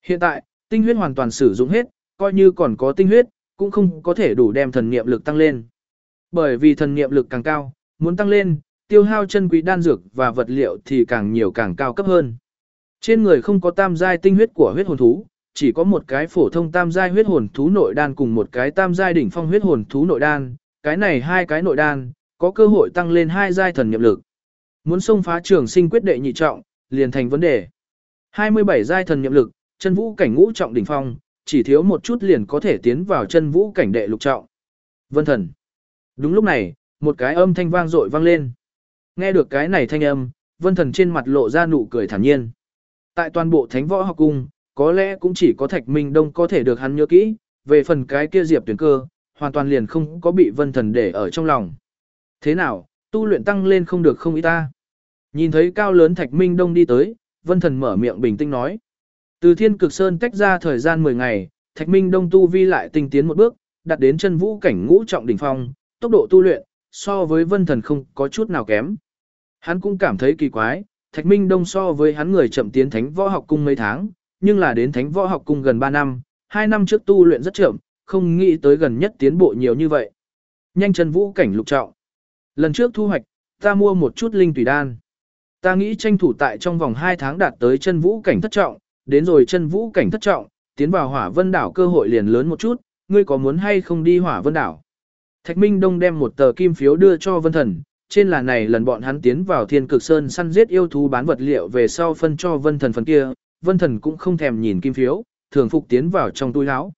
Hiện tại, tinh huyết hoàn toàn sử dụng hết, coi như còn có tinh huyết, cũng không có thể đủ đem thần niệm lực tăng lên. Bởi vì thần niệm lực càng cao, muốn tăng lên, tiêu hao chân quý đan dược và vật liệu thì càng nhiều càng cao cấp hơn. Trên người không có tam giai tinh huyết của huyết hồn thú, chỉ có một cái phổ thông tam giai huyết hồn thú nội đan cùng một cái tam giai đỉnh phong huyết hồn thú nội đan, cái này hai cái nội đan, có cơ hội tăng lên hai giai thần nhiệm lực. Muốn xông phá trường sinh quyết đệ nhị trọng, liền thành vấn đề. 27 giai thần nhiệm lực, chân vũ cảnh ngũ trọng đỉnh phong, chỉ thiếu một chút liền có thể tiến vào chân vũ cảnh đệ lục trọng. Vân thần. Đúng lúc này, một cái âm thanh vang dội vang lên. Nghe được cái này thanh âm, vân thần trên mặt lộ ra nụ cười thản nhiên. Tại toàn bộ thánh võ học cung, có lẽ cũng chỉ có Thạch Minh Đông có thể được hắn nhớ kỹ, về phần cái kia Diệp tuyển cơ, hoàn toàn liền không có bị vân thần để ở trong lòng. Thế nào, tu luyện tăng lên không được không ý ta. Nhìn thấy cao lớn Thạch Minh Đông đi tới, vân thần mở miệng bình tĩnh nói. Từ thiên cực sơn tách ra thời gian 10 ngày, Thạch Minh Đông tu vi lại tinh tiến một bước, đạt đến chân vũ cảnh ngũ trọng đỉnh phong, tốc độ tu luyện, so với vân thần không có chút nào kém. Hắn cũng cảm thấy kỳ quái, Thạch Minh Đông so với hắn người chậm tiến thánh võ học cung mấy tháng, nhưng là đến thánh võ học cung gần 3 năm, 2 năm trước tu luyện rất chậm, không nghĩ tới gần nhất tiến bộ nhiều như vậy. Nhanh chân vũ cảnh lục trọng. Lần trước thu hoạch, ta mua một chút linh tùy đan. Ta nghĩ tranh thủ tại trong vòng 2 tháng đạt tới chân vũ cảnh thất trọng, đến rồi chân vũ cảnh thất trọng, tiến vào hỏa vân đảo cơ hội liền lớn một chút, ngươi có muốn hay không đi hỏa vân đảo? Thạch Minh Đông đem một tờ kim phiếu đưa cho Vân Thần, trên là này lần bọn hắn tiến vào thiên cực sơn săn giết yêu thú bán vật liệu về sau phân cho Vân Thần phần kia, Vân Thần cũng không thèm nhìn kim phiếu, thường phục tiến vào trong túi áo.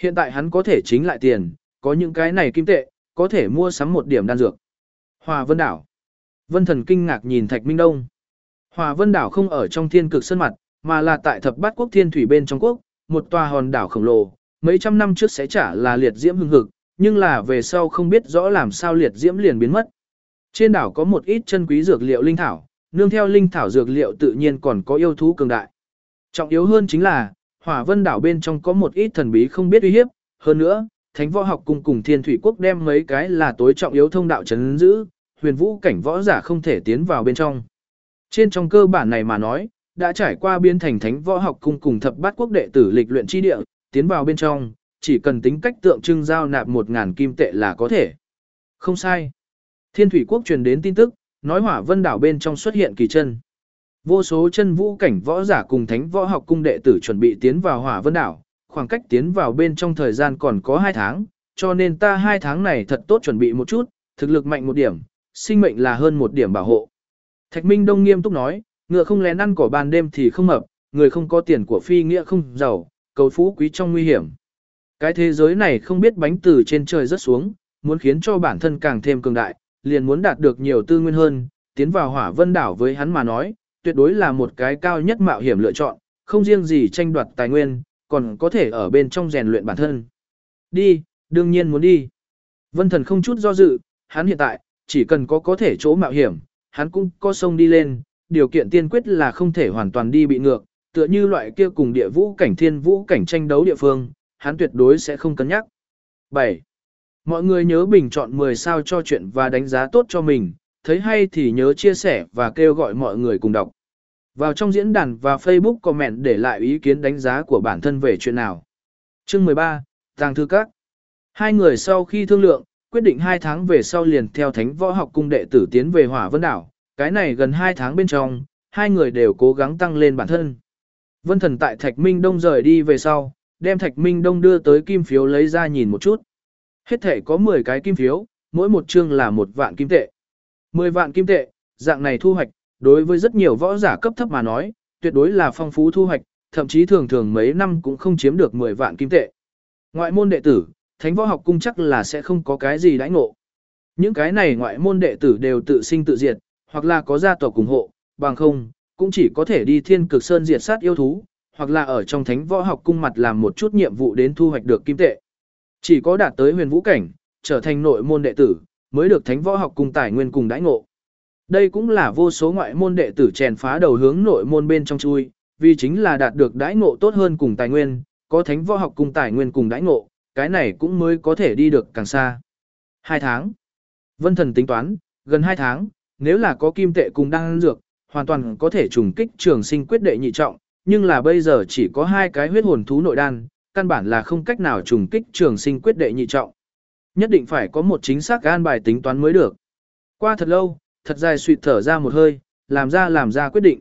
Hiện tại hắn có thể chính lại tiền, có những cái này kim tệ, có thể mua sắm một điểm đan dược. Hòa Vân Đảo. Vân Thần kinh ngạc nhìn Thạch Minh Đông. Hòa Vân Đảo không ở trong thiên cực sơn mặt, mà là tại thập bát quốc thiên thủy bên trong quốc, một tòa hòn đảo khổng lồ, mấy trăm năm trước sẽ trả là liệt diễm hưng hực, nhưng là về sau không biết rõ làm sao liệt diễm liền biến mất. Trên đảo có một ít chân quý dược liệu linh thảo, nương theo linh thảo dược liệu tự nhiên còn có yêu thú cường đại. Trọng yếu hơn chính là, hỏa vân đảo bên trong có một ít thần bí không biết uy hiếp, hơn nữa, thánh võ học cùng cùng thiên thủy quốc đem mấy cái là tối trọng yếu thông đạo chấn giữ, huyền vũ cảnh võ giả không thể tiến vào bên trong. Trên trong cơ bản này mà nói, đã trải qua biến thành thánh võ học cung cùng thập bát quốc đệ tử lịch luyện chi địa, tiến vào bên trong, chỉ cần tính cách tượng trưng giao nạp một ngàn kim tệ là có thể. Không sai. Thiên thủy quốc truyền đến tin tức, nói hỏa vân đảo bên trong xuất hiện kỳ chân. Vô số chân vũ cảnh võ giả cùng thánh võ học cung đệ tử chuẩn bị tiến vào hỏa vân đảo, khoảng cách tiến vào bên trong thời gian còn có 2 tháng, cho nên ta 2 tháng này thật tốt chuẩn bị một chút, thực lực mạnh một điểm, sinh mệnh là hơn một điểm bảo hộ. Thạch Minh Đông nghiêm túc nói, ngựa không lén ăn cỏ ban đêm thì không mập, người không có tiền của phi nghĩa không giàu, cầu phú quý trong nguy hiểm. Cái thế giới này không biết bánh từ trên trời rớt xuống, muốn khiến cho bản thân càng thêm cường đại, liền muốn đạt được nhiều tư nguyên hơn, tiến vào hỏa vân đảo với hắn mà nói, tuyệt đối là một cái cao nhất mạo hiểm lựa chọn, không riêng gì tranh đoạt tài nguyên, còn có thể ở bên trong rèn luyện bản thân. Đi, đương nhiên muốn đi. Vân thần không chút do dự, hắn hiện tại, chỉ cần có có thể chỗ mạo hiểm, hắn cũng có sông đi lên, điều kiện tiên quyết là không thể hoàn toàn đi bị ngược, tựa như loại kia cùng địa vũ cảnh thiên vũ cảnh tranh đấu địa phương, hắn tuyệt đối sẽ không cân nhắc. 7. Mọi người nhớ bình chọn 10 sao cho chuyện và đánh giá tốt cho mình, thấy hay thì nhớ chia sẻ và kêu gọi mọi người cùng đọc. Vào trong diễn đàn và Facebook comment để lại ý kiến đánh giá của bản thân về chuyện nào. Chương 13, Tàng Thư Các Hai người sau khi thương lượng, quyết định 2 tháng về sau liền theo Thánh Võ Học Cung đệ tử tiến về Hỏa Vân Đảo. Cái này gần 2 tháng bên trong, hai người đều cố gắng tăng lên bản thân. Vân Thần tại Thạch Minh Đông rời đi về sau, đem Thạch Minh Đông đưa tới kim phiếu lấy ra nhìn một chút. Hết thể có 10 cái kim phiếu, mỗi một chương là một vạn kim tệ. 10 vạn kim tệ, dạng này thu hoạch, đối với rất nhiều võ giả cấp thấp mà nói, tuyệt đối là phong phú thu hoạch, thậm chí thường thường mấy năm cũng không chiếm được 10 vạn kim tệ. Ngoại môn đệ tử, thánh võ học cung chắc là sẽ không có cái gì đãi ngộ. Những cái này ngoại môn đệ tử đều tự sinh tự diệt, hoặc là có gia tộc ủng hộ, bằng không, cũng chỉ có thể đi thiên cực sơn diệt sát yêu thú, hoặc là ở trong thánh võ học cung mặt làm một chút nhiệm vụ đến thu hoạch được kim tệ. Chỉ có đạt tới huyền vũ cảnh, trở thành nội môn đệ tử, mới được thánh võ học cùng tài nguyên cùng đãi ngộ. Đây cũng là vô số ngoại môn đệ tử chèn phá đầu hướng nội môn bên trong chui, vì chính là đạt được đãi ngộ tốt hơn cùng tài nguyên, có thánh võ học cùng tài nguyên cùng đãi ngộ, cái này cũng mới có thể đi được càng xa. Hai tháng. Vân thần tính toán, gần hai tháng, nếu là có kim tệ cùng đăng dược, hoàn toàn có thể trùng kích trường sinh quyết đệ nhị trọng, nhưng là bây giờ chỉ có hai cái huyết hồn thú nội đan, căn bản là không cách nào trùng kích trường sinh quyết đệ nhị trọng. Nhất định phải có một chính xác an bài tính toán mới được. Qua thật lâu, thật dài suy thở ra một hơi, làm ra làm ra quyết định.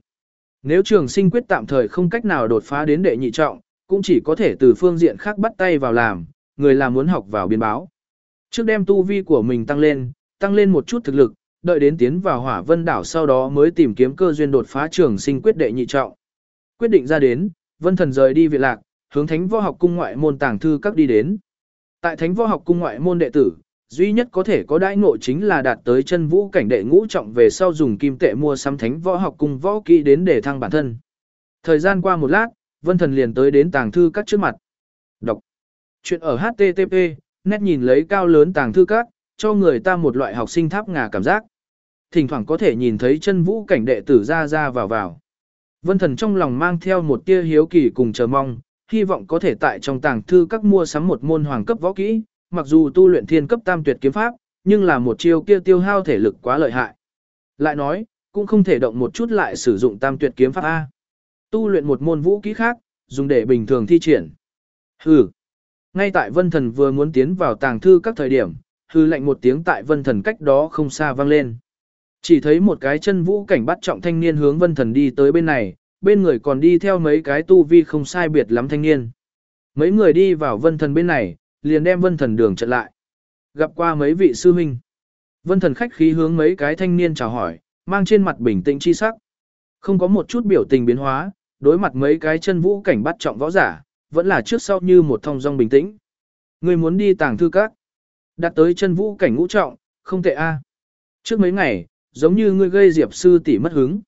Nếu trường sinh quyết tạm thời không cách nào đột phá đến đệ nhị trọng, cũng chỉ có thể từ phương diện khác bắt tay vào làm, người làm muốn học vào biến báo. Trước đem tu vi của mình tăng lên, tăng lên một chút thực lực, đợi đến tiến vào hỏa vân đảo sau đó mới tìm kiếm cơ duyên đột phá trường sinh quyết đệ nhị trọng. Quyết định ra đến, vân thần rời đi viện lạc, hướng thánh võ học cung ngoại môn tàng thư các đi đến. Tại thánh võ học cung ngoại môn đệ tử, duy nhất có thể có đãi ngộ chính là đạt tới chân vũ cảnh đệ ngũ trọng về sau dùng kim tệ mua sắm thánh võ học cung võ kỹ đến để thăng bản thân. Thời gian qua một lát, Vân Thần liền tới đến tàng thư các trước mặt. Đọc. Chuyện ở HTTP, nét nhìn lấy cao lớn tàng thư các, cho người ta một loại học sinh tháp ngà cảm giác. Thỉnh thoảng có thể nhìn thấy chân vũ cảnh đệ tử ra ra vào vào. Vân Thần trong lòng mang theo một tia hiếu kỳ cùng chờ mong, hy vọng có thể tại trong tàng thư các mua sắm một môn hoàng cấp võ kỹ, mặc dù tu luyện thiên cấp tam tuyệt kiếm pháp, nhưng là một chiêu kia tiêu hao thể lực quá lợi hại. Lại nói, cũng không thể động một chút lại sử dụng tam tuyệt kiếm pháp A. Tu luyện một môn vũ kỹ khác, dùng để bình thường thi triển. Hừ. Ngay tại vân thần vừa muốn tiến vào tàng thư các thời điểm, hừ lệnh một tiếng tại vân thần cách đó không xa vang lên. Chỉ thấy một cái chân vũ cảnh bắt trọng thanh niên hướng vân thần đi tới bên này, bên người còn đi theo mấy cái tu vi không sai biệt lắm thanh niên. Mấy người đi vào vân thần bên này, liền đem vân thần đường chặn lại. Gặp qua mấy vị sư huynh. Vân thần khách khí hướng mấy cái thanh niên chào hỏi, mang trên mặt bình tĩnh chi sắc. Không có một chút biểu tình biến hóa, đối mặt mấy cái chân vũ cảnh bắt trọng võ giả, vẫn là trước sau như một thong dong bình tĩnh. Người muốn đi tàng thư các. Đặt tới chân vũ cảnh ngũ trọng, không tệ a. Trước mấy ngày, giống như ngươi gây diệp sư tỷ mất hứng.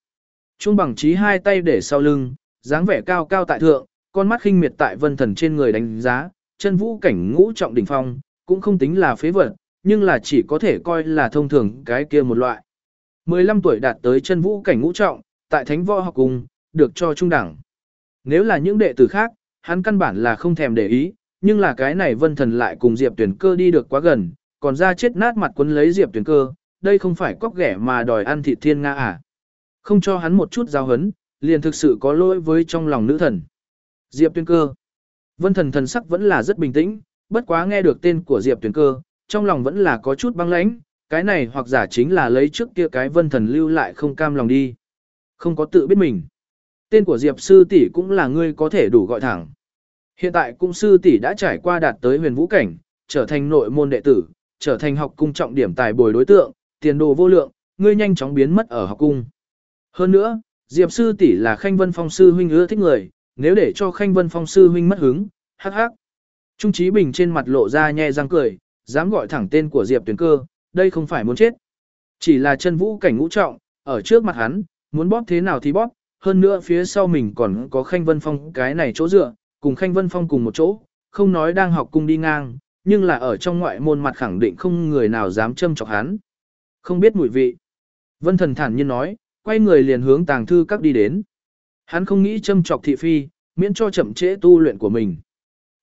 Trung bằng trí hai tay để sau lưng, dáng vẻ cao cao tại thượng, con mắt khinh miệt tại vân thần trên người đánh giá, chân vũ cảnh ngũ trọng đỉnh phong, cũng không tính là phế vật, nhưng là chỉ có thể coi là thông thường cái kia một loại. 15 tuổi đạt tới chân vũ cảnh ngũ trọng, tại Thánh Võ học cùng, được cho trung đẳng. Nếu là những đệ tử khác, hắn căn bản là không thèm để ý, nhưng là cái này Vân Thần lại cùng Diệp Tuyển Cơ đi được quá gần, còn ra chết nát mặt quấn lấy Diệp Tuyển Cơ, đây không phải cóc ghẻ mà đòi ăn thịt thiên nga à? Không cho hắn một chút giao hấn, liền thực sự có lỗi với trong lòng nữ thần. Diệp Tuyên Cơ. Vân Thần thần sắc vẫn là rất bình tĩnh, bất quá nghe được tên của Diệp Tuyên Cơ, trong lòng vẫn là có chút băng lãnh, cái này hoặc giả chính là lấy trước kia cái Vân Thần lưu lại không cam lòng đi. Không có tự biết mình. Tên của Diệp sư tỷ cũng là ngươi có thể đủ gọi thẳng. Hiện tại cung sư tỷ đã trải qua đạt tới huyền vũ cảnh, trở thành nội môn đệ tử, trở thành học cung trọng điểm tài bồi đối tượng, tiền đồ vô lượng, ngươi nhanh chóng biến mất ở học cung. Hơn nữa, Diệp sư tỷ là Khanh Vân Phong sư huynh ưa thích người, nếu để cho Khanh Vân Phong sư huynh mất hứng, hắc hắc. Trung Chí Bình trên mặt lộ ra nhe răng cười, dám gọi thẳng tên của Diệp Tuyền Cơ, đây không phải muốn chết. Chỉ là chân vũ cảnh ngũ trọng, ở trước mặt hắn, muốn bóp thế nào thì bóp, hơn nữa phía sau mình còn có Khanh Vân Phong cái này chỗ dựa, cùng Khanh Vân Phong cùng một chỗ, không nói đang học cung đi ngang, nhưng là ở trong ngoại môn mặt khẳng định không người nào dám châm chọc hắn. Không biết mùi vị. Vân Thần thản nhiên nói, quay người liền hướng tàng thư các đi đến. Hắn không nghĩ châm chọc thị phi, miễn cho chậm trễ tu luyện của mình.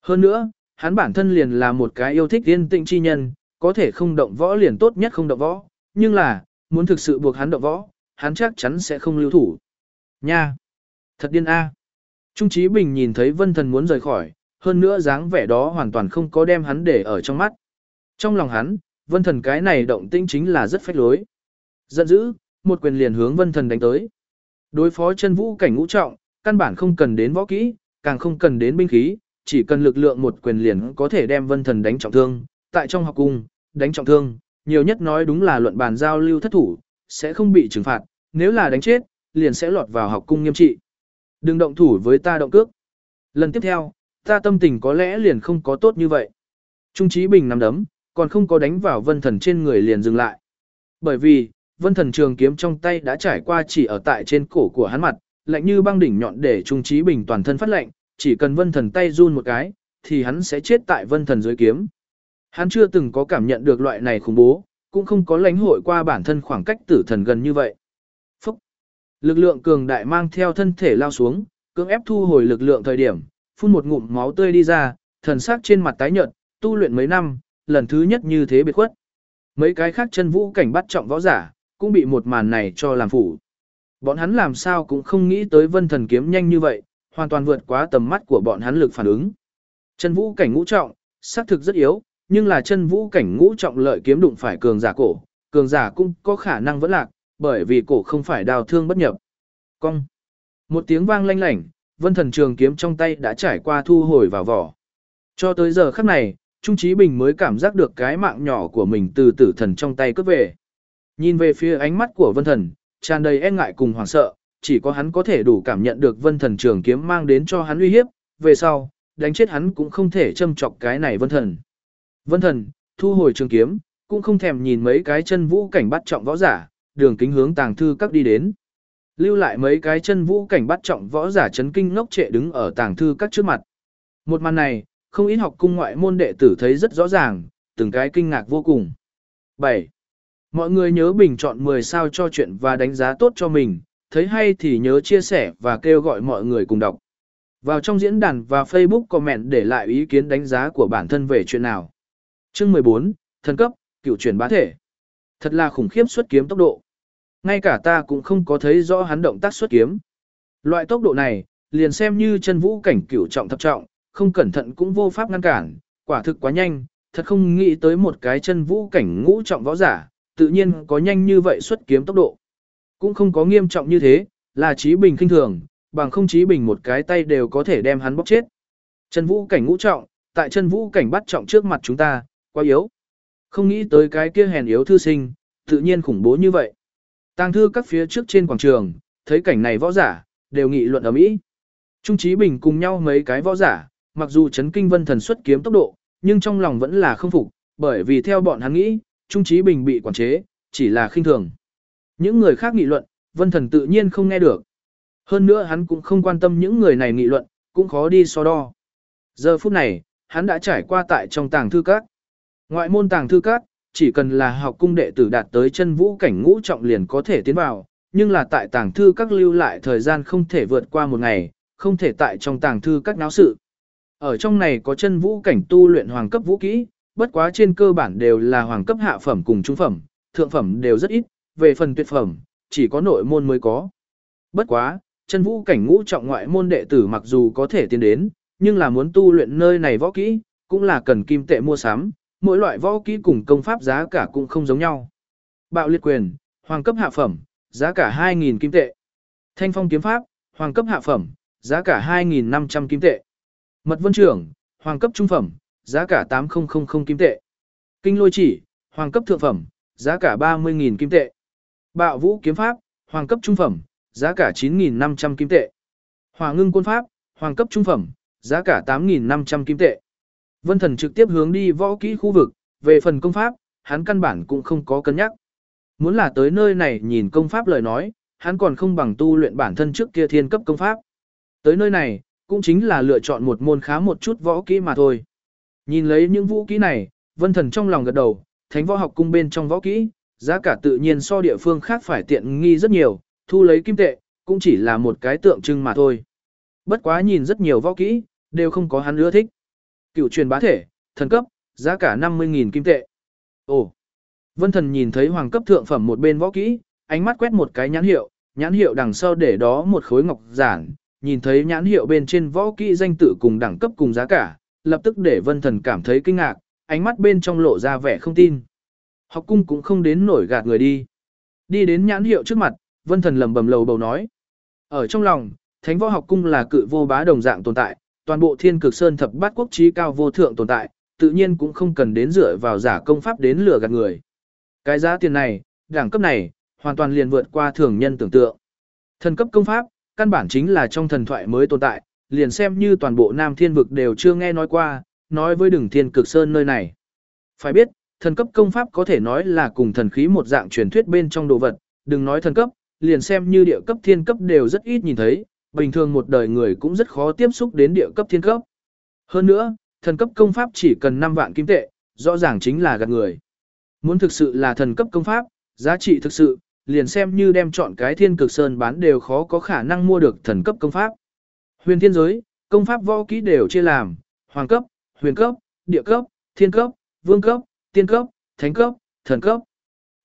Hơn nữa, hắn bản thân liền là một cái yêu thích yên tĩnh chi nhân, có thể không động võ liền tốt nhất không động võ, nhưng là, muốn thực sự buộc hắn động võ, hắn chắc chắn sẽ không lưu thủ. Nha! Thật điên a. Trung Chí Bình nhìn thấy Vân Thần muốn rời khỏi, hơn nữa dáng vẻ đó hoàn toàn không có đem hắn để ở trong mắt. Trong lòng hắn, Vân Thần cái này động tĩnh chính là rất phách lối. Giận dữ, một quyền liền hướng Vân Thần đánh tới. Đối phó chân vũ cảnh ngũ trọng, căn bản không cần đến võ kỹ, càng không cần đến binh khí, chỉ cần lực lượng một quyền liền có thể đem Vân Thần đánh trọng thương. Tại trong học cung, đánh trọng thương, nhiều nhất nói đúng là luận bàn giao lưu thất thủ, sẽ không bị trừng phạt, nếu là đánh chết, liền sẽ lọt vào học cung nghiêm trị. Đừng động thủ với ta động cước. Lần tiếp theo, ta tâm tình có lẽ liền không có tốt như vậy. Trung trí Bình nắm đấm, còn không có đánh vào vân thần trên người liền dừng lại. Bởi vì, vân thần trường kiếm trong tay đã trải qua chỉ ở tại trên cổ của hắn mặt, lạnh như băng đỉnh nhọn để Trung trí Bình toàn thân phát lạnh, chỉ cần vân thần tay run một cái, thì hắn sẽ chết tại vân thần dưới kiếm. Hắn chưa từng có cảm nhận được loại này khủng bố, cũng không có lãnh hội qua bản thân khoảng cách tử thần gần như vậy. Phúc, Lực lượng cường đại mang theo thân thể lao xuống, cưỡng ép thu hồi lực lượng thời điểm, phun một ngụm máu tươi đi ra, thần sắc trên mặt tái nhợt, tu luyện mấy năm, lần thứ nhất như thế biệt khuất. Mấy cái khác chân vũ cảnh bắt trọng võ giả, cũng bị một màn này cho làm phủ. Bọn hắn làm sao cũng không nghĩ tới vân thần kiếm nhanh như vậy, hoàn toàn vượt quá tầm mắt của bọn hắn lực phản ứng. Chân vũ cảnh ngũ trọng, xác thực rất yếu, nhưng là chân vũ cảnh ngũ trọng lợi kiếm đụng phải cường giả cổ, cường giả cũng có khả năng vẫn lạc, bởi vì cổ không phải đào thương bất nhập. Cong. Một tiếng vang lanh lảnh, vân thần trường kiếm trong tay đã trải qua thu hồi vào vỏ. Cho tới giờ khắc này, Trung Chí Bình mới cảm giác được cái mạng nhỏ của mình từ tử thần trong tay cướp về. Nhìn về phía ánh mắt của vân thần, tràn đầy e ngại cùng hoảng sợ, chỉ có hắn có thể đủ cảm nhận được vân thần trường kiếm mang đến cho hắn uy hiếp, về sau, đánh chết hắn cũng không thể châm chọc cái này vân thần. Vân thần, thu hồi trường kiếm, cũng không thèm nhìn mấy cái chân vũ cảnh bắt trọng võ giả, đường kính hướng tàng thư các đi đến. Lưu lại mấy cái chân vũ cảnh bắt trọng võ giả chấn kinh ngốc trệ đứng ở tàng thư các trước mặt. Một màn này, không ít học cung ngoại môn đệ tử thấy rất rõ ràng, từng cái kinh ngạc vô cùng. 7. Mọi người nhớ bình chọn 10 sao cho chuyện và đánh giá tốt cho mình, thấy hay thì nhớ chia sẻ và kêu gọi mọi người cùng đọc. Vào trong diễn đàn và Facebook comment để lại ý kiến đánh giá của bản thân về chuyện nào. Chương 14, thần cấp, cựu chuyển bá thể. Thật là khủng khiếp xuất kiếm tốc độ ngay cả ta cũng không có thấy rõ hắn động tác xuất kiếm. Loại tốc độ này, liền xem như chân vũ cảnh cửu trọng thập trọng, không cẩn thận cũng vô pháp ngăn cản, quả thực quá nhanh, thật không nghĩ tới một cái chân vũ cảnh ngũ trọng võ giả, tự nhiên có nhanh như vậy xuất kiếm tốc độ. Cũng không có nghiêm trọng như thế, là trí bình kinh thường, bằng không trí bình một cái tay đều có thể đem hắn bóc chết. Chân vũ cảnh ngũ trọng, tại chân vũ cảnh bắt trọng trước mặt chúng ta, quá yếu. Không nghĩ tới cái kia hèn yếu thư sinh, tự nhiên khủng bố như vậy. Tang thư các phía trước trên quảng trường, thấy cảnh này võ giả, đều nghị luận ở mỹ. Trung Chí Bình cùng nhau mấy cái võ giả, mặc dù chấn kinh vân thần xuất kiếm tốc độ, nhưng trong lòng vẫn là không phục, bởi vì theo bọn hắn nghĩ, Trung Chí Bình bị quản chế, chỉ là khinh thường. Những người khác nghị luận, vân thần tự nhiên không nghe được. Hơn nữa hắn cũng không quan tâm những người này nghị luận, cũng khó đi so đo. Giờ phút này, hắn đã trải qua tại trong tàng thư các. Ngoại môn tàng thư các, chỉ cần là học cung đệ tử đạt tới chân vũ cảnh ngũ trọng liền có thể tiến vào, nhưng là tại tàng thư các lưu lại thời gian không thể vượt qua một ngày, không thể tại trong tàng thư các náo sự. Ở trong này có chân vũ cảnh tu luyện hoàng cấp vũ kỹ, bất quá trên cơ bản đều là hoàng cấp hạ phẩm cùng trung phẩm, thượng phẩm đều rất ít, về phần tuyệt phẩm, chỉ có nội môn mới có. Bất quá, chân vũ cảnh ngũ trọng ngoại môn đệ tử mặc dù có thể tiến đến, nhưng là muốn tu luyện nơi này võ kỹ, cũng là cần kim tệ mua sắm, mỗi loại võ kỹ cùng công pháp giá cả cũng không giống nhau. Bạo liệt quyền, hoàng cấp hạ phẩm, giá cả 2.000 kim tệ. Thanh phong kiếm pháp, hoàng cấp hạ phẩm, giá cả 2.500 kim tệ. Mật vân trưởng, hoàng cấp trung phẩm, giá cả 8.000 kim tệ. Kinh lôi chỉ, hoàng cấp thượng phẩm, giá cả 30.000 kim tệ. Bạo vũ kiếm pháp, hoàng cấp trung phẩm, giá cả 9.500 kim tệ. Hỏa ngưng quân pháp, hoàng cấp trung phẩm, giá cả 8.500 kim tệ. Vân Thần trực tiếp hướng đi võ kỹ khu vực, về phần công pháp, hắn căn bản cũng không có cân nhắc. Muốn là tới nơi này nhìn công pháp lời nói, hắn còn không bằng tu luyện bản thân trước kia thiên cấp công pháp. Tới nơi này, cũng chính là lựa chọn một môn khá một chút võ kỹ mà thôi. Nhìn lấy những vũ kỹ này, Vân Thần trong lòng gật đầu, thánh võ học cung bên trong võ kỹ, giá cả tự nhiên so địa phương khác phải tiện nghi rất nhiều, thu lấy kim tệ, cũng chỉ là một cái tượng trưng mà thôi. Bất quá nhìn rất nhiều võ kỹ, đều không có hắn ưa thích. Cựu truyền bá thể, thần cấp, giá cả 50.000 kim tệ. Ồ! Vân thần nhìn thấy hoàng cấp thượng phẩm một bên võ kỹ, ánh mắt quét một cái nhãn hiệu, nhãn hiệu đằng sau để đó một khối ngọc giản, nhìn thấy nhãn hiệu bên trên võ kỹ danh tự cùng đẳng cấp cùng giá cả, lập tức để vân thần cảm thấy kinh ngạc, ánh mắt bên trong lộ ra vẻ không tin. Học cung cũng không đến nổi gạt người đi. Đi đến nhãn hiệu trước mặt, vân thần lầm bầm lầu bầu nói. Ở trong lòng, thánh võ học cung là cự vô bá đồng dạng tồn tại, toàn bộ thiên cực sơn thập bát quốc trí cao vô thượng tồn tại, tự nhiên cũng không cần đến dựa vào giả công pháp đến lừa gạt người. Cái giá tiền này, đẳng cấp này, hoàn toàn liền vượt qua thường nhân tưởng tượng. Thần cấp công pháp, căn bản chính là trong thần thoại mới tồn tại, liền xem như toàn bộ Nam Thiên vực đều chưa nghe nói qua, nói với đừng thiên cực sơn nơi này. Phải biết, thần cấp công pháp có thể nói là cùng thần khí một dạng truyền thuyết bên trong đồ vật, đừng nói thần cấp, liền xem như địa cấp thiên cấp đều rất ít nhìn thấy, bình thường một đời người cũng rất khó tiếp xúc đến địa cấp thiên cấp. Hơn nữa, thần cấp công pháp chỉ cần 5 vạn kim tệ, rõ ràng chính là gạt người. Muốn thực sự là thần cấp công pháp, giá trị thực sự, liền xem như đem chọn cái thiên cực sơn bán đều khó có khả năng mua được thần cấp công pháp. Huyền thiên giới, công pháp võ kỹ đều chia làm, hoàng cấp, huyền cấp, địa cấp, thiên cấp, vương cấp, tiên cấp, thánh cấp, thần cấp.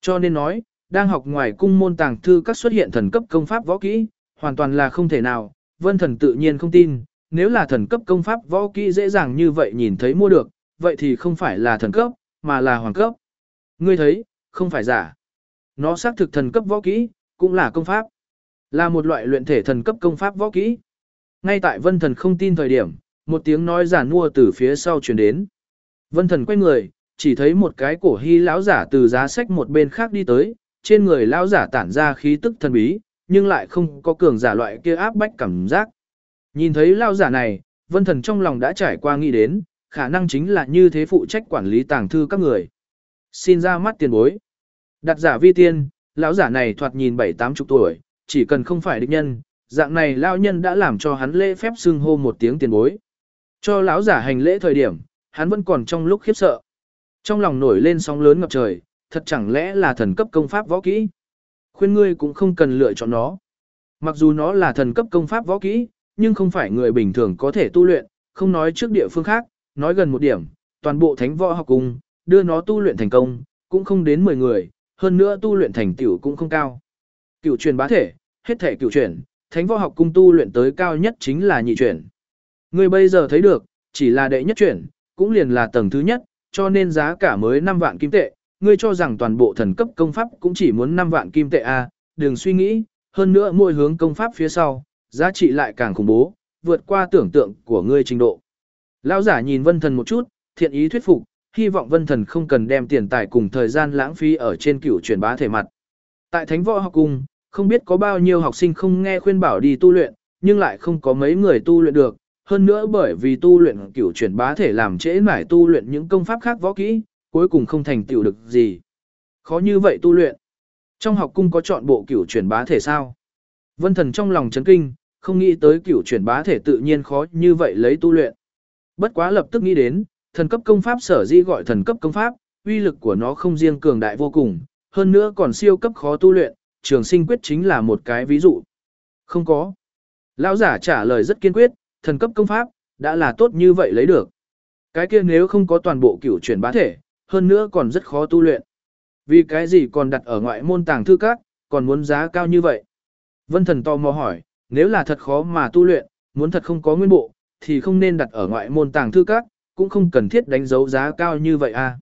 Cho nên nói, đang học ngoài cung môn tàng thư các xuất hiện thần cấp công pháp võ kỹ, hoàn toàn là không thể nào, vân thần tự nhiên không tin, nếu là thần cấp công pháp võ kỹ dễ dàng như vậy nhìn thấy mua được, vậy thì không phải là thần cấp, mà là hoàng cấp. Ngươi thấy, không phải giả. Nó xác thực thần cấp võ kỹ, cũng là công pháp. Là một loại luyện thể thần cấp công pháp võ kỹ. Ngay tại vân thần không tin thời điểm, một tiếng nói giả nua từ phía sau truyền đến. Vân thần quay người, chỉ thấy một cái cổ hy lão giả từ giá sách một bên khác đi tới, trên người lão giả tản ra khí tức thần bí, nhưng lại không có cường giả loại kia áp bách cảm giác. Nhìn thấy lão giả này, vân thần trong lòng đã trải qua nghĩ đến, khả năng chính là như thế phụ trách quản lý tàng thư các người. Xin ra mắt tiền bối. Đặt giả vi tiên, lão giả này thoạt nhìn bảy tám chục tuổi, chỉ cần không phải địch nhân, dạng này lão nhân đã làm cho hắn lễ phép xưng hô một tiếng tiền bối. Cho lão giả hành lễ thời điểm, hắn vẫn còn trong lúc khiếp sợ. Trong lòng nổi lên sóng lớn ngập trời, thật chẳng lẽ là thần cấp công pháp võ kỹ? Khuyên ngươi cũng không cần lựa chọn nó. Mặc dù nó là thần cấp công pháp võ kỹ, nhưng không phải người bình thường có thể tu luyện, không nói trước địa phương khác, nói gần một điểm, toàn bộ thánh võ học cùng đưa nó tu luyện thành công, cũng không đến 10 người, hơn nữa tu luyện thành tiểu cũng không cao. Cựu truyền bá thể, hết thể cựu truyền, thánh võ học cung tu luyện tới cao nhất chính là nhị chuyển. Ngươi bây giờ thấy được, chỉ là đệ nhất chuyển cũng liền là tầng thứ nhất, cho nên giá cả mới 5 vạn kim tệ, ngươi cho rằng toàn bộ thần cấp công pháp cũng chỉ muốn 5 vạn kim tệ à, đừng suy nghĩ, hơn nữa mỗi hướng công pháp phía sau, giá trị lại càng khủng bố, vượt qua tưởng tượng của ngươi trình độ. Lão giả nhìn vân thần một chút, thiện ý thuyết phục, hy vọng vân thần không cần đem tiền tài cùng thời gian lãng phí ở trên cựu truyền bá thể mặt. Tại thánh võ học cung, không biết có bao nhiêu học sinh không nghe khuyên bảo đi tu luyện, nhưng lại không có mấy người tu luyện được, hơn nữa bởi vì tu luyện cửu chuyển bá thể làm trễ nải tu luyện những công pháp khác võ kỹ, cuối cùng không thành tựu được gì. Khó như vậy tu luyện. Trong học cung có chọn bộ cửu chuyển bá thể sao? Vân thần trong lòng chấn kinh, không nghĩ tới cửu chuyển bá thể tự nhiên khó như vậy lấy tu luyện. Bất quá lập tức nghĩ đến, thần cấp công pháp sở di gọi thần cấp công pháp, uy lực của nó không riêng cường đại vô cùng, hơn nữa còn siêu cấp khó tu luyện, trường sinh quyết chính là một cái ví dụ. Không có. Lão giả trả lời rất kiên quyết, thần cấp công pháp, đã là tốt như vậy lấy được. Cái kia nếu không có toàn bộ cửu chuyển bá thể, hơn nữa còn rất khó tu luyện. Vì cái gì còn đặt ở ngoại môn tàng thư các, còn muốn giá cao như vậy? Vân thần to mò hỏi, nếu là thật khó mà tu luyện, muốn thật không có nguyên bộ, thì không nên đặt ở ngoại môn tàng thư các, cũng không cần thiết đánh dấu giá cao như vậy a. À.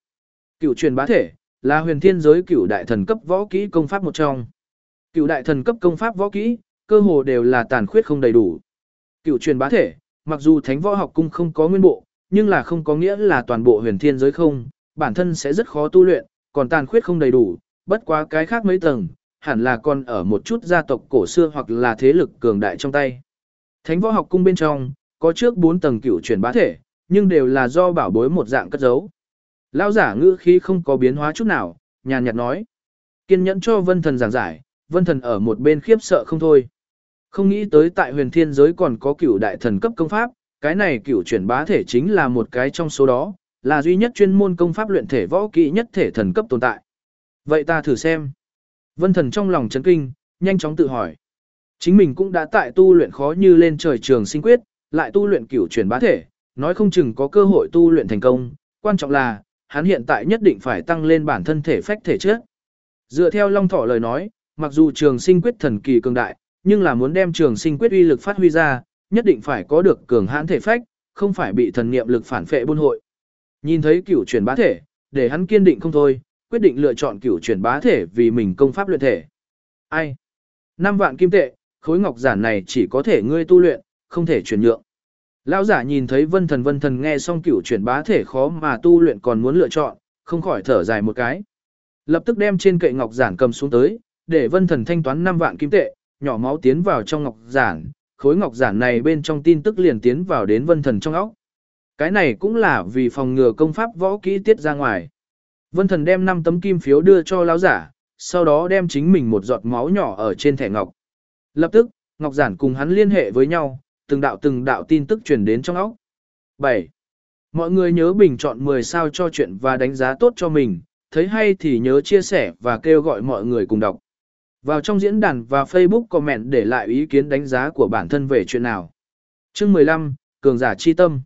Cửu truyền bá thể, là huyền thiên giới cửu đại thần cấp võ kỹ công pháp một trong. Cựu đại thần cấp công pháp võ kỹ, cơ hồ đều là tàn khuyết không đầy đủ. Cựu truyền bá thể, mặc dù thánh võ học cung không có nguyên bộ, nhưng là không có nghĩa là toàn bộ huyền thiên giới không, bản thân sẽ rất khó tu luyện, còn tàn khuyết không đầy đủ, bất quá cái khác mấy tầng, hẳn là còn ở một chút gia tộc cổ xưa hoặc là thế lực cường đại trong tay. Thánh võ học cung bên trong, có trước 4 tầng cựu truyền bá thể, nhưng đều là do bảo bối một dạng cất giấu. Lão giả ngữ khí không có biến hóa chút nào, nhàn nhạt nói. Kiên nhẫn cho vân thần giảng giải, vân thần ở một bên khiếp sợ không thôi. Không nghĩ tới tại huyền thiên giới còn có cửu đại thần cấp công pháp, cái này cửu chuyển bá thể chính là một cái trong số đó, là duy nhất chuyên môn công pháp luyện thể võ kỹ nhất thể thần cấp tồn tại. Vậy ta thử xem. Vân thần trong lòng chấn kinh, nhanh chóng tự hỏi. Chính mình cũng đã tại tu luyện khó như lên trời trường sinh quyết, lại tu luyện cửu chuyển bá thể, nói không chừng có cơ hội tu luyện thành công, quan trọng là, hắn hiện tại nhất định phải tăng lên bản thân thể phách thể trước. Dựa theo Long Thỏ lời nói, mặc dù trường sinh quyết thần kỳ cường đại, nhưng là muốn đem trường sinh quyết uy lực phát huy ra, nhất định phải có được cường hãn thể phách, không phải bị thần niệm lực phản phệ buôn hội. Nhìn thấy cửu chuyển bá thể, để hắn kiên định không thôi, quyết định lựa chọn cửu chuyển bá thể vì mình công pháp luyện thể. Ai? Năm vạn kim tệ, khối ngọc giản này chỉ có thể ngươi tu luyện, không thể chuyển nhượng. Lão giả nhìn thấy vân thần vân thần nghe xong cửu chuyển bá thể khó mà tu luyện còn muốn lựa chọn, không khỏi thở dài một cái. Lập tức đem trên kệ ngọc giản cầm xuống tới, để vân thần thanh toán 5 vạn kim tệ, nhỏ máu tiến vào trong ngọc giản, khối ngọc giản này bên trong tin tức liền tiến vào đến vân thần trong óc. Cái này cũng là vì phòng ngừa công pháp võ kỹ tiết ra ngoài. Vân thần đem 5 tấm kim phiếu đưa cho lão giả, sau đó đem chính mình một giọt máu nhỏ ở trên thẻ ngọc. Lập tức, ngọc giản cùng hắn liên hệ với nhau, từng đạo từng đạo tin tức truyền đến trong óc. 7. Mọi người nhớ bình chọn 10 sao cho chuyện và đánh giá tốt cho mình, thấy hay thì nhớ chia sẻ và kêu gọi mọi người cùng đọc. Vào trong diễn đàn và Facebook comment để lại ý kiến đánh giá của bản thân về chuyện nào. Chương 15, Cường giả chi tâm.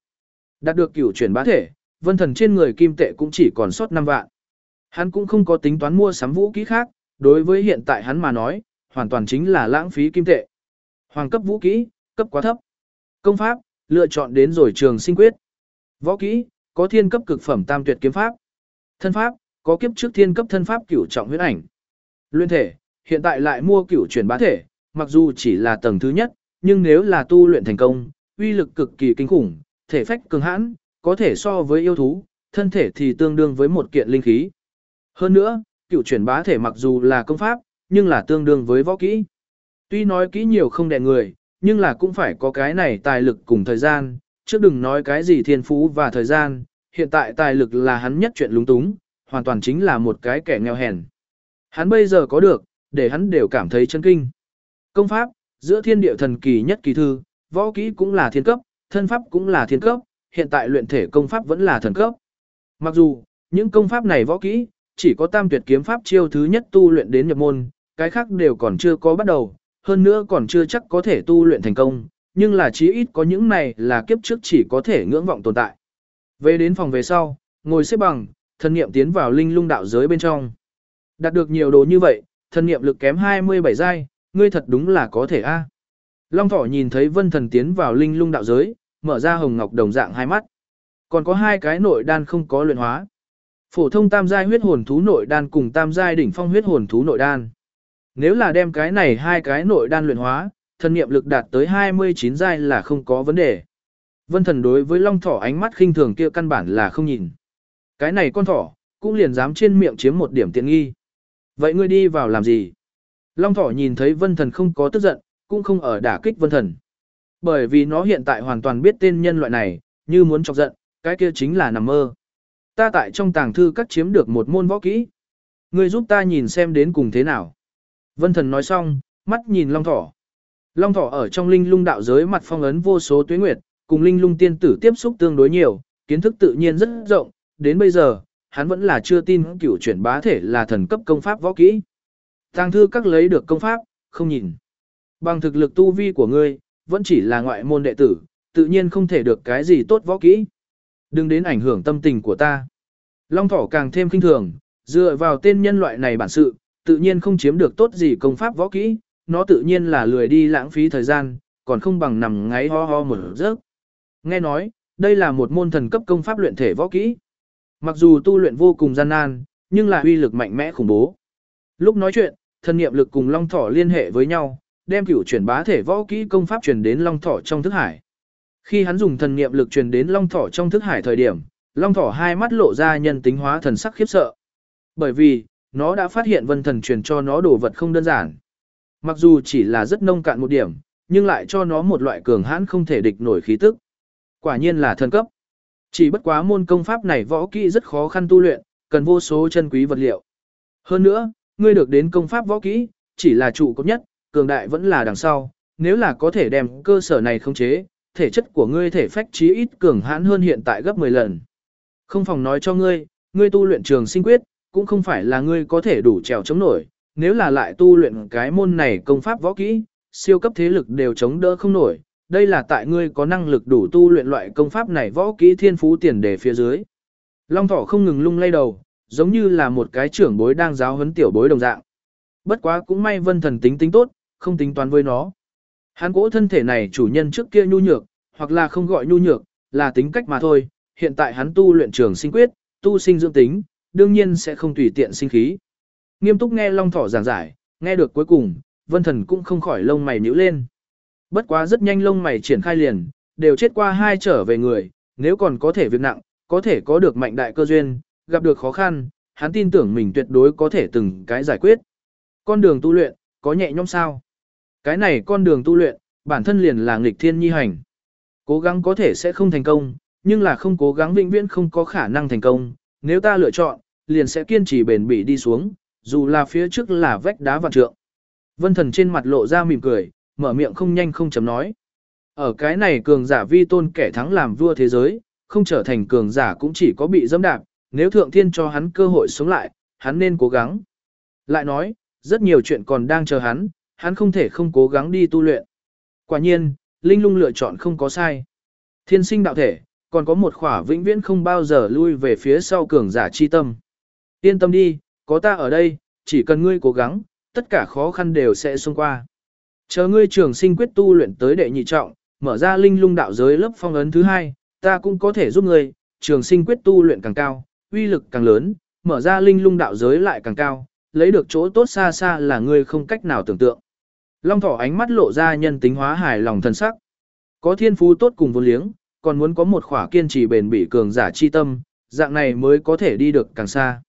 Đạt được cửu chuyển bá thể, vân thần trên người kim tệ cũng chỉ còn sót 5 vạn. Hắn cũng không có tính toán mua sắm vũ khí khác, đối với hiện tại hắn mà nói, hoàn toàn chính là lãng phí kim tệ. Hoàng cấp vũ khí cấp quá thấp. Công pháp, lựa chọn đến rồi trường sinh quyết. Võ kỹ, có thiên cấp cực phẩm tam tuyệt kiếm pháp. Thân pháp, có kiếp trước thiên cấp thân pháp cửu trọng huyết ảnh. Luyện thể, hiện tại lại mua cửu chuyển bá thể, mặc dù chỉ là tầng thứ nhất, nhưng nếu là tu luyện thành công, uy lực cực kỳ kinh khủng, thể phách cường hãn, có thể so với yêu thú, thân thể thì tương đương với một kiện linh khí. Hơn nữa, cửu chuyển bá thể mặc dù là công pháp, nhưng là tương đương với võ kỹ. Tuy nói kỹ nhiều không đè người, nhưng là cũng phải có cái này tài lực cùng thời gian, chứ đừng nói cái gì thiên phú và thời gian, hiện tại tài lực là hắn nhất chuyện lúng túng, hoàn toàn chính là một cái kẻ nghèo hèn. Hắn bây giờ có được, để hắn đều cảm thấy chân kinh. Công pháp, giữa thiên địa thần kỳ nhất kỳ thư, võ kỹ cũng là thiên cấp, thân pháp cũng là thiên cấp, hiện tại luyện thể công pháp vẫn là thần cấp. Mặc dù, những công pháp này võ kỹ, chỉ có tam tuyệt kiếm pháp chiêu thứ nhất tu luyện đến nhập môn, cái khác đều còn chưa có bắt đầu, hơn nữa còn chưa chắc có thể tu luyện thành công, nhưng là chí ít có những này là kiếp trước chỉ có thể ngưỡng vọng tồn tại. Về đến phòng về sau, ngồi xếp bằng, thân niệm tiến vào linh lung đạo giới bên trong. Đạt được nhiều đồ như vậy, Thần niệm lực kém 27 giai, ngươi thật đúng là có thể a. À. Long thỏ nhìn thấy vân thần tiến vào linh lung đạo giới, mở ra hồng ngọc đồng dạng hai mắt. Còn có hai cái nội đan không có luyện hóa. Phổ thông tam giai huyết hồn thú nội đan cùng tam giai đỉnh phong huyết hồn thú nội đan. Nếu là đem cái này hai cái nội đan luyện hóa, thần niệm lực đạt tới 29 giai là không có vấn đề. Vân thần đối với long thỏ ánh mắt khinh thường kia căn bản là không nhìn. Cái này con thỏ, cũng liền dám trên miệng chiếm một điểm tiện nghi. Vậy ngươi đi vào làm gì? Long thỏ nhìn thấy vân thần không có tức giận, cũng không ở đả kích vân thần. Bởi vì nó hiện tại hoàn toàn biết tên nhân loại này, như muốn chọc giận, cái kia chính là nằm mơ. Ta tại trong tàng thư cắt chiếm được một môn võ kỹ. Ngươi giúp ta nhìn xem đến cùng thế nào. Vân thần nói xong, mắt nhìn long thỏ. Long thỏ ở trong linh lung đạo giới mặt phong ấn vô số tuyến nguyệt, cùng linh lung tiên tử tiếp xúc tương đối nhiều, kiến thức tự nhiên rất rộng, đến bây giờ, hắn vẫn là chưa tin cửu chuyển bá thể là thần cấp công pháp võ kỹ. Tàng thư các lấy được công pháp, không nhìn. Bằng thực lực tu vi của ngươi, vẫn chỉ là ngoại môn đệ tử, tự nhiên không thể được cái gì tốt võ kỹ. Đừng đến ảnh hưởng tâm tình của ta. Long thỏ càng thêm kinh thường, dựa vào tên nhân loại này bản sự, tự nhiên không chiếm được tốt gì công pháp võ kỹ, nó tự nhiên là lười đi lãng phí thời gian, còn không bằng nằm ngáy ho ho một giấc. Nghe nói, đây là một môn thần cấp công pháp luyện thể võ kỹ. Mặc dù tu luyện vô cùng gian nan, nhưng là uy lực mạnh mẽ khủng bố. Lúc nói chuyện, thần niệm lực cùng Long Thỏ liên hệ với nhau, đem cửu chuyển bá thể võ kỹ công pháp truyền đến Long Thỏ trong thức hải. Khi hắn dùng thần niệm lực truyền đến Long Thỏ trong thức hải thời điểm, Long Thỏ hai mắt lộ ra nhân tính hóa thần sắc khiếp sợ. Bởi vì, nó đã phát hiện vân thần truyền cho nó đồ vật không đơn giản. Mặc dù chỉ là rất nông cạn một điểm, nhưng lại cho nó một loại cường hãn không thể địch nổi khí tức. Quả nhiên là thần cấp. Chỉ bất quá môn công pháp này võ kỹ rất khó khăn tu luyện, cần vô số chân quý vật liệu. Hơn nữa, ngươi được đến công pháp võ kỹ, chỉ là trụ cấp nhất, cường đại vẫn là đằng sau, nếu là có thể đem cơ sở này khống chế, thể chất của ngươi thể phách trí ít cường hãn hơn hiện tại gấp 10 lần. Không phòng nói cho ngươi, ngươi tu luyện trường sinh quyết, cũng không phải là ngươi có thể đủ trèo chống nổi, nếu là lại tu luyện cái môn này công pháp võ kỹ, siêu cấp thế lực đều chống đỡ không nổi, đây là tại ngươi có năng lực đủ tu luyện loại công pháp này võ kỹ thiên phú tiền đề phía dưới. Long thỏ không ngừng lung lay đầu, giống như là một cái trưởng bối đang giáo huấn tiểu bối đồng dạng. Bất quá cũng may vân thần tính tính tốt, không tính toán với nó. Hắn cỗ thân thể này chủ nhân trước kia nhu nhược, hoặc là không gọi nhu nhược, là tính cách mà thôi, hiện tại hắn tu luyện trường sinh quyết, tu sinh dưỡng tính, đương nhiên sẽ không tùy tiện sinh khí. Nghiêm túc nghe Long Thỏ giảng giải, nghe được cuối cùng, Vân Thần cũng không khỏi lông mày nhíu lên. Bất quá rất nhanh lông mày triển khai liền, đều chết qua hai trở về người, nếu còn có thể việc nặng, có thể có được mạnh đại cơ duyên, gặp được khó khăn, hắn tin tưởng mình tuyệt đối có thể từng cái giải quyết. Con đường tu luyện, có nhẹ nhõm sao? Cái này con đường tu luyện, bản thân liền là nghịch thiên nhi hành. Cố gắng có thể sẽ không thành công, nhưng là không cố gắng vĩnh viễn không có khả năng thành công. Nếu ta lựa chọn, liền sẽ kiên trì bền bỉ đi xuống, dù là phía trước là vách đá vạn trượng. Vân thần trên mặt lộ ra mỉm cười, mở miệng không nhanh không chấm nói. Ở cái này cường giả vi tôn kẻ thắng làm vua thế giới, không trở thành cường giả cũng chỉ có bị dẫm đạp, nếu thượng thiên cho hắn cơ hội sống lại, hắn nên cố gắng. Lại nói, rất nhiều chuyện còn đang chờ hắn, hắn không thể không cố gắng đi tu luyện. Quả nhiên, Linh lung lựa chọn không có sai. Thiên sinh đạo thể, còn có một khỏa vĩnh viễn không bao giờ lui về phía sau cường giả chi tâm. Yên tâm đi, có ta ở đây, chỉ cần ngươi cố gắng, tất cả khó khăn đều sẽ xông qua. Chờ ngươi trường sinh quyết tu luyện tới đệ nhị trọng, mở ra linh lung đạo giới lớp phong ấn thứ hai, ta cũng có thể giúp ngươi, trường sinh quyết tu luyện càng cao, uy lực càng lớn, mở ra linh lung đạo giới lại càng cao, lấy được chỗ tốt xa xa là ngươi không cách nào tưởng tượng. Long thỏ ánh mắt lộ ra nhân tính hóa hài lòng thân sắc. Có thiên phú tốt cùng vốn liếng, còn muốn có một khỏa kiên trì bền bỉ cường giả chi tâm, dạng này mới có thể đi được càng xa.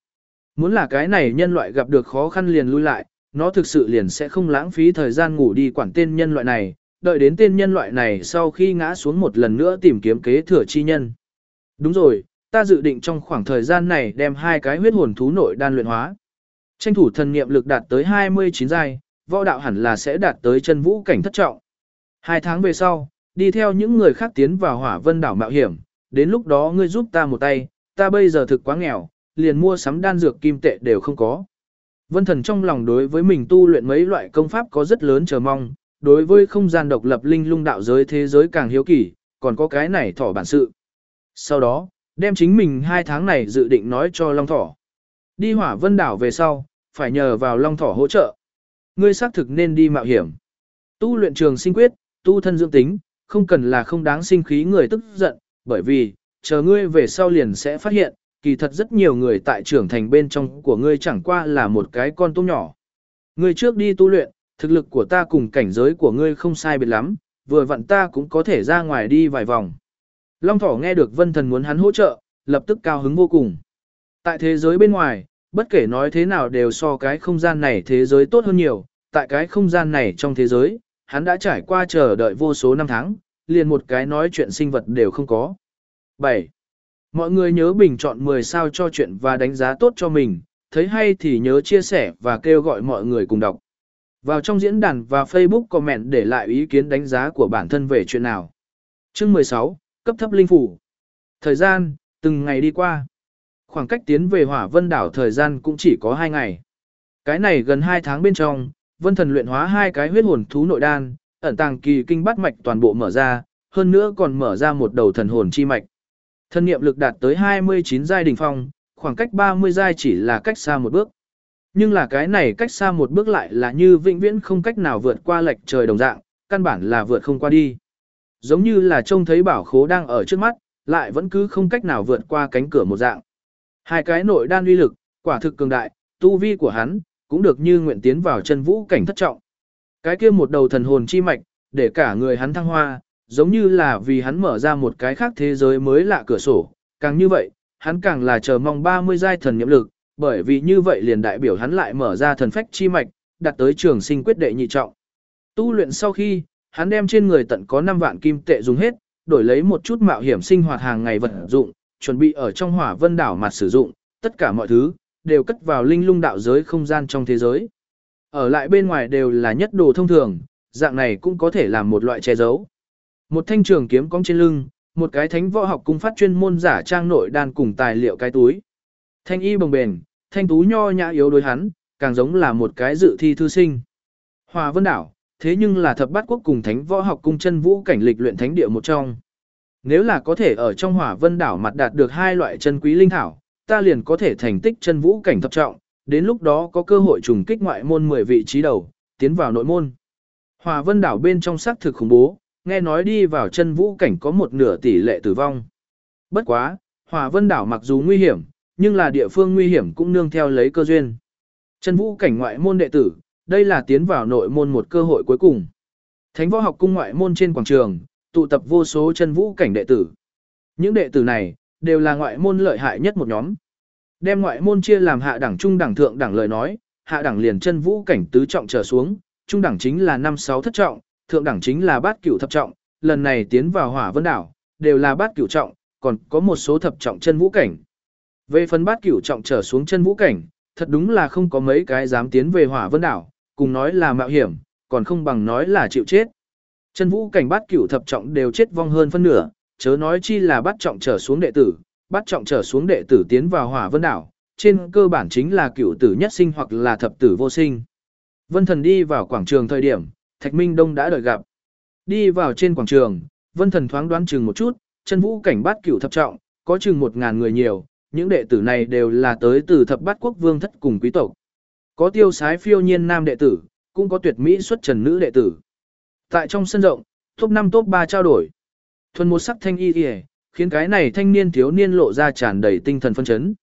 Muốn là cái này nhân loại gặp được khó khăn liền lui lại, nó thực sự liền sẽ không lãng phí thời gian ngủ đi quản tên nhân loại này, đợi đến tên nhân loại này sau khi ngã xuống một lần nữa tìm kiếm kế thừa chi nhân. Đúng rồi, ta dự định trong khoảng thời gian này đem hai cái huyết hồn thú nội đan luyện hóa. Tranh thủ thần niệm lực đạt tới 29 giai, võ đạo hẳn là sẽ đạt tới chân vũ cảnh thất trọng. Hai tháng về sau, đi theo những người khác tiến vào hỏa vân đảo mạo hiểm, đến lúc đó ngươi giúp ta một tay, ta bây giờ thực quá nghèo, liền mua sắm đan dược kim tệ đều không có. Vân thần trong lòng đối với mình tu luyện mấy loại công pháp có rất lớn chờ mong, đối với không gian độc lập linh lung đạo giới thế giới càng hiếu kỳ, còn có cái này thỏ bản sự. Sau đó, đem chính mình hai tháng này dự định nói cho Long Thỏ. Đi hỏa vân đảo về sau, phải nhờ vào Long Thỏ hỗ trợ. Ngươi xác thực nên đi mạo hiểm. Tu luyện trường sinh quyết, tu thân dưỡng tính, không cần là không đáng sinh khí người tức giận, bởi vì, chờ ngươi về sau liền sẽ phát hiện, kỳ thật rất nhiều người tại trưởng thành bên trong của ngươi chẳng qua là một cái con tôm nhỏ. Ngươi trước đi tu luyện, thực lực của ta cùng cảnh giới của ngươi không sai biệt lắm, vừa vặn ta cũng có thể ra ngoài đi vài vòng. Long thỏ nghe được vân thần muốn hắn hỗ trợ, lập tức cao hứng vô cùng. Tại thế giới bên ngoài, bất kể nói thế nào đều so cái không gian này thế giới tốt hơn nhiều, tại cái không gian này trong thế giới, hắn đã trải qua chờ đợi vô số năm tháng, liền một cái nói chuyện sinh vật đều không có. 7. Mọi người nhớ bình chọn 10 sao cho chuyện và đánh giá tốt cho mình, thấy hay thì nhớ chia sẻ và kêu gọi mọi người cùng đọc. Vào trong diễn đàn và Facebook comment để lại ý kiến đánh giá của bản thân về chuyện nào. Chương 16, cấp thấp linh phủ. Thời gian, từng ngày đi qua. Khoảng cách tiến về hỏa vân đảo thời gian cũng chỉ có 2 ngày. Cái này gần 2 tháng bên trong, vân thần luyện hóa hai cái huyết hồn thú nội đan, ẩn tàng kỳ kinh bát mạch toàn bộ mở ra, hơn nữa còn mở ra một đầu thần hồn chi mạch. Thân niệm lực đạt tới 29 giai đỉnh phong, khoảng cách 30 giai chỉ là cách xa một bước. Nhưng là cái này cách xa một bước lại là như vĩnh viễn không cách nào vượt qua lệch trời đồng dạng, căn bản là vượt không qua đi. Giống như là trông thấy bảo khố đang ở trước mắt, lại vẫn cứ không cách nào vượt qua cánh cửa một dạng. Hai cái nội đan uy lực, quả thực cường đại, tu vi của hắn, cũng được như nguyện tiến vào chân vũ cảnh thất trọng. Cái kia một đầu thần hồn chi mạch, để cả người hắn thăng hoa, giống như là vì hắn mở ra một cái khác thế giới mới lạ cửa sổ, càng như vậy, hắn càng là chờ mong 30 giai thần nhiệm lực, bởi vì như vậy liền đại biểu hắn lại mở ra thần phách chi mạch, đặt tới trường sinh quyết đệ nhị trọng. Tu luyện sau khi, hắn đem trên người tận có 5 vạn kim tệ dùng hết, đổi lấy một chút mạo hiểm sinh hoạt hàng ngày vật dụng, chuẩn bị ở trong hỏa vân đảo mặt sử dụng, tất cả mọi thứ, đều cất vào linh lung đạo giới không gian trong thế giới. Ở lại bên ngoài đều là nhất đồ thông thường, dạng này cũng có thể làm một loại che giấu. Một thanh trường kiếm cong trên lưng, một cái thánh võ học cung phát chuyên môn giả trang nội đan cùng tài liệu cái túi. Thanh y bồng bền, thanh tú nho nhã yếu đối hắn, càng giống là một cái dự thi thư sinh. Hòa Vân Đảo, thế nhưng là thập bát quốc cùng thánh võ học cung chân vũ cảnh lịch luyện thánh địa một trong. Nếu là có thể ở trong Hỏa Vân Đảo mặt đạt được hai loại chân quý linh thảo, ta liền có thể thành tích chân vũ cảnh thập trọng, đến lúc đó có cơ hội trùng kích ngoại môn 10 vị trí đầu, tiến vào nội môn. Hòa Vân Đảo bên trong xác thực khủng bố, nghe nói đi vào chân vũ cảnh có một nửa tỷ lệ tử vong. Bất quá, Hòa Vân Đảo mặc dù nguy hiểm, nhưng là địa phương nguy hiểm cũng nương theo lấy cơ duyên. Chân vũ cảnh ngoại môn đệ tử, đây là tiến vào nội môn một cơ hội cuối cùng. Thánh võ học cung ngoại môn trên quảng trường, tụ tập vô số chân vũ cảnh đệ tử. Những đệ tử này, đều là ngoại môn lợi hại nhất một nhóm. Đem ngoại môn chia làm hạ đẳng trung đẳng thượng đẳng lời nói, hạ đẳng liền chân vũ cảnh tứ trọng trở xuống, trung đẳng chính là năm sáu thất trọng, thượng đẳng chính là bát cửu thập trọng, lần này tiến vào hỏa vân đảo, đều là bát cửu trọng, còn có một số thập trọng chân vũ cảnh. Về phần bát cửu trọng trở xuống chân vũ cảnh, thật đúng là không có mấy cái dám tiến về hỏa vân đảo, cùng nói là mạo hiểm, còn không bằng nói là chịu chết. Chân vũ cảnh bát cửu thập trọng đều chết vong hơn phân nửa, chớ nói chi là bát trọng trở xuống đệ tử, bát trọng trở xuống đệ tử tiến vào hỏa vân đảo, trên cơ bản chính là cửu tử nhất sinh hoặc là thập tử vô sinh. Vân thần đi vào quảng trường thời điểm, Thạch Minh Đông đã đợi gặp. Đi vào trên quảng trường, Vân thần thoáng đoán chừng một chút, chân vũ cảnh bát cửu thập trọng, có chừng một ngàn người nhiều, những đệ tử này đều là tới từ thập bát quốc vương thất cùng quý tộc. Có tiêu sái phiêu nhiên nam đệ tử, cũng có tuyệt mỹ xuất trần nữ đệ tử. Tại trong sân rộng, top 5 top 3 trao đổi. Thuần một sắc thanh y y, khiến cái này thanh niên thiếu niên lộ ra tràn đầy tinh thần phân chấn.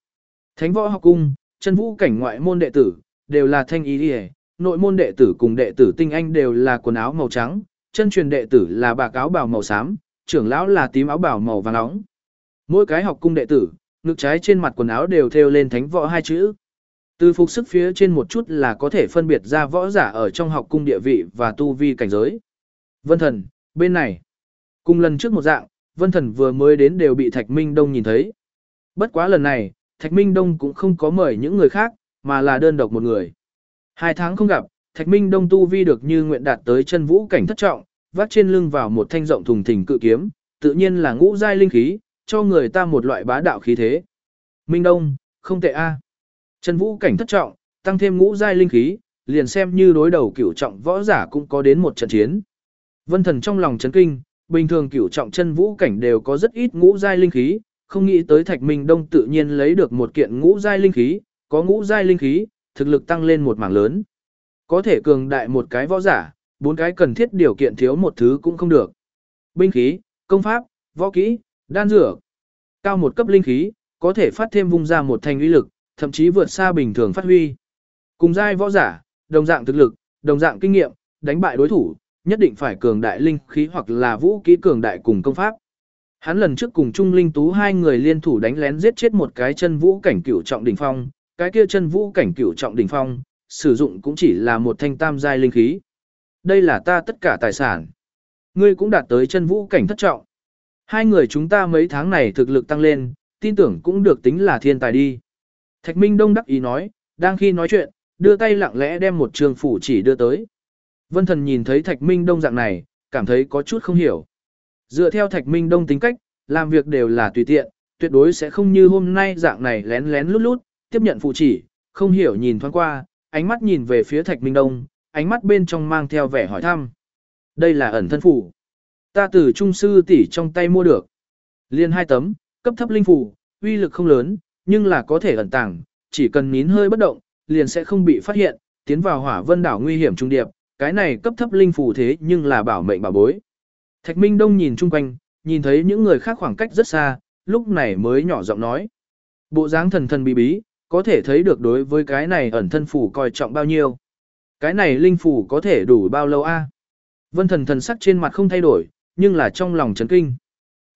Thánh võ học cung, chân vũ cảnh ngoại môn đệ tử, đều là thanh y y, nội môn đệ tử cùng đệ tử tinh anh đều là quần áo màu trắng, chân truyền đệ tử là bạc áo bào màu xám, trưởng lão là tím áo bào màu vàng nóng. Mỗi cái học cung đệ tử, ngực trái trên mặt quần áo đều thêu lên thánh võ hai chữ. Từ phục sức phía trên một chút là có thể phân biệt ra võ giả ở trong học cung địa vị và tu vi cảnh giới. Vân thần, bên này. Cùng lần trước một dạng, vân thần vừa mới đến đều bị Thạch Minh Đông nhìn thấy. Bất quá lần này, Thạch Minh Đông cũng không có mời những người khác, mà là đơn độc một người. Hai tháng không gặp, Thạch Minh Đông tu vi được như nguyện đạt tới chân vũ cảnh thất trọng, vác trên lưng vào một thanh rộng thùng thình cự kiếm, tự nhiên là ngũ giai linh khí, cho người ta một loại bá đạo khí thế. Minh Đông, không tệ a. Chân vũ cảnh thất trọng, tăng thêm ngũ giai linh khí, liền xem như đối đầu cửu trọng võ giả cũng có đến một trận chiến. Vân Thần trong lòng chấn kinh, bình thường cửu trọng chân vũ cảnh đều có rất ít ngũ giai linh khí, không nghĩ tới Thạch Minh Đông tự nhiên lấy được một kiện ngũ giai linh khí, có ngũ giai linh khí, thực lực tăng lên một mảng lớn. Có thể cường đại một cái võ giả, bốn cái cần thiết điều kiện thiếu một thứ cũng không được. Binh khí, công pháp, võ kỹ, đan dược. Cao một cấp linh khí, có thể phát thêm vung ra một thành uy lực, thậm chí vượt xa bình thường phát huy. Cùng giai võ giả, đồng dạng thực lực, đồng dạng kinh nghiệm, đánh bại đối thủ, nhất định phải cường đại linh khí hoặc là vũ kỹ cường đại cùng công pháp. Hắn lần trước cùng Trung Linh Tú hai người liên thủ đánh lén giết chết một cái chân vũ cảnh cửu trọng đỉnh phong, cái kia chân vũ cảnh cửu trọng đỉnh phong, sử dụng cũng chỉ là một thanh tam giai linh khí. Đây là ta tất cả tài sản. Ngươi cũng đạt tới chân vũ cảnh thất trọng. Hai người chúng ta mấy tháng này thực lực tăng lên, tin tưởng cũng được tính là thiên tài đi. Thạch Minh Đông đắc ý nói, đang khi nói chuyện, đưa tay lặng lẽ đem một trường phủ chỉ đưa tới. Vân Thần nhìn thấy Thạch Minh Đông dạng này, cảm thấy có chút không hiểu. Dựa theo Thạch Minh Đông tính cách, làm việc đều là tùy tiện, tuyệt đối sẽ không như hôm nay dạng này lén lén lút lút, tiếp nhận phụ chỉ, không hiểu nhìn thoáng qua, ánh mắt nhìn về phía Thạch Minh Đông, ánh mắt bên trong mang theo vẻ hỏi thăm. Đây là ẩn thân phủ. Ta từ trung sư tỷ trong tay mua được. Liên hai tấm, cấp thấp linh phủ, uy lực không lớn, nhưng là có thể ẩn tàng, chỉ cần nín hơi bất động, liền sẽ không bị phát hiện, tiến vào hỏa vân đảo nguy hiểm trung điệp, cái này cấp thấp linh phủ thế nhưng là bảo mệnh bảo bối. Thạch Minh Đông nhìn chung quanh, nhìn thấy những người khác khoảng cách rất xa, lúc này mới nhỏ giọng nói. Bộ dáng thần thần bí bí, có thể thấy được đối với cái này ẩn thân phủ coi trọng bao nhiêu. Cái này linh phủ có thể đủ bao lâu a? Vân thần thần sắc trên mặt không thay đổi, nhưng là trong lòng chấn kinh.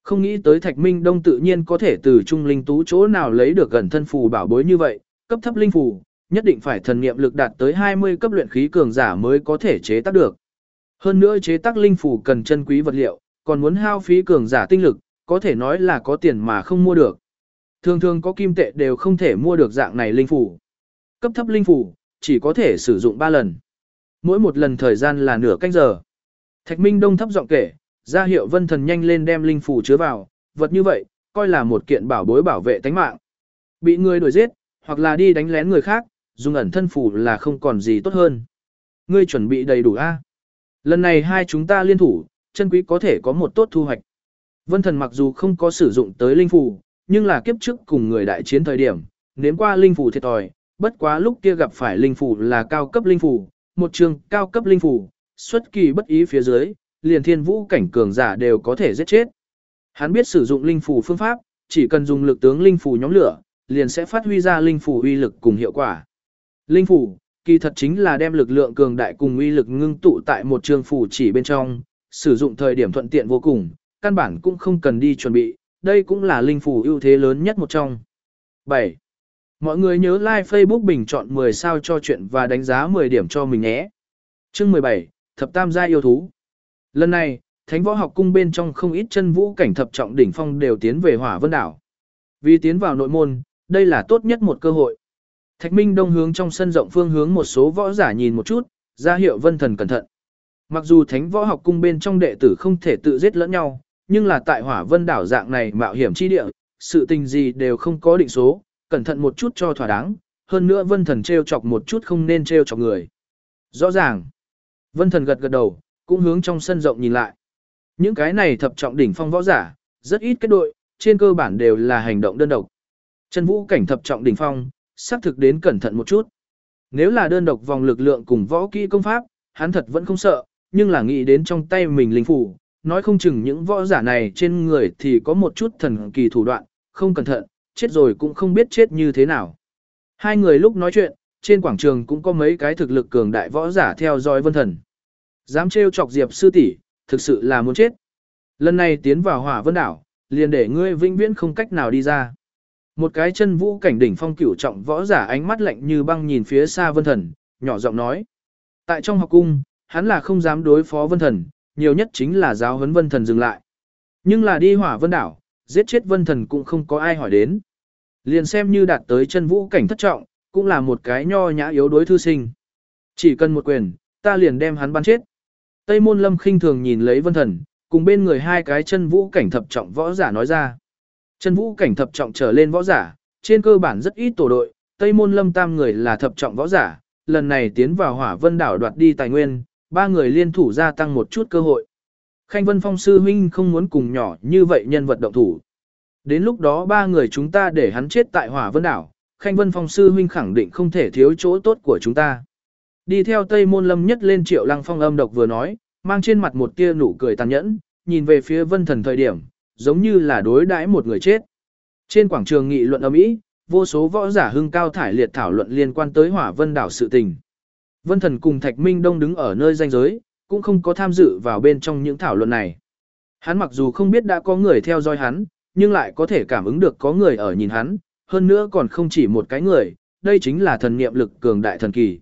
Không nghĩ tới Thạch Minh Đông tự nhiên có thể từ trung linh tú chỗ nào lấy được gần thân phù bảo bối như vậy, cấp thấp linh phù, nhất định phải thần niệm lực đạt tới 20 cấp luyện khí cường giả mới có thể chế tác được. Hơn nữa chế tác linh phù cần chân quý vật liệu, còn muốn hao phí cường giả tinh lực, có thể nói là có tiền mà không mua được. Thường thường có kim tệ đều không thể mua được dạng này linh phủ. Cấp thấp linh phủ chỉ có thể sử dụng 3 lần. Mỗi một lần thời gian là nửa canh giờ. Thạch Minh Đông thấp giọng kể, ra hiệu vân thần nhanh lên đem linh phủ chứa vào, vật như vậy, coi là một kiện bảo bối bảo vệ tánh mạng. Bị người đuổi giết, hoặc là đi đánh lén người khác, dùng ẩn thân phủ là không còn gì tốt hơn. Ngươi chuẩn bị đầy đủ a. Lần này hai chúng ta liên thủ, chân quý có thể có một tốt thu hoạch. Vân thần mặc dù không có sử dụng tới linh phù, nhưng là kiếp trước cùng người đại chiến thời điểm, nếm qua linh phù thiệt thòi, bất quá lúc kia gặp phải linh phù là cao cấp linh phù, một trường cao cấp linh phù, xuất kỳ bất ý phía dưới, liền thiên vũ cảnh cường giả đều có thể giết chết. Hắn biết sử dụng linh phù phương pháp, chỉ cần dùng lực tướng linh phù nhóm lửa, liền sẽ phát huy ra linh phù uy lực cùng hiệu quả. Linh phù, kỳ thật chính là đem lực lượng cường đại cùng uy lực ngưng tụ tại một trường phù chỉ bên trong, sử dụng thời điểm thuận tiện vô cùng, căn bản cũng không cần đi chuẩn bị, đây cũng là linh phủ ưu thế lớn nhất một trong. 7. Mọi người nhớ like Facebook bình chọn 10 sao cho chuyện và đánh giá 10 điểm cho mình nhé. Chương 17, Thập Tam gia yêu thú. Lần này, Thánh Võ Học Cung bên trong không ít chân vũ cảnh thập trọng đỉnh phong đều tiến về Hỏa Vân đảo. Vì tiến vào nội môn, đây là tốt nhất một cơ hội. Thạch Minh Đông hướng trong sân rộng phương hướng một số võ giả nhìn một chút, ra hiệu Vân Thần cẩn thận. Mặc dù Thánh Võ Học Cung bên trong đệ tử không thể tự giết lẫn nhau, nhưng là tại Hỏa Vân đảo dạng này mạo hiểm chi địa, sự tình gì đều không có định số, cẩn thận một chút cho thỏa đáng, hơn nữa Vân Thần treo chọc một chút không nên treo chọc người. Rõ ràng. Vân Thần gật gật đầu, cũng hướng trong sân rộng nhìn lại. Những cái này thập trọng đỉnh phong võ giả, rất ít kết đội, trên cơ bản đều là hành động đơn độc. Chân vũ cảnh thập trọng đỉnh phong, xác thực đến cẩn thận một chút. Nếu là đơn độc vòng lực lượng cùng võ kỹ công pháp, hắn thật vẫn không sợ, nhưng là nghĩ đến trong tay mình linh phủ, nói không chừng những võ giả này trên người thì có một chút thần kỳ thủ đoạn, không cẩn thận, chết rồi cũng không biết chết như thế nào. Hai người lúc nói chuyện, trên quảng trường cũng có mấy cái thực lực cường đại võ giả theo dõi vân thần. Dám trêu chọc Diệp sư tỷ, thực sự là muốn chết. Lần này tiến vào hỏa vân đảo, liền để ngươi vĩnh viễn không cách nào đi ra. Một cái chân vũ cảnh đỉnh phong cửu trọng võ giả ánh mắt lạnh như băng nhìn phía xa vân thần, nhỏ giọng nói. Tại trong học cung, hắn là không dám đối phó vân thần, nhiều nhất chính là giáo huấn vân thần dừng lại. Nhưng là đi hỏa vân đảo, giết chết vân thần cũng không có ai hỏi đến. Liền xem như đạt tới chân vũ cảnh thất trọng, cũng là một cái nho nhã yếu đối thư sinh. Chỉ cần một quyền, ta liền đem hắn bắn chết. Tây môn lâm khinh thường nhìn lấy vân thần, cùng bên người hai cái chân vũ cảnh thập trọng võ giả nói ra. Chân vũ cảnh thập trọng trở lên võ giả, trên cơ bản rất ít tổ đội, Tây môn lâm tam người là thập trọng võ giả, lần này tiến vào hỏa vân đảo đoạt đi tài nguyên, ba người liên thủ gia tăng một chút cơ hội. Khanh Vân Phong sư huynh không muốn cùng nhỏ như vậy nhân vật động thủ. Đến lúc đó ba người chúng ta để hắn chết tại hỏa vân đảo, Khanh Vân Phong sư huynh khẳng định không thể thiếu chỗ tốt của chúng ta. Đi theo Tây Môn Lâm nhất lên Triệu Lăng Phong âm độc vừa nói, mang trên mặt một tia nụ cười tàn nhẫn, nhìn về phía Vân Thần thời điểm, giống như là đối đãi một người chết. Trên quảng trường nghị luận ầm ĩ, vô số võ giả hưng cao thải liệt thảo luận liên quan tới Hỏa Vân đảo sự tình. Vân Thần cùng Thạch Minh Đông đứng ở nơi danh giới, cũng không có tham dự vào bên trong những thảo luận này. Hắn mặc dù không biết đã có người theo dõi hắn, nhưng lại có thể cảm ứng được có người ở nhìn hắn, hơn nữa còn không chỉ một cái người, đây chính là thần niệm lực cường đại thần kỳ.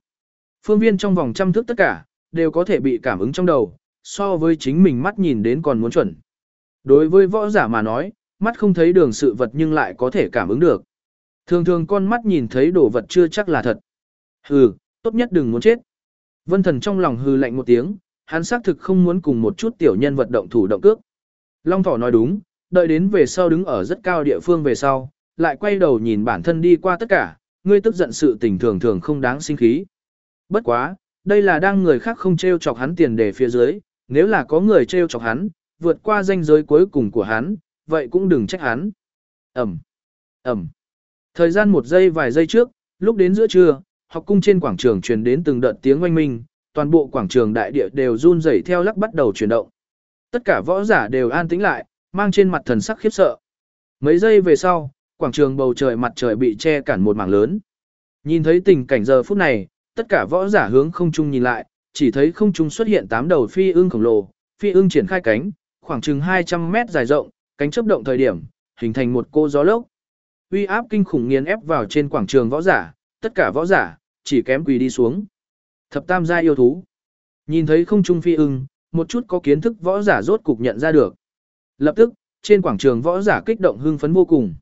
Phương viên trong vòng trăm thước tất cả, đều có thể bị cảm ứng trong đầu, so với chính mình mắt nhìn đến còn muốn chuẩn. Đối với võ giả mà nói, mắt không thấy đường sự vật nhưng lại có thể cảm ứng được. Thường thường con mắt nhìn thấy đồ vật chưa chắc là thật. Hừ, tốt nhất đừng muốn chết. Vân thần trong lòng hừ lạnh một tiếng, hắn xác thực không muốn cùng một chút tiểu nhân vật động thủ động cước. Long thỏ nói đúng, đợi đến về sau đứng ở rất cao địa phương về sau, lại quay đầu nhìn bản thân đi qua tất cả, ngươi tức giận sự tình thường thường không đáng sinh khí. Bất quá, đây là đang người khác không treo chọc hắn tiền để phía dưới, nếu là có người treo chọc hắn, vượt qua danh giới cuối cùng của hắn, vậy cũng đừng trách hắn. Ẩm, Ẩm. Thời gian một giây vài giây trước, lúc đến giữa trưa, học cung trên quảng trường truyền đến từng đợt tiếng oanh minh, toàn bộ quảng trường đại địa đều run rẩy theo lắc bắt đầu chuyển động. Tất cả võ giả đều an tĩnh lại, mang trên mặt thần sắc khiếp sợ. Mấy giây về sau, quảng trường bầu trời mặt trời bị che cản một mảng lớn. Nhìn thấy tình cảnh giờ phút này, tất cả võ giả hướng không trung nhìn lại, chỉ thấy không trung xuất hiện tám đầu phi ưng khổng lồ, phi ưng triển khai cánh, khoảng chừng 200 mét dài rộng, cánh chớp động thời điểm, hình thành một cô gió lốc. Uy áp kinh khủng nghiền ép vào trên quảng trường võ giả, tất cả võ giả chỉ kém quỳ đi xuống. Thập tam gia yêu thú. Nhìn thấy không trung phi ưng, một chút có kiến thức võ giả rốt cục nhận ra được. Lập tức, trên quảng trường võ giả kích động hưng phấn vô cùng.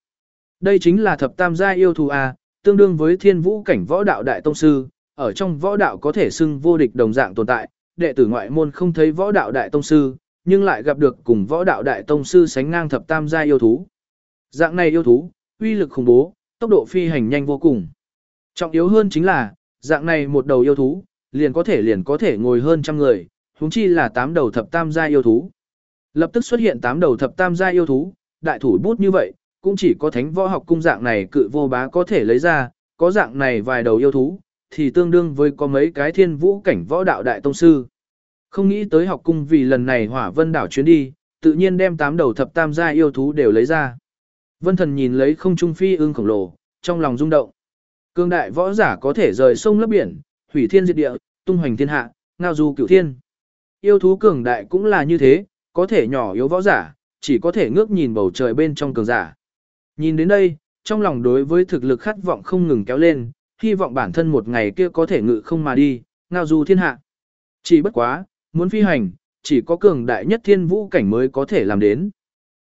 Đây chính là thập tam gia yêu thú A, tương đương với thiên vũ cảnh võ đạo đại tông sư, ở trong võ đạo có thể xưng vô địch đồng dạng tồn tại, đệ tử ngoại môn không thấy võ đạo đại tông sư, nhưng lại gặp được cùng võ đạo đại tông sư sánh ngang thập tam gia yêu thú. Dạng này yêu thú, uy lực khủng bố, tốc độ phi hành nhanh vô cùng. Trọng yếu hơn chính là, dạng này một đầu yêu thú, liền có thể liền có thể ngồi hơn trăm người, huống chi là tám đầu thập tam gia yêu thú. Lập tức xuất hiện tám đầu thập tam gia yêu thú, đại thủ bút như vậy, cũng chỉ có thánh võ học cung dạng này cự vô bá có thể lấy ra, có dạng này vài đầu yêu thú, thì tương đương với có mấy cái thiên vũ cảnh võ đạo đại tông sư. Không nghĩ tới học cung vì lần này hỏa vân đảo chuyến đi, tự nhiên đem tám đầu thập tam gia yêu thú đều lấy ra. Vân thần nhìn lấy không trung phi ương khổng lồ, trong lòng rung động. Cương đại võ giả có thể rời sông lấp biển, hủy thiên diệt địa, tung hoành thiên hạ, ngao du cửu thiên. Yêu thú cường đại cũng là như thế, có thể nhỏ yếu võ giả, chỉ có thể ngước nhìn bầu trời bên trong cường giả. Nhìn đến đây, trong lòng đối với thực lực khát vọng không ngừng kéo lên, hy vọng bản thân một ngày kia có thể ngự không mà đi, ngao du thiên hạ. Chỉ bất quá, muốn phi hành, chỉ có cường đại nhất thiên vũ cảnh mới có thể làm đến.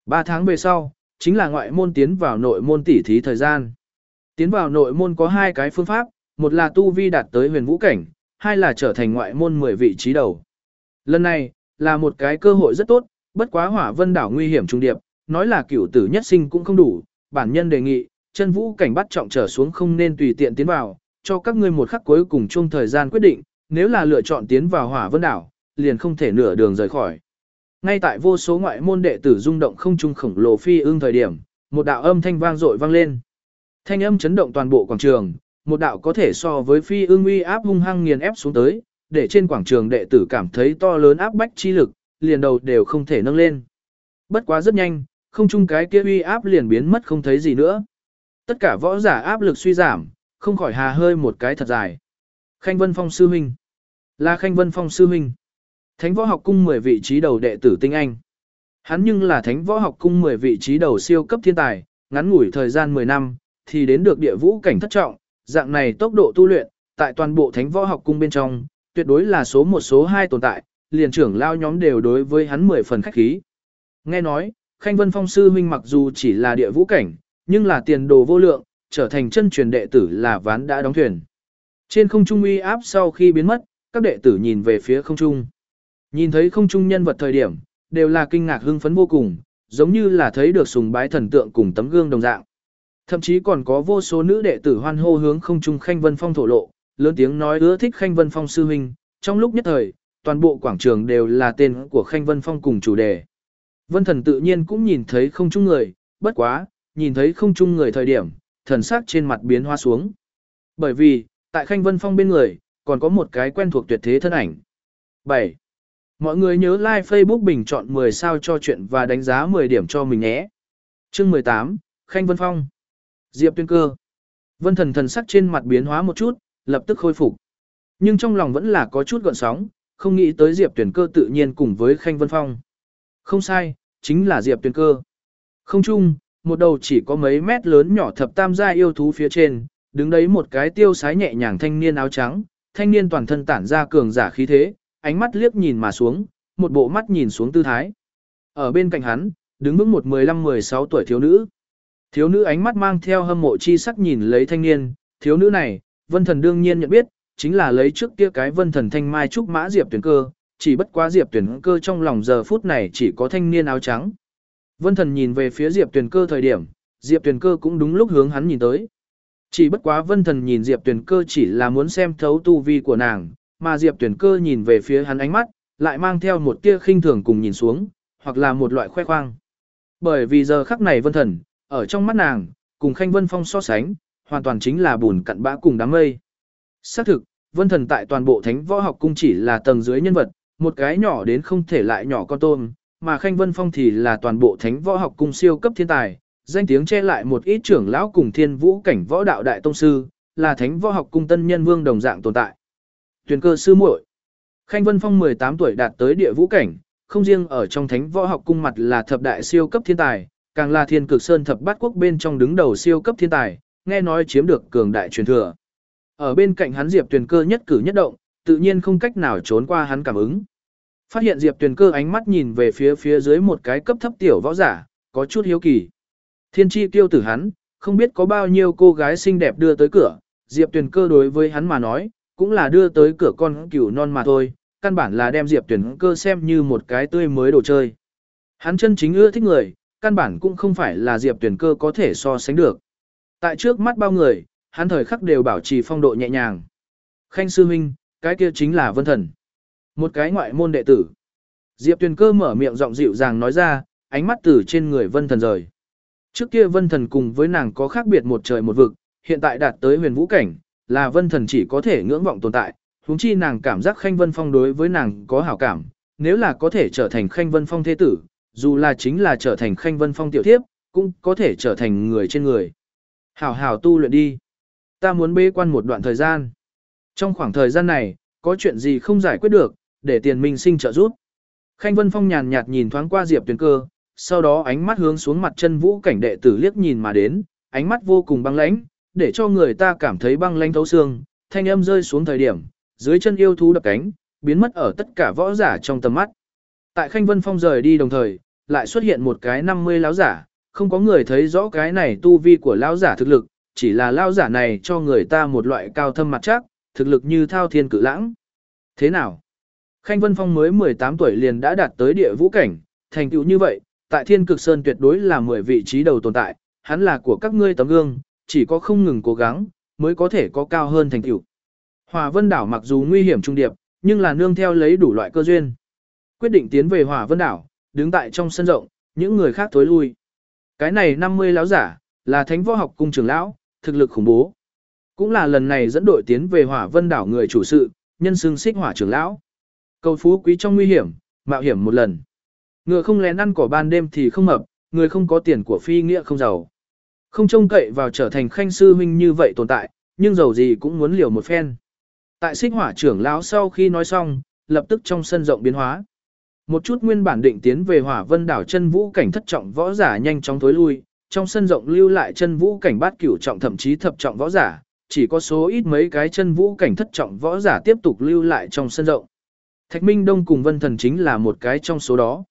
Ba tháng về sau, chính là ngoại môn tiến vào nội môn tỉ thí thời gian. Tiến vào nội môn có hai cái phương pháp, một là tu vi đạt tới huyền vũ cảnh, hai là trở thành ngoại môn 10 vị trí đầu. Lần này, là một cái cơ hội rất tốt, bất quá hỏa vân đảo nguy hiểm trung điệp, nói là cửu tử nhất sinh cũng không đủ, bản nhân đề nghị, chân vũ cảnh bắt trọng trở xuống không nên tùy tiện tiến vào, cho các ngươi một khắc cuối cùng chung thời gian quyết định, nếu là lựa chọn tiến vào hỏa vân đảo, liền không thể nửa đường rời khỏi. Ngay tại vô số ngoại môn đệ tử rung động không trung khổng lồ phi ương thời điểm, một đạo âm thanh vang dội vang lên. Thanh âm chấn động toàn bộ quảng trường, một đạo có thể so với phi ương uy áp hung hăng nghiền ép xuống tới, để trên quảng trường đệ tử cảm thấy to lớn áp bách chi lực, liền đầu đều không thể nâng lên. Bất quá rất nhanh, không chung cái kia uy áp liền biến mất không thấy gì nữa. Tất cả võ giả áp lực suy giảm, không khỏi hà hơi một cái thật dài. Khanh Vân Phong sư huynh, là Khanh Vân Phong sư huynh. Thánh võ học cung 10 vị trí đầu đệ tử tinh anh. Hắn nhưng là thánh võ học cung 10 vị trí đầu siêu cấp thiên tài, ngắn ngủi thời gian 10 năm, thì đến được địa vũ cảnh thất trọng, dạng này tốc độ tu luyện, tại toàn bộ thánh võ học cung bên trong, tuyệt đối là số một số hai tồn tại, liền trưởng lao nhóm đều đối với hắn 10 phần khách khí. Nghe nói, Khanh Vân Phong sư huynh mặc dù chỉ là địa vũ cảnh, nhưng là tiền đồ vô lượng, trở thành chân truyền đệ tử là ván đã đóng thuyền. Trên không trung uy áp sau khi biến mất, các đệ tử nhìn về phía không trung. Nhìn thấy không trung nhân vật thời điểm, đều là kinh ngạc hưng phấn vô cùng, giống như là thấy được sùng bái thần tượng cùng tấm gương đồng dạng. Thậm chí còn có vô số nữ đệ tử hoan hô hướng không trung Khanh Vân Phong thổ lộ, lớn tiếng nói ưa thích Khanh Vân Phong sư huynh, trong lúc nhất thời, toàn bộ quảng trường đều là tên của Khanh Vân Phong cùng chủ đề. Vân Thần tự nhiên cũng nhìn thấy không trung người, bất quá, nhìn thấy không trung người thời điểm, thần sắc trên mặt biến hoa xuống. Bởi vì, tại Khanh Vân Phong bên người, còn có một cái quen thuộc tuyệt thế thân ảnh. 7. Mọi người nhớ like Facebook bình chọn 10 sao cho chuyện và đánh giá 10 điểm cho mình nhé. Chương 18, Khanh Vân Phong. Diệp Tuyên Cơ. Vân Thần thần sắc trên mặt biến hóa một chút, lập tức khôi phục. Nhưng trong lòng vẫn là có chút gợn sóng, không nghĩ tới Diệp Tuyển Cơ tự nhiên cùng với Khanh Vân Phong. Không sai, chính là Diệp Tuyển Cơ. Không chung, một đầu chỉ có mấy mét lớn nhỏ thập tam gia yêu thú phía trên, đứng đấy một cái tiêu sái nhẹ nhàng thanh niên áo trắng, thanh niên toàn thân tản ra cường giả khí thế, ánh mắt liếc nhìn mà xuống, một bộ mắt nhìn xuống tư thái. Ở bên cạnh hắn, đứng vững một 15-16 tuổi thiếu nữ. Thiếu nữ ánh mắt mang theo hâm mộ chi sắc nhìn lấy thanh niên, thiếu nữ này, vân thần đương nhiên nhận biết, chính là lấy trước kia cái vân thần thanh mai trúc mã diệp tuyển cơ, chỉ bất quá diệp tuyển cơ trong lòng giờ phút này chỉ có thanh niên áo trắng. Vân thần nhìn về phía Diệp tuyển cơ thời điểm, Diệp tuyển cơ cũng đúng lúc hướng hắn nhìn tới. Chỉ bất quá vân thần nhìn Diệp tuyển cơ chỉ là muốn xem thấu tu vi của nàng, mà Diệp tuyển cơ nhìn về phía hắn ánh mắt, lại mang theo một tia khinh thường cùng nhìn xuống, hoặc là một loại khoe khoang. Bởi vì giờ khắc này vân thần, ở trong mắt nàng, cùng Khanh Vân Phong so sánh, hoàn toàn chính là bùn cặn bã cùng đám mây. Xác thực, vân thần tại toàn bộ thánh võ học cung chỉ là tầng dưới nhân vật, một cái nhỏ đến không thể lại nhỏ con tôm, mà Khanh Vân Phong thì là toàn bộ thánh võ học cung siêu cấp thiên tài, danh tiếng che lại một ít trưởng lão cùng thiên vũ cảnh võ đạo đại tông sư, là thánh võ học cung tân nhân vương đồng dạng tồn tại. truyền cơ sư muội Khanh Vân Phong 18 tuổi đạt tới địa vũ cảnh, không riêng ở trong thánh võ học cung mặt là thập đại siêu cấp thiên tài, càng là thiên cực sơn thập bát quốc bên trong đứng đầu siêu cấp thiên tài, nghe nói chiếm được cường đại truyền thừa. Ở bên cạnh hắn Diệp Tuyền Cơ nhất cử nhất động, tự nhiên không cách nào trốn qua hắn cảm ứng. Phát hiện Diệp Tuyền Cơ ánh mắt nhìn về phía phía dưới một cái cấp thấp tiểu võ giả, có chút hiếu kỳ. Thiên chi tiêu tử hắn, không biết có bao nhiêu cô gái xinh đẹp đưa tới cửa, Diệp Tuyền Cơ đối với hắn mà nói, cũng là đưa tới cửa con cừu non mà thôi, căn bản là đem Diệp Tuyền Cơ xem như một cái tươi mới đồ chơi. Hắn chân chính ưa thích người, căn bản cũng không phải là Diệp Tuyền Cơ có thể so sánh được. Tại trước mắt bao người, hắn thời khắc đều bảo trì phong độ nhẹ nhàng. Khanh sư huynh, cái kia chính là Vân Thần. Một cái ngoại môn đệ tử. Diệp Tuyền Cơ mở miệng giọng dịu dàng nói ra, ánh mắt từ trên người Vân Thần rời. Trước kia Vân Thần cùng với nàng có khác biệt một trời một vực, hiện tại đạt tới huyền vũ cảnh, là Vân Thần chỉ có thể ngưỡng vọng tồn tại, huống chi nàng cảm giác Khanh Vân Phong đối với nàng có hảo cảm, nếu là có thể trở thành Khanh Vân Phong thế tử, dù là chính là trở thành Khanh Vân Phong tiểu thiếp, cũng có thể trở thành người trên người. Hảo hảo tu luyện đi. Ta muốn bế quan một đoạn thời gian. Trong khoảng thời gian này, có chuyện gì không giải quyết được, để tiền minh sinh trợ giúp. Khanh Vân Phong nhàn nhạt nhìn thoáng qua Diệp Tuyền Cơ, sau đó ánh mắt hướng xuống mặt chân vũ cảnh đệ tử liếc nhìn mà đến, ánh mắt vô cùng băng lãnh, để cho người ta cảm thấy băng lãnh thấu xương, thanh âm rơi xuống thời điểm, dưới chân yêu thú đập cánh, biến mất ở tất cả võ giả trong tầm mắt. Tại Khanh Vân Phong rời đi đồng thời, lại xuất hiện một cái 50 lão giả, không có người thấy rõ cái này tu vi của lão giả thực lực, chỉ là lão giả này cho người ta một loại cao thâm mặt chắc, thực lực như thao thiên cự lãng. Thế nào? Khanh Vân Phong mới 18 tuổi liền đã đạt tới địa vũ cảnh, thành tựu như vậy, tại Thiên Cực Sơn tuyệt đối là 10 vị trí đầu tồn tại, hắn là của các ngươi tấm gương, chỉ có không ngừng cố gắng, mới có thể có cao hơn thành tựu. Hỏa Vân đảo mặc dù nguy hiểm trung điệp, nhưng là nương theo lấy đủ loại cơ duyên. Quyết định tiến về Hỏa Vân đảo, đứng tại trong sân rộng, những người khác tối lui. Cái này 50 lão giả, là Thánh Võ học cung trưởng lão, thực lực khủng bố. Cũng là lần này dẫn đội tiến về Hỏa Vân đảo người chủ sự, nhân xương xích hỏa trưởng lão. Cầu phú quý trong nguy hiểm, mạo hiểm một lần. Ngựa không lén ăn cỏ ban đêm thì không mập, người không có tiền của phi nghĩa không giàu. Không trông cậy vào trở thành khanh sư huynh như vậy tồn tại, nhưng giàu gì cũng muốn liều một phen. Tại xích hỏa trưởng lão sau khi nói xong, lập tức trong sân rộng biến hóa. Một chút nguyên bản định tiến về hỏa vân đảo chân vũ cảnh thất trọng võ giả nhanh chóng tối lui, trong sân rộng lưu lại chân vũ cảnh bát cửu trọng thậm chí thập trọng võ giả, chỉ có số ít mấy cái chân vũ cảnh thất trọng võ giả tiếp tục lưu lại trong sân rộng. Thạch Minh Đông cùng Vân Thần chính là một cái trong số đó.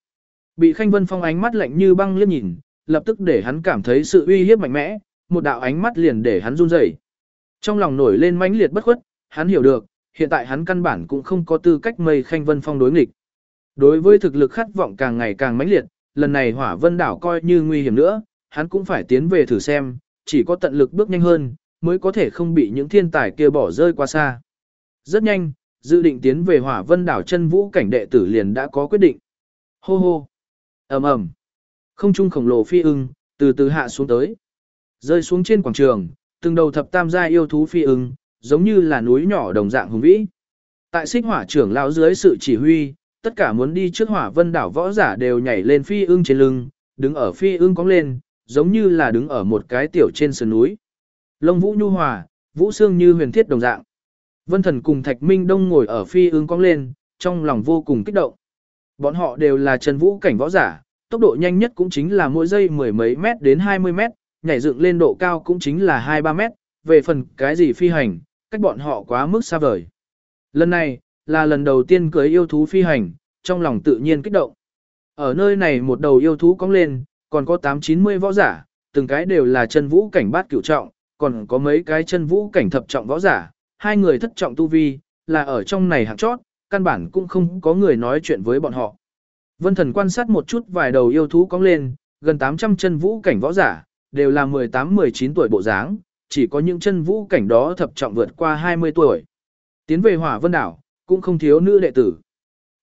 Bị Khanh Vân Phong ánh mắt lạnh như băng liếc nhìn, lập tức để hắn cảm thấy sự uy hiếp mạnh mẽ, một đạo ánh mắt liền để hắn run rẩy. Trong lòng nổi lên mãnh liệt bất khuất, hắn hiểu được, hiện tại hắn căn bản cũng không có tư cách mây Khanh Vân Phong đối nghịch. Đối với thực lực khát vọng càng ngày càng mãnh liệt, lần này Hỏa Vân đảo coi như nguy hiểm nữa, hắn cũng phải tiến về thử xem, chỉ có tận lực bước nhanh hơn, mới có thể không bị những thiên tài kia bỏ rơi qua xa. Rất nhanh, dự định tiến về Hỏa Vân đảo chân vũ cảnh đệ tử liền đã có quyết định. Hô hô. Ầm ầm. Không trung khổng lồ phi ưng từ từ hạ xuống tới. Rơi xuống trên quảng trường, từng đầu thập tam gia yêu thú phi ưng, giống như là núi nhỏ đồng dạng hùng vĩ. Tại Xích Hỏa trưởng lão dưới sự chỉ huy, tất cả muốn đi trước Hỏa Vân đảo võ giả đều nhảy lên phi ưng trên lưng, đứng ở phi ưng cong lên, giống như là đứng ở một cái tiểu trên sườn núi. Lông vũ nhu hòa, vũ xương như huyền thiết đồng dạng. Vân Thần cùng Thạch Minh Đông ngồi ở phi ưng cong lên, trong lòng vô cùng kích động. Bọn họ đều là chân vũ cảnh võ giả, tốc độ nhanh nhất cũng chính là mỗi giây mười mấy mét đến 20 mét, nhảy dựng lên độ cao cũng chính là 2-3 mét, về phần cái gì phi hành, cách bọn họ quá mức xa vời. Lần này, là lần đầu tiên cưới yêu thú phi hành, trong lòng tự nhiên kích động. Ở nơi này một đầu yêu thú cong lên, còn có 8-90 võ giả, từng cái đều là chân vũ cảnh bát cửu trọng, còn có mấy cái chân vũ cảnh thập trọng võ giả, hai người thất trọng tu vi, là ở trong này hạng chót, căn bản cũng không có người nói chuyện với bọn họ. Vân thần quan sát một chút vài đầu yêu thú cong lên, gần 800 chân vũ cảnh võ giả, đều là 18-19 tuổi bộ dáng, chỉ có những chân vũ cảnh đó thập trọng vượt qua 20 tuổi. Tiến về hỏa vân đảo, cũng không thiếu nữ đệ tử.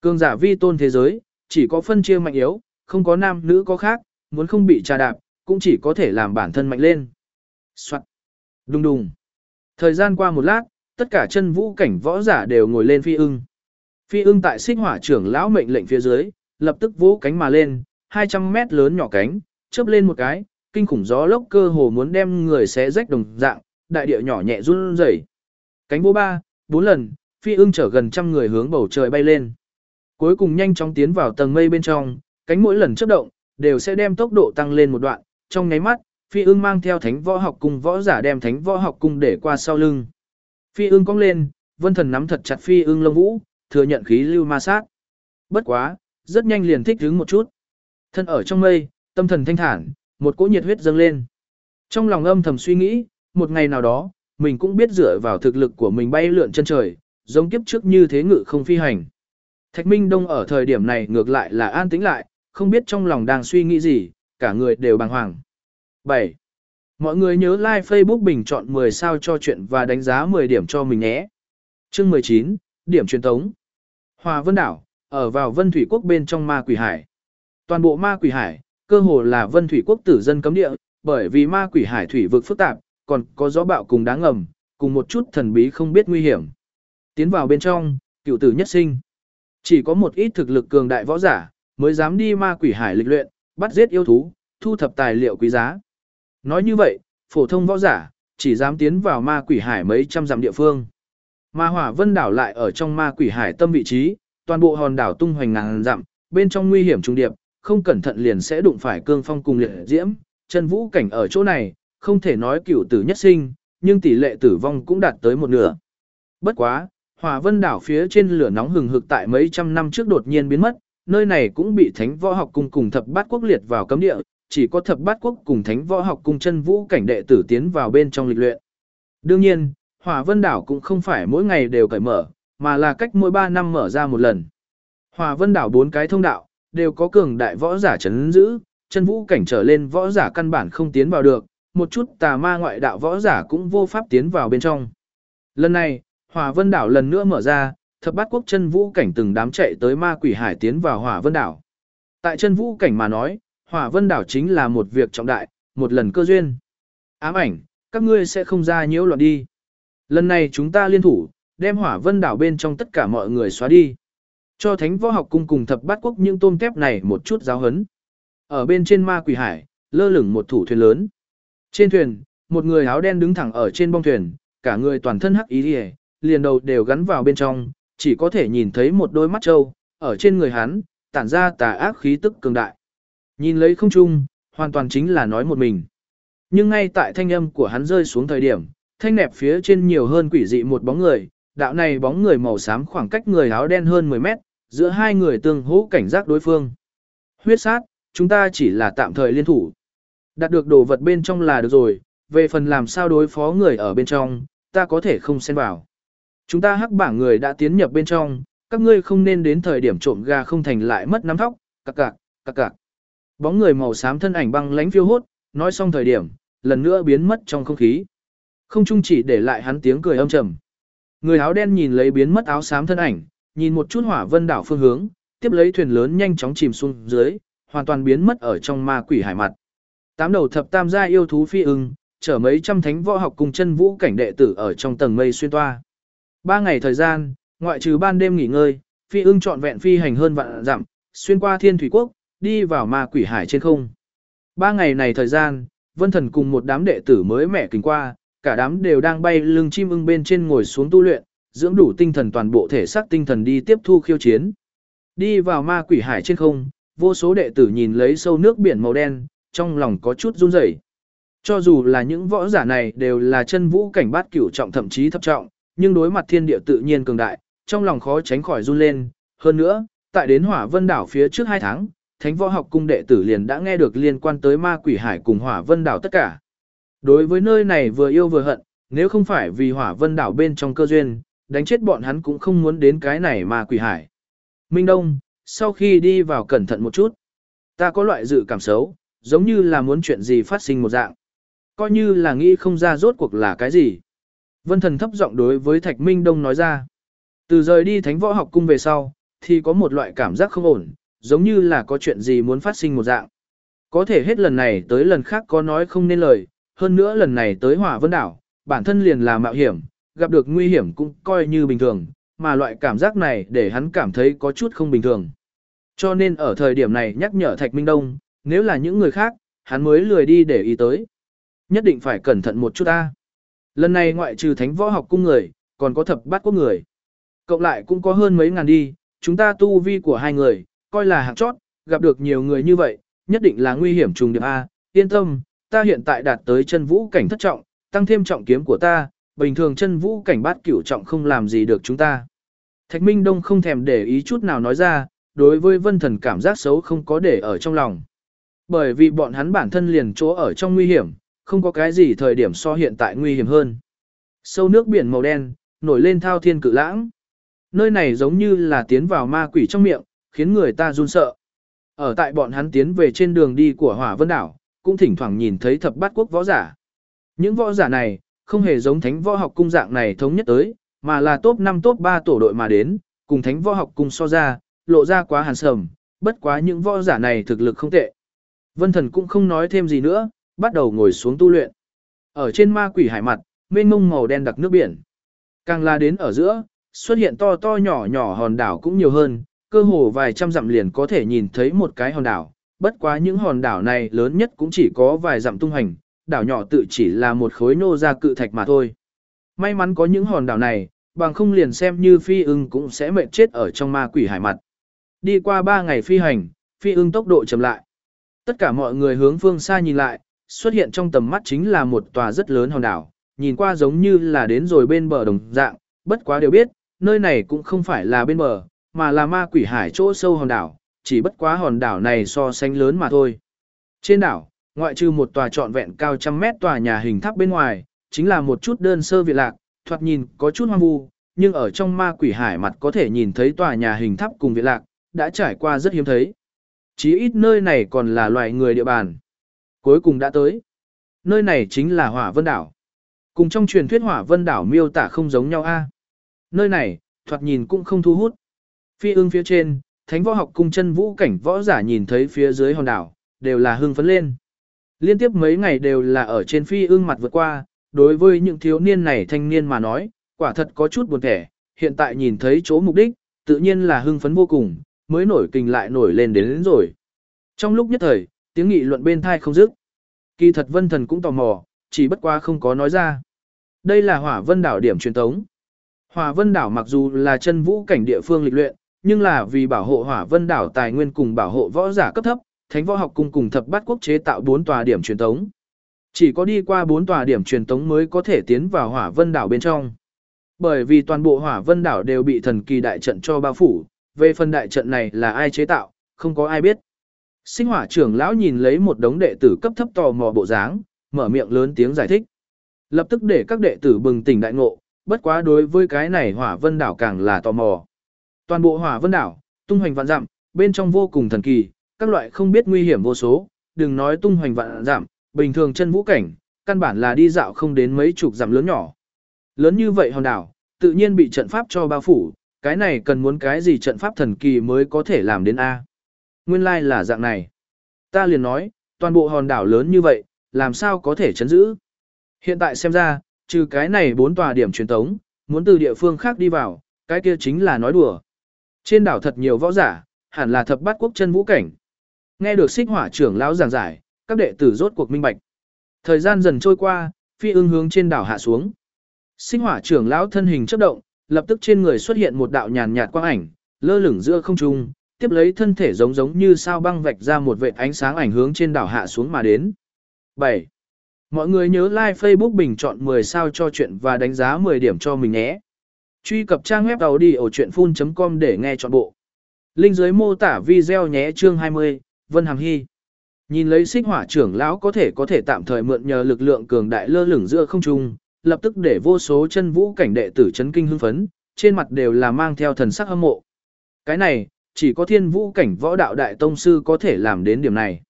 Cường giả vi tôn thế giới, chỉ có phân chia mạnh yếu, không có nam nữ có khác, muốn không bị trà đạp, cũng chỉ có thể làm bản thân mạnh lên. Soạn. Đùng đùng. Thời gian qua một lát, tất cả chân vũ cảnh võ giả đều ngồi lên phi ưng. Phi ưng tại xích hỏa trưởng lão mệnh lệnh phía dưới, lập tức vỗ cánh mà lên, 200 mét lớn nhỏ cánh, chớp lên một cái, kinh khủng gió lốc cơ hồ muốn đem người xé rách đồng dạng, đại địa nhỏ nhẹ run rẩy. Cánh vô ba, bốn lần, phi ưng chở gần trăm người hướng bầu trời bay lên. Cuối cùng nhanh chóng tiến vào tầng mây bên trong, cánh mỗi lần chớp động, đều sẽ đem tốc độ tăng lên một đoạn, trong nháy mắt, phi ưng mang theo thánh võ học cung võ giả đem thánh võ học cung để qua sau lưng. Phi ưng cong lên, vân thần nắm thật chặt phi ưng lông vũ, thừa nhận khí lưu ma sát. Bất quá, rất nhanh liền thích ứng một chút. Thân ở trong mây, tâm thần thanh thản, một cỗ nhiệt huyết dâng lên. Trong lòng âm thầm suy nghĩ, một ngày nào đó, mình cũng biết dựa vào thực lực của mình bay lượn chân trời, giống kiếp trước như thế ngự không phi hành. Thạch Minh Đông ở thời điểm này ngược lại là an tĩnh lại, không biết trong lòng đang suy nghĩ gì, cả người đều bàng hoàng. 7. Mọi người nhớ like Facebook bình chọn 10 sao cho chuyện và đánh giá 10 điểm cho mình nhé. Chương 19, điểm truyền tống. Hòa Vân Đảo, ở vào Vân Thủy Quốc bên trong ma quỷ hải. Toàn bộ ma quỷ hải, cơ hồ là Vân Thủy Quốc tử dân cấm địa, bởi vì ma quỷ hải thủy vực phức tạp, còn có gió bạo cùng đáng ngầm, cùng một chút thần bí không biết nguy hiểm. Tiến vào bên trong, cựu tử nhất sinh. Chỉ có một ít thực lực cường đại võ giả, mới dám đi ma quỷ hải lịch luyện, bắt giết yêu thú, thu thập tài liệu quý giá. Nói như vậy, phổ thông võ giả, chỉ dám tiến vào ma quỷ hải mấy trăm dặm địa phương. Ma hỏa vân đảo lại ở trong ma quỷ hải tâm vị trí, toàn bộ hòn đảo tung hoành ngàn dặm, bên trong nguy hiểm trung điệp, không cẩn thận liền sẽ đụng phải cương phong cùng liệt diễm, chân vũ cảnh ở chỗ này, không thể nói cửu tử nhất sinh, nhưng tỷ lệ tử vong cũng đạt tới một nửa. Bất quá, hỏa vân đảo phía trên lửa nóng hừng hực tại mấy trăm năm trước đột nhiên biến mất, nơi này cũng bị thánh võ học cung cùng thập bát quốc liệt vào cấm địa, chỉ có thập bát quốc cùng thánh võ học cung chân vũ cảnh đệ tử tiến vào bên trong lịch luyện. Đương nhiên, hỏa vân đảo cũng không phải mỗi ngày đều cởi mở, mà là cách mỗi 3 năm mở ra một lần. Hỏa vân đảo bốn cái thông đạo, đều có cường đại võ giả chấn giữ, chân vũ cảnh trở lên võ giả căn bản không tiến vào được, một chút tà ma ngoại đạo võ giả cũng vô pháp tiến vào bên trong. Lần này, hỏa vân đảo lần nữa mở ra, thập bát quốc chân vũ cảnh từng đám chạy tới ma quỷ hải tiến vào hỏa vân đảo. Tại chân vũ cảnh mà nói, hỏa vân đảo chính là một việc trọng đại, một lần cơ duyên. Ám ảnh, các ngươi sẽ không ra nhiễu loạn đi. Lần này chúng ta liên thủ, đem hỏa vân đảo bên trong tất cả mọi người xóa đi. Cho thánh võ học cung cùng thập bát quốc những tôm tép này một chút giáo hấn. Ở bên trên ma quỷ hải, lơ lửng một thủ thuyền lớn. Trên thuyền, một người áo đen đứng thẳng ở trên bong thuyền, cả người toàn thân hắc ý liề, liền đầu đều gắn vào bên trong, chỉ có thể nhìn thấy một đôi mắt trâu, ở trên người hắn, tản ra tà ác khí tức cường đại. Nhìn lấy không chung, hoàn toàn chính là nói một mình. Nhưng ngay tại thanh âm của hắn rơi xuống thời điểm, thanh nẹp phía trên nhiều hơn quỷ dị một bóng người, đạo này bóng người màu xám khoảng cách người áo đen hơn 10 mét, giữa hai người tương hỗ cảnh giác đối phương. Huyết sát, chúng ta chỉ là tạm thời liên thủ. Đạt được đồ vật bên trong là được rồi, về phần làm sao đối phó người ở bên trong, ta có thể không xen vào. Chúng ta hắc bảng người đã tiến nhập bên trong, các ngươi không nên đến thời điểm trộm gà không thành lại mất nắm thóc, cặc cặc, cặc cặc. Bóng người màu xám thân ảnh băng lánh phiêu hốt, nói xong thời điểm, lần nữa biến mất trong không khí. Không chung chỉ để lại hắn tiếng cười âm trầm. Người áo đen nhìn lấy biến mất áo xám thân ảnh, nhìn một chút hỏa vân đảo phương hướng, tiếp lấy thuyền lớn nhanh chóng chìm xuống dưới, hoàn toàn biến mất ở trong ma quỷ hải mặt. Tám đầu thập tam gia yêu thú phi ưng, chở mấy trăm thánh võ học cùng chân vũ cảnh đệ tử ở trong tầng mây xuyên toa. Ba ngày thời gian, ngoại trừ ban đêm nghỉ ngơi, phi ưng trọn vẹn phi hành hơn vạn dặm, xuyên qua thiên thủy quốc, đi vào ma quỷ hải trên không. Ba ngày này thời gian, vân thần cùng một đám đệ tử mới mẻ kinh qua, cả đám đều đang bay lưng chim ưng bên trên ngồi xuống tu luyện, dưỡng đủ tinh thần toàn bộ thể xác tinh thần đi tiếp thu khiêu chiến. Đi vào ma quỷ hải trên không, vô số đệ tử nhìn lấy sâu nước biển màu đen, trong lòng có chút run rẩy. Cho dù là những võ giả này đều là chân vũ cảnh bát cửu trọng thậm chí thập trọng, nhưng đối mặt thiên địa tự nhiên cường đại, trong lòng khó tránh khỏi run lên. Hơn nữa, tại đến hỏa vân đảo phía trước 2 tháng, thánh võ học cung đệ tử liền đã nghe được liên quan tới ma quỷ hải cùng hỏa vân đảo tất cả. Đối với nơi này vừa yêu vừa hận, nếu không phải vì hỏa vân đảo bên trong cơ duyên, đánh chết bọn hắn cũng không muốn đến cái này ma quỷ hải. Minh Đông, sau khi đi vào cẩn thận một chút, ta có loại dự cảm xấu, giống như là muốn chuyện gì phát sinh một dạng. Coi như là nghĩ không ra rốt cuộc là cái gì. Vân thần thấp giọng đối với Thạch Minh Đông nói ra. Từ rời đi thánh võ học cung về sau, thì có một loại cảm giác không ổn, giống như là có chuyện gì muốn phát sinh một dạng. Có thể hết lần này tới lần khác có nói không nên lời, hơn nữa lần này tới hỏa vân đảo, bản thân liền là mạo hiểm, gặp được nguy hiểm cũng coi như bình thường, mà loại cảm giác này để hắn cảm thấy có chút không bình thường. Cho nên ở thời điểm này nhắc nhở Thạch Minh Đông, nếu là những người khác, hắn mới lười đi để ý tới. Nhất định phải cẩn thận một chút ta. Lần này ngoại trừ thánh võ học cung người, còn có thập bát quốc người. Cộng lại cũng có hơn mấy ngàn đi, chúng ta tu vi của hai người, coi là hạng chót, gặp được nhiều người như vậy, nhất định là nguy hiểm trùng điệp A, yên tâm, ta hiện tại đạt tới chân vũ cảnh thất trọng, tăng thêm trọng kiếm của ta, bình thường chân vũ cảnh bát cửu trọng không làm gì được chúng ta. Thạch Minh Đông không thèm để ý chút nào nói ra, đối với vân thần cảm giác xấu không có để ở trong lòng. Bởi vì bọn hắn bản thân liền chỗ ở trong nguy hiểm, không có cái gì thời điểm so hiện tại nguy hiểm hơn. Sâu nước biển màu đen, nổi lên thao thiên cự lãng. Nơi này giống như là tiến vào ma quỷ trong miệng, khiến người ta run sợ. Ở tại bọn hắn tiến về trên đường đi của hỏa vân đảo, cũng thỉnh thoảng nhìn thấy thập bát quốc võ giả. Những võ giả này, không hề giống thánh võ học cung dạng này thống nhất tới, mà là top 5 top 3 tổ đội mà đến, cùng thánh võ học cung so ra, lộ ra quá hàn sầm, bất quá những võ giả này thực lực không tệ. Vân thần cũng không nói thêm gì nữa, bắt đầu ngồi xuống tu luyện. Ở trên ma quỷ hải mặt, mênh mông màu đen đặc nước biển. Càng la đến ở giữa, xuất hiện to to nhỏ nhỏ hòn đảo cũng nhiều hơn, cơ hồ vài trăm dặm liền có thể nhìn thấy một cái hòn đảo. Bất quá những hòn đảo này lớn nhất cũng chỉ có vài dặm tung hành, đảo nhỏ tự chỉ là một khối nô ra cự thạch mà thôi. May mắn có những hòn đảo này, bằng không liền xem như phi ưng cũng sẽ mệt chết ở trong ma quỷ hải mặt. Đi qua 3 ngày phi hành, phi ưng tốc độ chậm lại. Tất cả mọi người hướng phương xa nhìn lại, xuất hiện trong tầm mắt chính là một tòa rất lớn hòn đảo, nhìn qua giống như là đến rồi bên bờ đồng dạng, bất quá đều biết, nơi này cũng không phải là bên bờ, mà là ma quỷ hải chỗ sâu hòn đảo, chỉ bất quá hòn đảo này so sánh lớn mà thôi. Trên đảo, ngoại trừ một tòa trọn vẹn cao trăm mét tòa nhà hình tháp bên ngoài, chính là một chút đơn sơ viện lạc, thoạt nhìn có chút hoang vu, nhưng ở trong ma quỷ hải mặt có thể nhìn thấy tòa nhà hình tháp cùng viện lạc, đã trải qua rất hiếm thấy. Chí ít nơi này còn là loài người địa bàn. Cuối cùng đã tới. Nơi này chính là hỏa vân đảo. Cùng trong truyền thuyết hỏa vân đảo miêu tả không giống nhau a. Nơi này, thoạt nhìn cũng không thu hút. Phi ương phía trên, thánh võ học cung chân vũ cảnh võ giả nhìn thấy phía dưới hòn đảo, đều là hưng phấn lên. Liên tiếp mấy ngày đều là ở trên phi ương mặt vượt qua, đối với những thiếu niên này thanh niên mà nói, quả thật có chút buồn thẻ, hiện tại nhìn thấy chỗ mục đích, tự nhiên là hưng phấn vô cùng, mới nổi kinh lại nổi lên đến, đến rồi. Trong lúc nhất thời, tiếng nghị luận bên thai không dứt. Kỳ thật vân thần cũng tò mò, chỉ bất qua không có nói ra. Đây là hỏa vân đảo điểm truyền tống. Hỏa vân đảo mặc dù là chân vũ cảnh địa phương lịch luyện, nhưng là vì bảo hộ hỏa vân đảo tài nguyên cùng bảo hộ võ giả cấp thấp, thánh võ học cùng cùng thập bát quốc chế tạo bốn tòa điểm truyền tống. Chỉ có đi qua bốn tòa điểm truyền tống mới có thể tiến vào hỏa vân đảo bên trong. Bởi vì toàn bộ hỏa vân đảo đều bị thần kỳ đại trận cho bao phủ, về phần đại trận này là ai chế tạo, không có ai biết. Sinh hỏa trưởng lão nhìn lấy một đống đệ tử cấp thấp tò mò bộ dáng, mở miệng lớn tiếng giải thích. Lập tức để các đệ tử bừng tỉnh đại ngộ, bất quá đối với cái này hỏa vân đảo càng là tò mò. Toàn bộ hỏa vân đảo, tung hoành vạn dặm, bên trong vô cùng thần kỳ, các loại không biết nguy hiểm vô số, đừng nói tung hoành vạn dặm, bình thường chân vũ cảnh, căn bản là đi dạo không đến mấy chục dặm lớn nhỏ. Lớn như vậy hòn đảo, tự nhiên bị trận pháp cho bao phủ, cái này cần muốn cái gì trận pháp thần kỳ mới có thể làm đến A. Nguyên lai like là dạng này. Ta liền nói, toàn bộ hòn đảo lớn như vậy, làm sao có thể chấn giữ. Hiện tại xem ra, trừ cái này bốn tòa điểm truyền tống, muốn từ địa phương khác đi vào, cái kia chính là nói đùa. Trên đảo thật nhiều võ giả, hẳn là thập bát quốc chân vũ cảnh. Nghe được xích hỏa trưởng lão giảng giải, các đệ tử rốt cuộc minh bạch. Thời gian dần trôi qua, phi ưng hướng trên đảo hạ xuống. Xích hỏa trưởng lão thân hình chớp động, lập tức trên người xuất hiện một đạo nhàn nhạt quang ảnh, lơ lửng giữa không trung, tiếp lấy thân thể giống giống như sao băng vạch ra một vệt ánh sáng ảnh hướng trên đảo hạ xuống mà đến. 7. Mọi người nhớ like Facebook bình chọn 10 sao cho chuyện và đánh giá 10 điểm cho mình nhé. Truy cập trang web đầu đi ở chuyệnfull.com để nghe trọn bộ. Linh dưới mô tả video nhé chương 20, Vân Hàm Hy. Nhìn lấy xích hỏa trưởng lão có thể có thể tạm thời mượn nhờ lực lượng cường đại lơ lửng giữa không trung, lập tức để vô số chân vũ cảnh đệ tử chấn kinh hưng phấn, trên mặt đều là mang theo thần sắc hâm mộ. Cái này, chỉ có thiên vũ cảnh võ đạo đại tông sư có thể làm đến điểm này.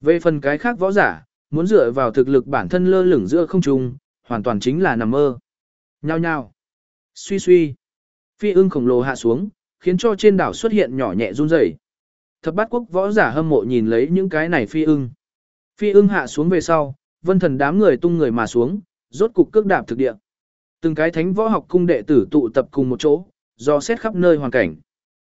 Về phần cái khác võ giả, muốn dựa vào thực lực bản thân lơ lửng giữa không trung, hoàn toàn chính là nằm mơ. Nhao nhao. Suy suy. Phi ưng khổng lồ hạ xuống, khiến cho trên đảo xuất hiện nhỏ nhẹ run rẩy. Thập bát quốc võ giả hâm mộ nhìn lấy những cái này phi ưng. Phi ưng hạ xuống về sau, vân thần đám người tung người mà xuống, rốt cục cước đạp thực địa. Từng cái thánh võ học cung đệ tử tụ tập cùng một chỗ, do xét khắp nơi hoàn cảnh.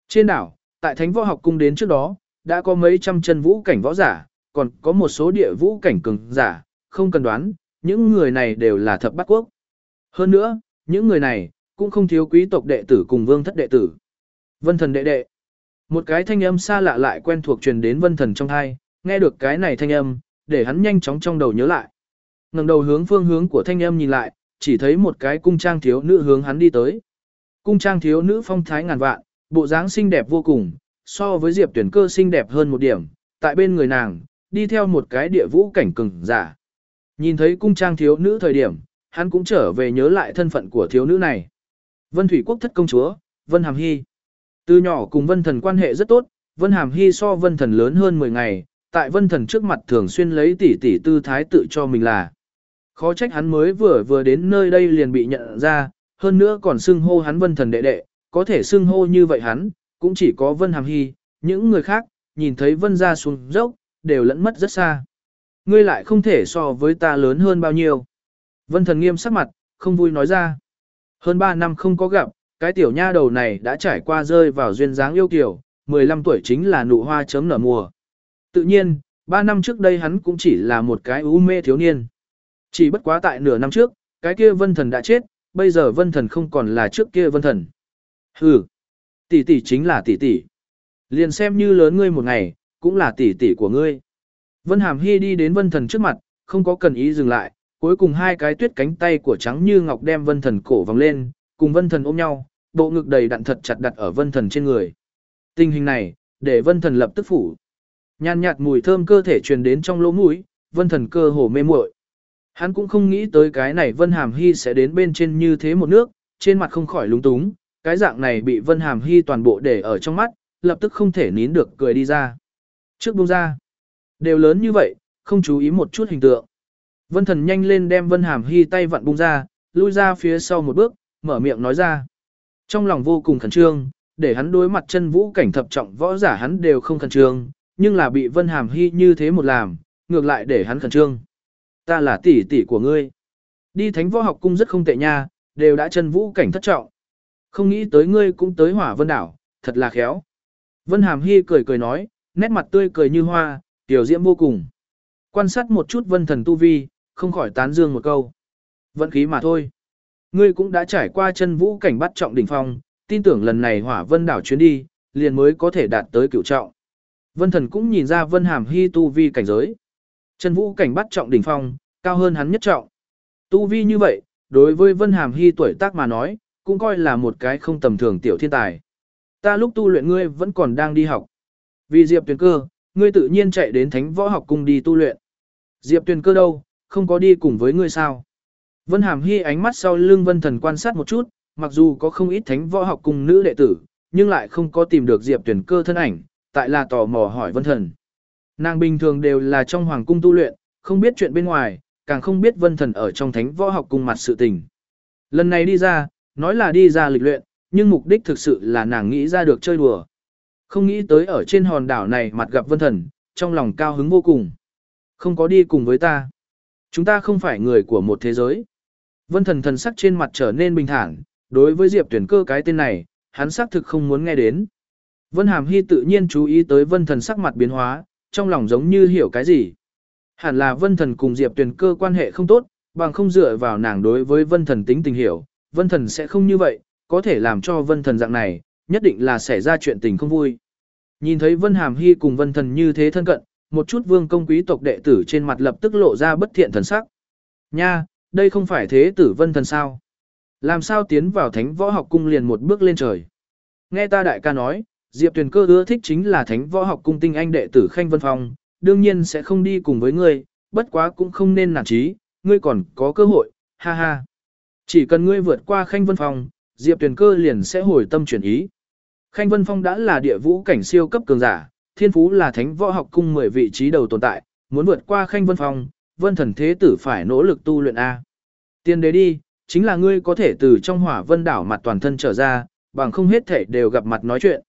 Trên đảo, tại thánh võ học cung đến trước đó, đã có mấy trăm chân vũ cảnh võ giả, còn có một số địa vũ cảnh cường giả, không cần đoán, những người này đều là thập bát quốc. Hơn nữa, những người này, cũng không thiếu quý tộc đệ tử cùng vương thất đệ tử. Vân thần đệ đệ. Một cái thanh âm xa lạ lại quen thuộc truyền đến vân thần trong thay, nghe được cái này thanh âm, để hắn nhanh chóng trong đầu nhớ lại. ngẩng đầu hướng phương hướng của thanh âm nhìn lại, chỉ thấy một cái cung trang thiếu nữ hướng hắn đi tới. Cung trang thiếu nữ phong thái ngàn vạn, bộ dáng xinh đẹp vô cùng, so với Diệp Tuyển Cơ xinh đẹp hơn một điểm, tại bên người nàng, đi theo một cái địa vũ cảnh cường giả. Nhìn thấy cung trang thiếu nữ thời điểm, hắn cũng trở về nhớ lại thân phận của thiếu nữ này. Vân Thủy Quốc thất công chúa, Vân Hàm Hy. Từ nhỏ cùng Vân Thần quan hệ rất tốt, Vân Hàm Hy so Vân Thần lớn hơn 10 ngày, tại Vân Thần trước mặt thường xuyên lấy tỷ tỷ tư thái tự cho mình là. Khó trách hắn mới vừa vừa đến nơi đây liền bị nhận ra, hơn nữa còn xưng hô hắn Vân Thần đệ đệ, có thể xưng hô như vậy hắn, cũng chỉ có Vân Hàm Hy, những người khác, nhìn thấy Vân ra xuống dốc, đều lẫn mất rất xa. Ngươi lại không thể so với ta lớn hơn bao nhiêu. Vân Thần nghiêm sắc mặt, không vui nói ra. Hơn 3 năm không có gặp, cái tiểu nha đầu này đã trải qua rơi vào duyên dáng yêu kiểu, 15 tuổi chính là nụ hoa chấm nở mùa. Tự nhiên, 3 năm trước đây hắn cũng chỉ là một cái u mê thiếu niên. Chỉ bất quá tại nửa năm trước, cái kia vân thần đã chết, bây giờ vân thần không còn là trước kia vân thần. Hừ, tỷ tỷ chính là tỷ tỷ. Liền xem như lớn ngươi một ngày, cũng là tỷ tỷ của ngươi. Vân Hàm Hy đi đến vân thần trước mặt, không có cần ý dừng lại, cuối cùng hai cái tuyết cánh tay của trắng như ngọc đem vân thần cổ vòng lên, cùng vân thần ôm nhau, bộ ngực đầy đặn thật chặt đặt ở vân thần trên người. Tình hình này, để vân thần lập tức phủ. Nhàn nhạt mùi thơm cơ thể truyền đến trong lỗ mũi, vân thần cơ hồ mê muội. Hắn cũng không nghĩ tới cái này vân hàm hy sẽ đến bên trên như thế một nước, trên mặt không khỏi lúng túng, cái dạng này bị vân hàm hy toàn bộ để ở trong mắt, lập tức không thể nín được cười đi ra. Trước buông ra, đều lớn như vậy, không chú ý một chút hình tượng. Vân thần nhanh lên đem vân hàm hy tay vặn buông ra, lui ra phía sau một bước, mở miệng nói ra. Trong lòng vô cùng khẩn trương, để hắn đối mặt chân vũ cảnh thập trọng võ giả hắn đều không khẩn trương, nhưng là bị Vân Hàm Hy như thế một làm, ngược lại để hắn khẩn trương. Ta là tỷ tỷ của ngươi. Đi thánh võ học cung rất không tệ nha, đều đã chân vũ cảnh thất trọng. Không nghĩ tới ngươi cũng tới hỏa vân đảo, thật là khéo. Vân Hàm Hy cười cười nói, nét mặt tươi cười như hoa, tiểu diễm vô cùng. Quan sát một chút vân thần tu vi, không khỏi tán dương một câu. Vận khí mà thôi. Ngươi cũng đã trải qua chân vũ cảnh bắt trọng đỉnh phong, tin tưởng lần này hỏa vân đảo chuyến đi, liền mới có thể đạt tới cửu trọng. Vân thần cũng nhìn ra vân hàm hy tu vi cảnh giới. Chân vũ cảnh bắt trọng đỉnh phong, cao hơn hắn nhất trọng. Tu vi như vậy, đối với vân hàm hy tuổi tác mà nói, cũng coi là một cái không tầm thường tiểu thiên tài. Ta lúc tu luyện ngươi vẫn còn đang đi học. Vì Diệp Tuyền Cơ, ngươi tự nhiên chạy đến Thánh Võ học cung đi tu luyện. Diệp Tuyền Cơ đâu, không có đi cùng với ngươi sao? Vân Hàm Hy ánh mắt sau lưng Vân Thần quan sát một chút, mặc dù có không ít thánh võ học cung nữ đệ tử, nhưng lại không có tìm được Diệp Tuyền Cơ thân ảnh, tại là tò mò hỏi Vân Thần. Nàng bình thường đều là trong hoàng cung tu luyện, không biết chuyện bên ngoài, càng không biết Vân Thần ở trong thánh võ học cung mặt sự tình. Lần này đi ra, nói là đi ra lịch luyện, nhưng mục đích thực sự là nàng nghĩ ra được chơi đùa. Không nghĩ tới ở trên hòn đảo này mặt gặp Vân Thần, trong lòng cao hứng vô cùng. Không có đi cùng với ta. Chúng ta không phải người của một thế giới. Vân thần thần sắc trên mặt trở nên bình thản, đối với Diệp tuyển cơ cái tên này, hắn xác thực không muốn nghe đến. Vân Hàm Hy tự nhiên chú ý tới vân thần sắc mặt biến hóa, trong lòng giống như hiểu cái gì. Hẳn là vân thần cùng Diệp tuyển cơ quan hệ không tốt, bằng không dựa vào nàng đối với vân thần tính tình hiểu, vân thần sẽ không như vậy, có thể làm cho vân thần dạng này, nhất định là xảy ra chuyện tình không vui. Nhìn thấy vân hàm hy cùng vân thần như thế thân cận, một chút vương công quý tộc đệ tử trên mặt lập tức lộ ra bất thiện thần sắc. Nha, đây không phải thế tử vân thần sao? Làm sao tiến vào thánh võ học cung liền một bước lên trời? Nghe ta đại ca nói, Diệp Tuyền cơ ưa thích chính là thánh võ học cung tinh anh đệ tử Khanh Vân Phong, đương nhiên sẽ không đi cùng với ngươi, bất quá cũng không nên nản trí, ngươi còn có cơ hội, ha ha. Chỉ cần ngươi vượt qua Khanh Vân Phong, Diệp Tuyền cơ liền sẽ hồi tâm chuyển ý. Khanh Vân Phong đã là địa vũ cảnh siêu cấp cường giả, thiên phú là thánh võ học cung 10 vị trí đầu tồn tại, muốn vượt qua khanh vân phong, vân thần thế tử phải nỗ lực tu luyện A. Tiên đế đi, chính là ngươi có thể từ trong hỏa vân đảo mặt toàn thân trở ra, bằng không hết thể đều gặp mặt nói chuyện.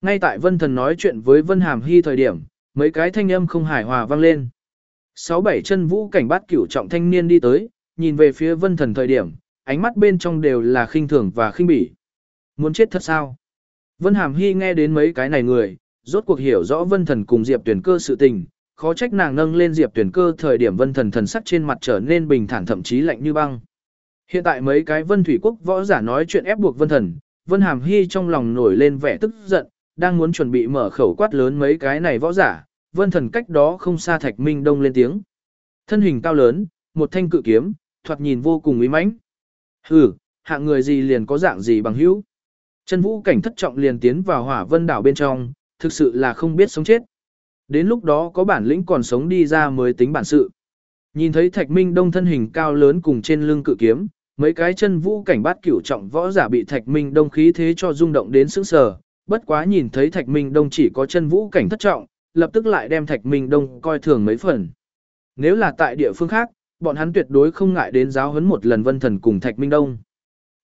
Ngay tại vân thần nói chuyện với vân hàm hy thời điểm, mấy cái thanh âm không hài hòa vang lên. Sáu bảy chân vũ cảnh bát cửu trọng thanh niên đi tới, nhìn về phía vân thần thời điểm, ánh mắt bên trong đều là khinh thường và khinh bỉ. Muốn chết thật sao? Vân Hàm Hy nghe đến mấy cái này người, rốt cuộc hiểu rõ vân thần cùng Diệp tuyển cơ sự tình, khó trách nàng nâng lên Diệp tuyển cơ thời điểm vân thần thần sắc trên mặt trở nên bình thản thậm chí lạnh như băng. Hiện tại mấy cái vân thủy quốc võ giả nói chuyện ép buộc vân thần, vân hàm hy trong lòng nổi lên vẻ tức giận, đang muốn chuẩn bị mở khẩu quát lớn mấy cái này võ giả, vân thần cách đó không xa thạch minh đông lên tiếng. Thân hình cao lớn, một thanh cự kiếm, thoạt nhìn vô cùng uy mãnh. Hừ, hạng người gì liền có dạng gì bằng hữu. Chân vũ cảnh thất trọng liền tiến vào hỏa vân đảo bên trong, thực sự là không biết sống chết. Đến lúc đó có bản lĩnh còn sống đi ra mới tính bản sự. Nhìn thấy thạch minh đông thân hình cao lớn cùng trên lưng cự kiếm, mấy cái chân vũ cảnh bát cửu trọng võ giả bị thạch minh đông khí thế cho rung động đến sững sờ. Bất quá nhìn thấy thạch minh đông chỉ có chân vũ cảnh thất trọng, lập tức lại đem thạch minh đông coi thường mấy phần. Nếu là tại địa phương khác, bọn hắn tuyệt đối không ngại đến giáo huấn một lần vân thần cùng thạch minh đông.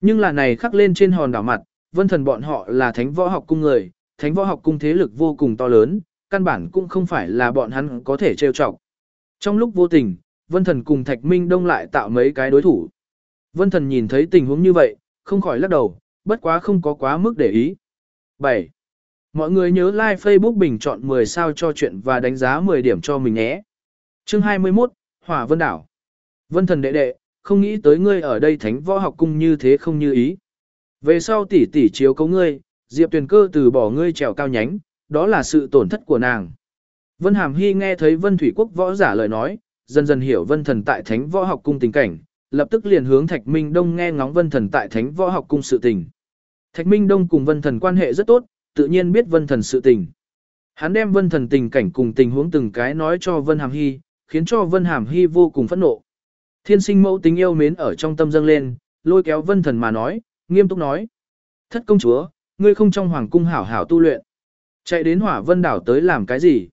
Nhưng là này khắc lên trên hòn đảo mặt, vân thần bọn họ là thánh võ học cung người, thánh võ học cung thế lực vô cùng to lớn, căn bản cũng không phải là bọn hắn có thể trêu chọc. Trong lúc vô tình, vân thần cùng thạch minh đông lại tạo mấy cái đối thủ. Vân thần nhìn thấy tình huống như vậy, không khỏi lắc đầu, bất quá không có quá mức để ý. 7. Mọi người nhớ like Facebook bình chọn 10 sao cho chuyện và đánh giá 10 điểm cho mình nhé. Chương 21, Hỏa Vân Đảo. Vân thần đệ đệ, không nghĩ tới ngươi ở đây thánh võ học cung như thế không như ý. Về sau tỷ tỷ chiếu cấu ngươi, Diệp Tuyền cơ từ bỏ ngươi trèo cao nhánh, đó là sự tổn thất của nàng. Vân Hàm Hy nghe thấy Vân Thủy Quốc võ giả lời nói, dần dần hiểu Vân Thần tại Thánh Võ Học Cung tình cảnh, lập tức liền hướng Thạch Minh Đông nghe ngóng Vân Thần tại Thánh Võ Học Cung sự tình. Thạch Minh Đông cùng Vân Thần quan hệ rất tốt, tự nhiên biết Vân Thần sự tình. Hắn đem Vân Thần tình cảnh cùng tình huống từng cái nói cho Vân Hàm Hy, khiến cho Vân Hàm Hy vô cùng phẫn nộ. Thiên sinh mẫu tính yêu mến ở trong tâm dâng lên, lôi kéo Vân Thần mà nói, nghiêm túc nói. Thất công chúa, ngươi không trong hoàng cung hảo hảo tu luyện. Chạy đến hỏa vân đảo tới làm cái gì?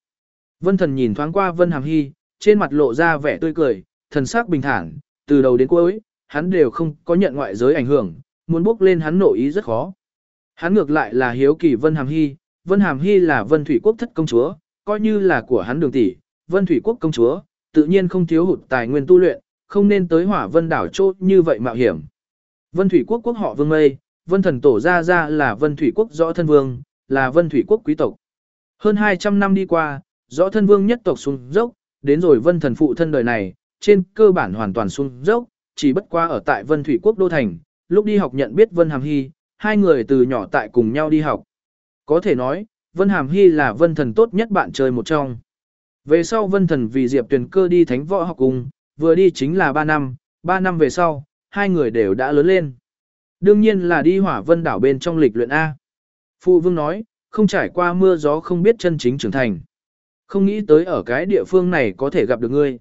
Vân thần nhìn thoáng qua Vân Hàm Hy, trên mặt lộ ra vẻ tươi cười, thần sắc bình thản, từ đầu đến cuối, hắn đều không có nhận ngoại giới ảnh hưởng, muốn bước lên hắn nội ý rất khó. Hắn ngược lại là hiếu kỳ Vân Hàm Hy, Vân Hàm Hy là Vân Thủy Quốc thất công chúa, coi như là của hắn đường tỷ, Vân Thủy Quốc công chúa, tự nhiên không thiếu hụt tài nguyên tu luyện, không nên tới hỏa vân đảo chốt như vậy mạo hiểm. Vân Thủy Quốc quốc họ Vương Mây, Vân Thần Tổ ra ra là Vân Thủy Quốc rõ thân vương, là Vân Thủy Quốc quý tộc. Hơn 200 năm đi qua, rõ thân vương nhất tộc xuống dốc, đến rồi Vân Thần phụ thân đời này, trên cơ bản hoàn toàn xuống dốc, chỉ bất qua ở tại Vân Thủy Quốc Đô Thành, lúc đi học nhận biết Vân Hàm Hy, hai người từ nhỏ tại cùng nhau đi học. Có thể nói, Vân Hàm Hy là Vân Thần tốt nhất bạn chơi một trong. Về sau Vân Thần vì Diệp Tuyền Cơ đi thánh võ học cùng, vừa đi chính là 3 năm, 3 năm về sau, hai người đều đã lớn lên. Đương nhiên là đi hỏa vân đảo bên trong lịch luyện A. Phụ vương nói, không trải qua mưa gió không biết chân chính trưởng thành. Không nghĩ tới ở cái địa phương này có thể gặp được ngươi.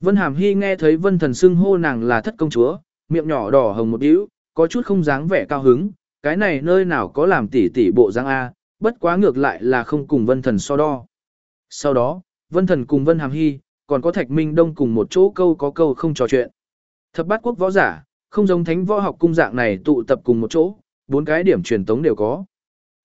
Vân Hàm Hy nghe thấy vân thần xưng hô nàng là thất công chúa, miệng nhỏ đỏ hồng một điếu, có chút không dáng vẻ cao hứng, cái này nơi nào có làm tỉ tỉ bộ dáng A, bất quá ngược lại là không cùng vân thần so đo. Sau đó, vân thần cùng vân hàm hy, còn có thạch minh đông cùng một chỗ câu có câu không trò chuyện. Thập bát quốc võ giả, không giống thánh võ học cung dạng này tụ tập cùng một chỗ, bốn cái điểm truyền tống đều có.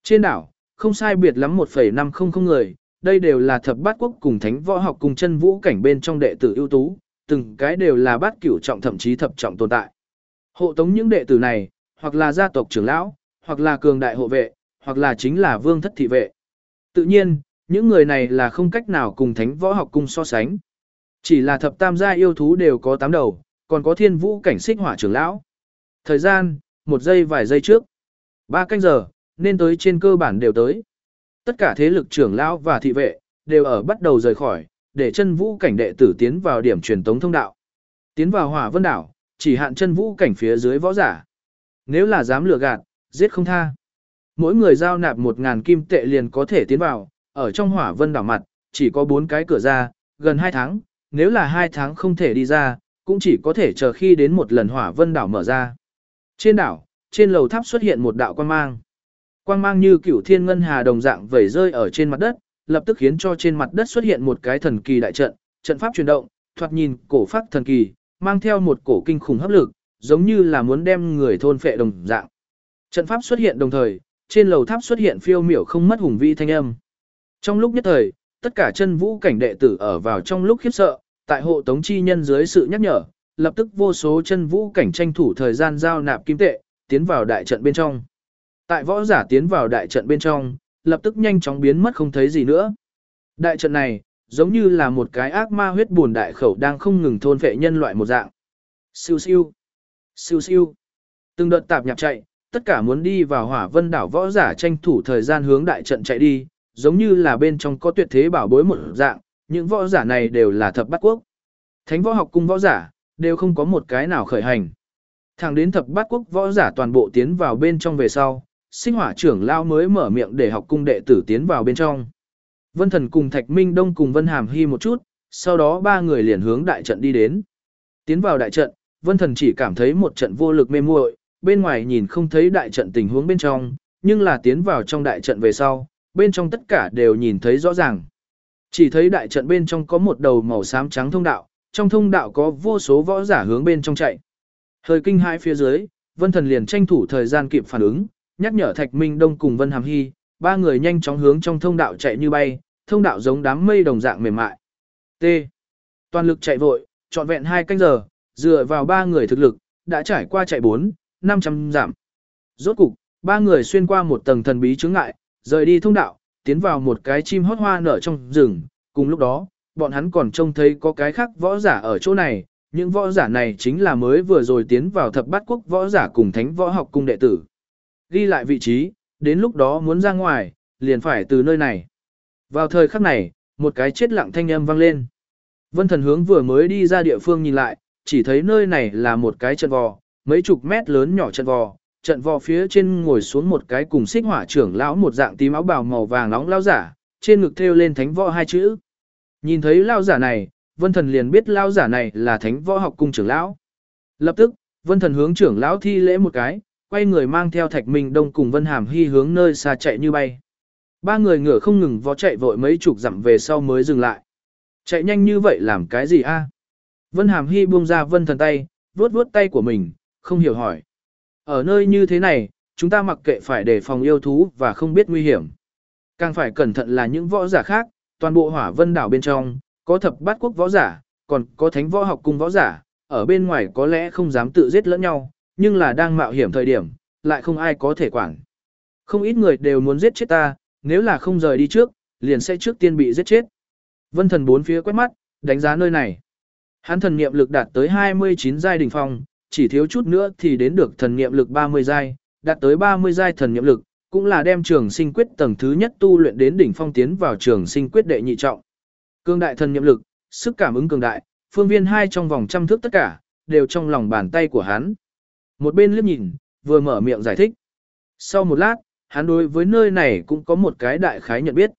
Trên đảo, không sai biệt lắm 1,500 người, đây đều là thập bát quốc cùng thánh võ học cùng chân vũ cảnh bên trong đệ tử ưu tú, từng cái đều là bát cửu trọng thậm chí thập trọng tồn tại. Hộ tống những đệ tử này, hoặc là gia tộc trưởng lão, hoặc là cường đại hộ vệ, hoặc là chính là vương thất thị vệ. Tự nhiên, những người này là không cách nào cùng thánh võ học cung so sánh. Chỉ là thập tam gia yêu thú đều có tám đầu, còn có thiên vũ cảnh xích hỏa trưởng lão. Thời gian, một giây vài giây trước. Ba canh giờ, nên tới trên cơ bản đều tới. Tất cả thế lực trưởng lão và thị vệ, đều ở bắt đầu rời khỏi, để chân vũ cảnh đệ tử tiến vào điểm truyền tống thông đạo. Tiến vào hỏa vân đảo, chỉ hạn chân vũ cảnh phía dưới võ giả. Nếu là dám lừa gạt, giết không tha. Mỗi người giao nạp một ngàn kim tệ liền có thể tiến vào, ở trong hỏa vân đảo mặt, chỉ có bốn cái cửa ra, gần hai tháng, nếu là hai tháng không thể đi ra, cũng chỉ có thể chờ khi đến một lần hỏa vân đảo mở ra. Trên đảo, trên lầu tháp xuất hiện một đạo quang mang. Quang mang như cửu thiên ngân hà đồng dạng vẩy rơi ở trên mặt đất, lập tức khiến cho trên mặt đất xuất hiện một cái thần kỳ đại trận, trận pháp chuyển động, thoạt nhìn cổ phát thần kỳ, mang theo một cổ kinh khủng hấp lực, giống như là muốn đem người thôn phệ đồng dạng. Trận pháp xuất hiện đồng thời, trên lầu tháp xuất hiện phiêu miểu không mất hùng vĩ thanh âm. Trong lúc nhất thời, tất cả chân vũ cảnh đệ tử ở vào trong lúc khiếp sợ, tại hộ tống chi nhân dưới sự nhắc nhở, lập tức vô số chân vũ cảnh tranh thủ thời gian giao nạp kim tệ, tiến vào đại trận bên trong. Tại võ giả tiến vào đại trận bên trong, lập tức nhanh chóng biến mất không thấy gì nữa. Đại trận này, giống như là một cái ác ma huyết buồn đại khẩu đang không ngừng thôn phệ nhân loại một dạng. Siêu siêu, siêu siêu. Từng đợt tạp nhạp chạy, tất cả muốn đi vào hỏa vân đảo võ giả tranh thủ thời gian hướng đại trận chạy đi, giống như là bên trong có tuyệt thế bảo bối một dạng, những võ giả này đều là thập bát quốc. Thánh võ học cung võ giả, đều không có một cái nào khởi hành. Thẳng đến thập bát quốc võ giả toàn bộ tiến vào bên trong về sau, sinh hỏa trưởng lao mới mở miệng để học cung đệ tử tiến vào bên trong. Vân Thần cùng Thạch Minh Đông cùng Vân Hàm Hy một chút, sau đó ba người liền hướng đại trận đi đến. Tiến vào đại trận, Vân Thần chỉ cảm thấy một trận vô lực mê muội, bên ngoài nhìn không thấy đại trận tình huống bên trong, nhưng là tiến vào trong đại trận về sau, bên trong tất cả đều nhìn thấy rõ ràng. Chỉ thấy đại trận bên trong có một đầu màu xám trắng thông đạo, trong thông đạo có vô số võ giả hướng bên trong chạy. Hơi kinh hãi phía dưới, Vân Thần liền tranh thủ thời gian kịp phản ứng, nhắc nhở Thạch Minh Đông cùng Vân Hàm Hy, ba người nhanh chóng hướng trong thông đạo chạy như bay, thông đạo giống đám mây đồng dạng mềm mại. T. Toàn lực chạy vội, trọn vẹn hai canh giờ, dựa vào ba người thực lực, đã trải qua chạy 4, 500 giảm. Rốt cục, ba người xuyên qua một tầng thần bí chướng ngại, rời đi thông đạo, tiến vào một cái chim hót hoa nở trong rừng, cùng lúc đó, bọn hắn còn trông thấy có cái khác võ giả ở chỗ này, những võ giả này chính là mới vừa rồi tiến vào thập bát quốc võ giả cùng thánh võ học cung đệ tử. Ghi lại vị trí, đến lúc đó muốn ra ngoài, liền phải từ nơi này. Vào thời khắc này, một cái chết lặng thanh âm vang lên. Vân thần hướng vừa mới đi ra địa phương nhìn lại, chỉ thấy nơi này là một cái trận vò, mấy chục mét lớn nhỏ trận vò, trận vò phía trên ngồi xuống một cái cùng xích hỏa trưởng lão một dạng tím áo bào màu vàng nóng lao giả, trên ngực thêu lên thánh võ hai chữ. Nhìn thấy lao giả này, vân thần liền biết lao giả này là thánh võ học cung trưởng lão. Lập tức, vân thần hướng trưởng lão thi lễ một cái, quay người mang theo thạch minh đông cùng vân hàm hy hướng nơi xa chạy như bay. Ba người ngựa không ngừng vó chạy vội mấy chục dặm về sau mới dừng lại. Chạy nhanh như vậy làm cái gì a? Vân hàm hy buông ra vân thần tay, vuốt vuốt tay của mình, không hiểu hỏi. Ở nơi như thế này, chúng ta mặc kệ phải đề phòng yêu thú và không biết nguy hiểm. Càng phải cẩn thận là những võ giả khác, toàn bộ hỏa vân đảo bên trong, có thập bát quốc võ giả, còn có thánh võ học cùng võ giả, ở bên ngoài có lẽ không dám tự giết lẫn nhau, nhưng là đang mạo hiểm thời điểm, lại không ai có thể quản. Không ít người đều muốn giết chết ta, nếu là không rời đi trước, liền sẽ trước tiên bị giết chết. Vân thần bốn phía quét mắt, đánh giá nơi này. Hắn thần niệm lực đạt tới 29 giai đỉnh phong, chỉ thiếu chút nữa thì đến được thần niệm lực 30 giai, đạt tới 30 giai thần niệm lực, cũng là đem trường sinh quyết tầng thứ nhất tu luyện đến đỉnh phong tiến vào trường sinh quyết đệ nhị trọng. Cương đại thần niệm lực, sức cảm ứng cường đại, phương viên hai trong vòng trăm thước tất cả, đều trong lòng bàn tay của hắn. Một bên liếc nhìn, vừa mở miệng giải thích. Sau một lát, hắn đối với nơi này cũng có một cái đại khái nhận biết.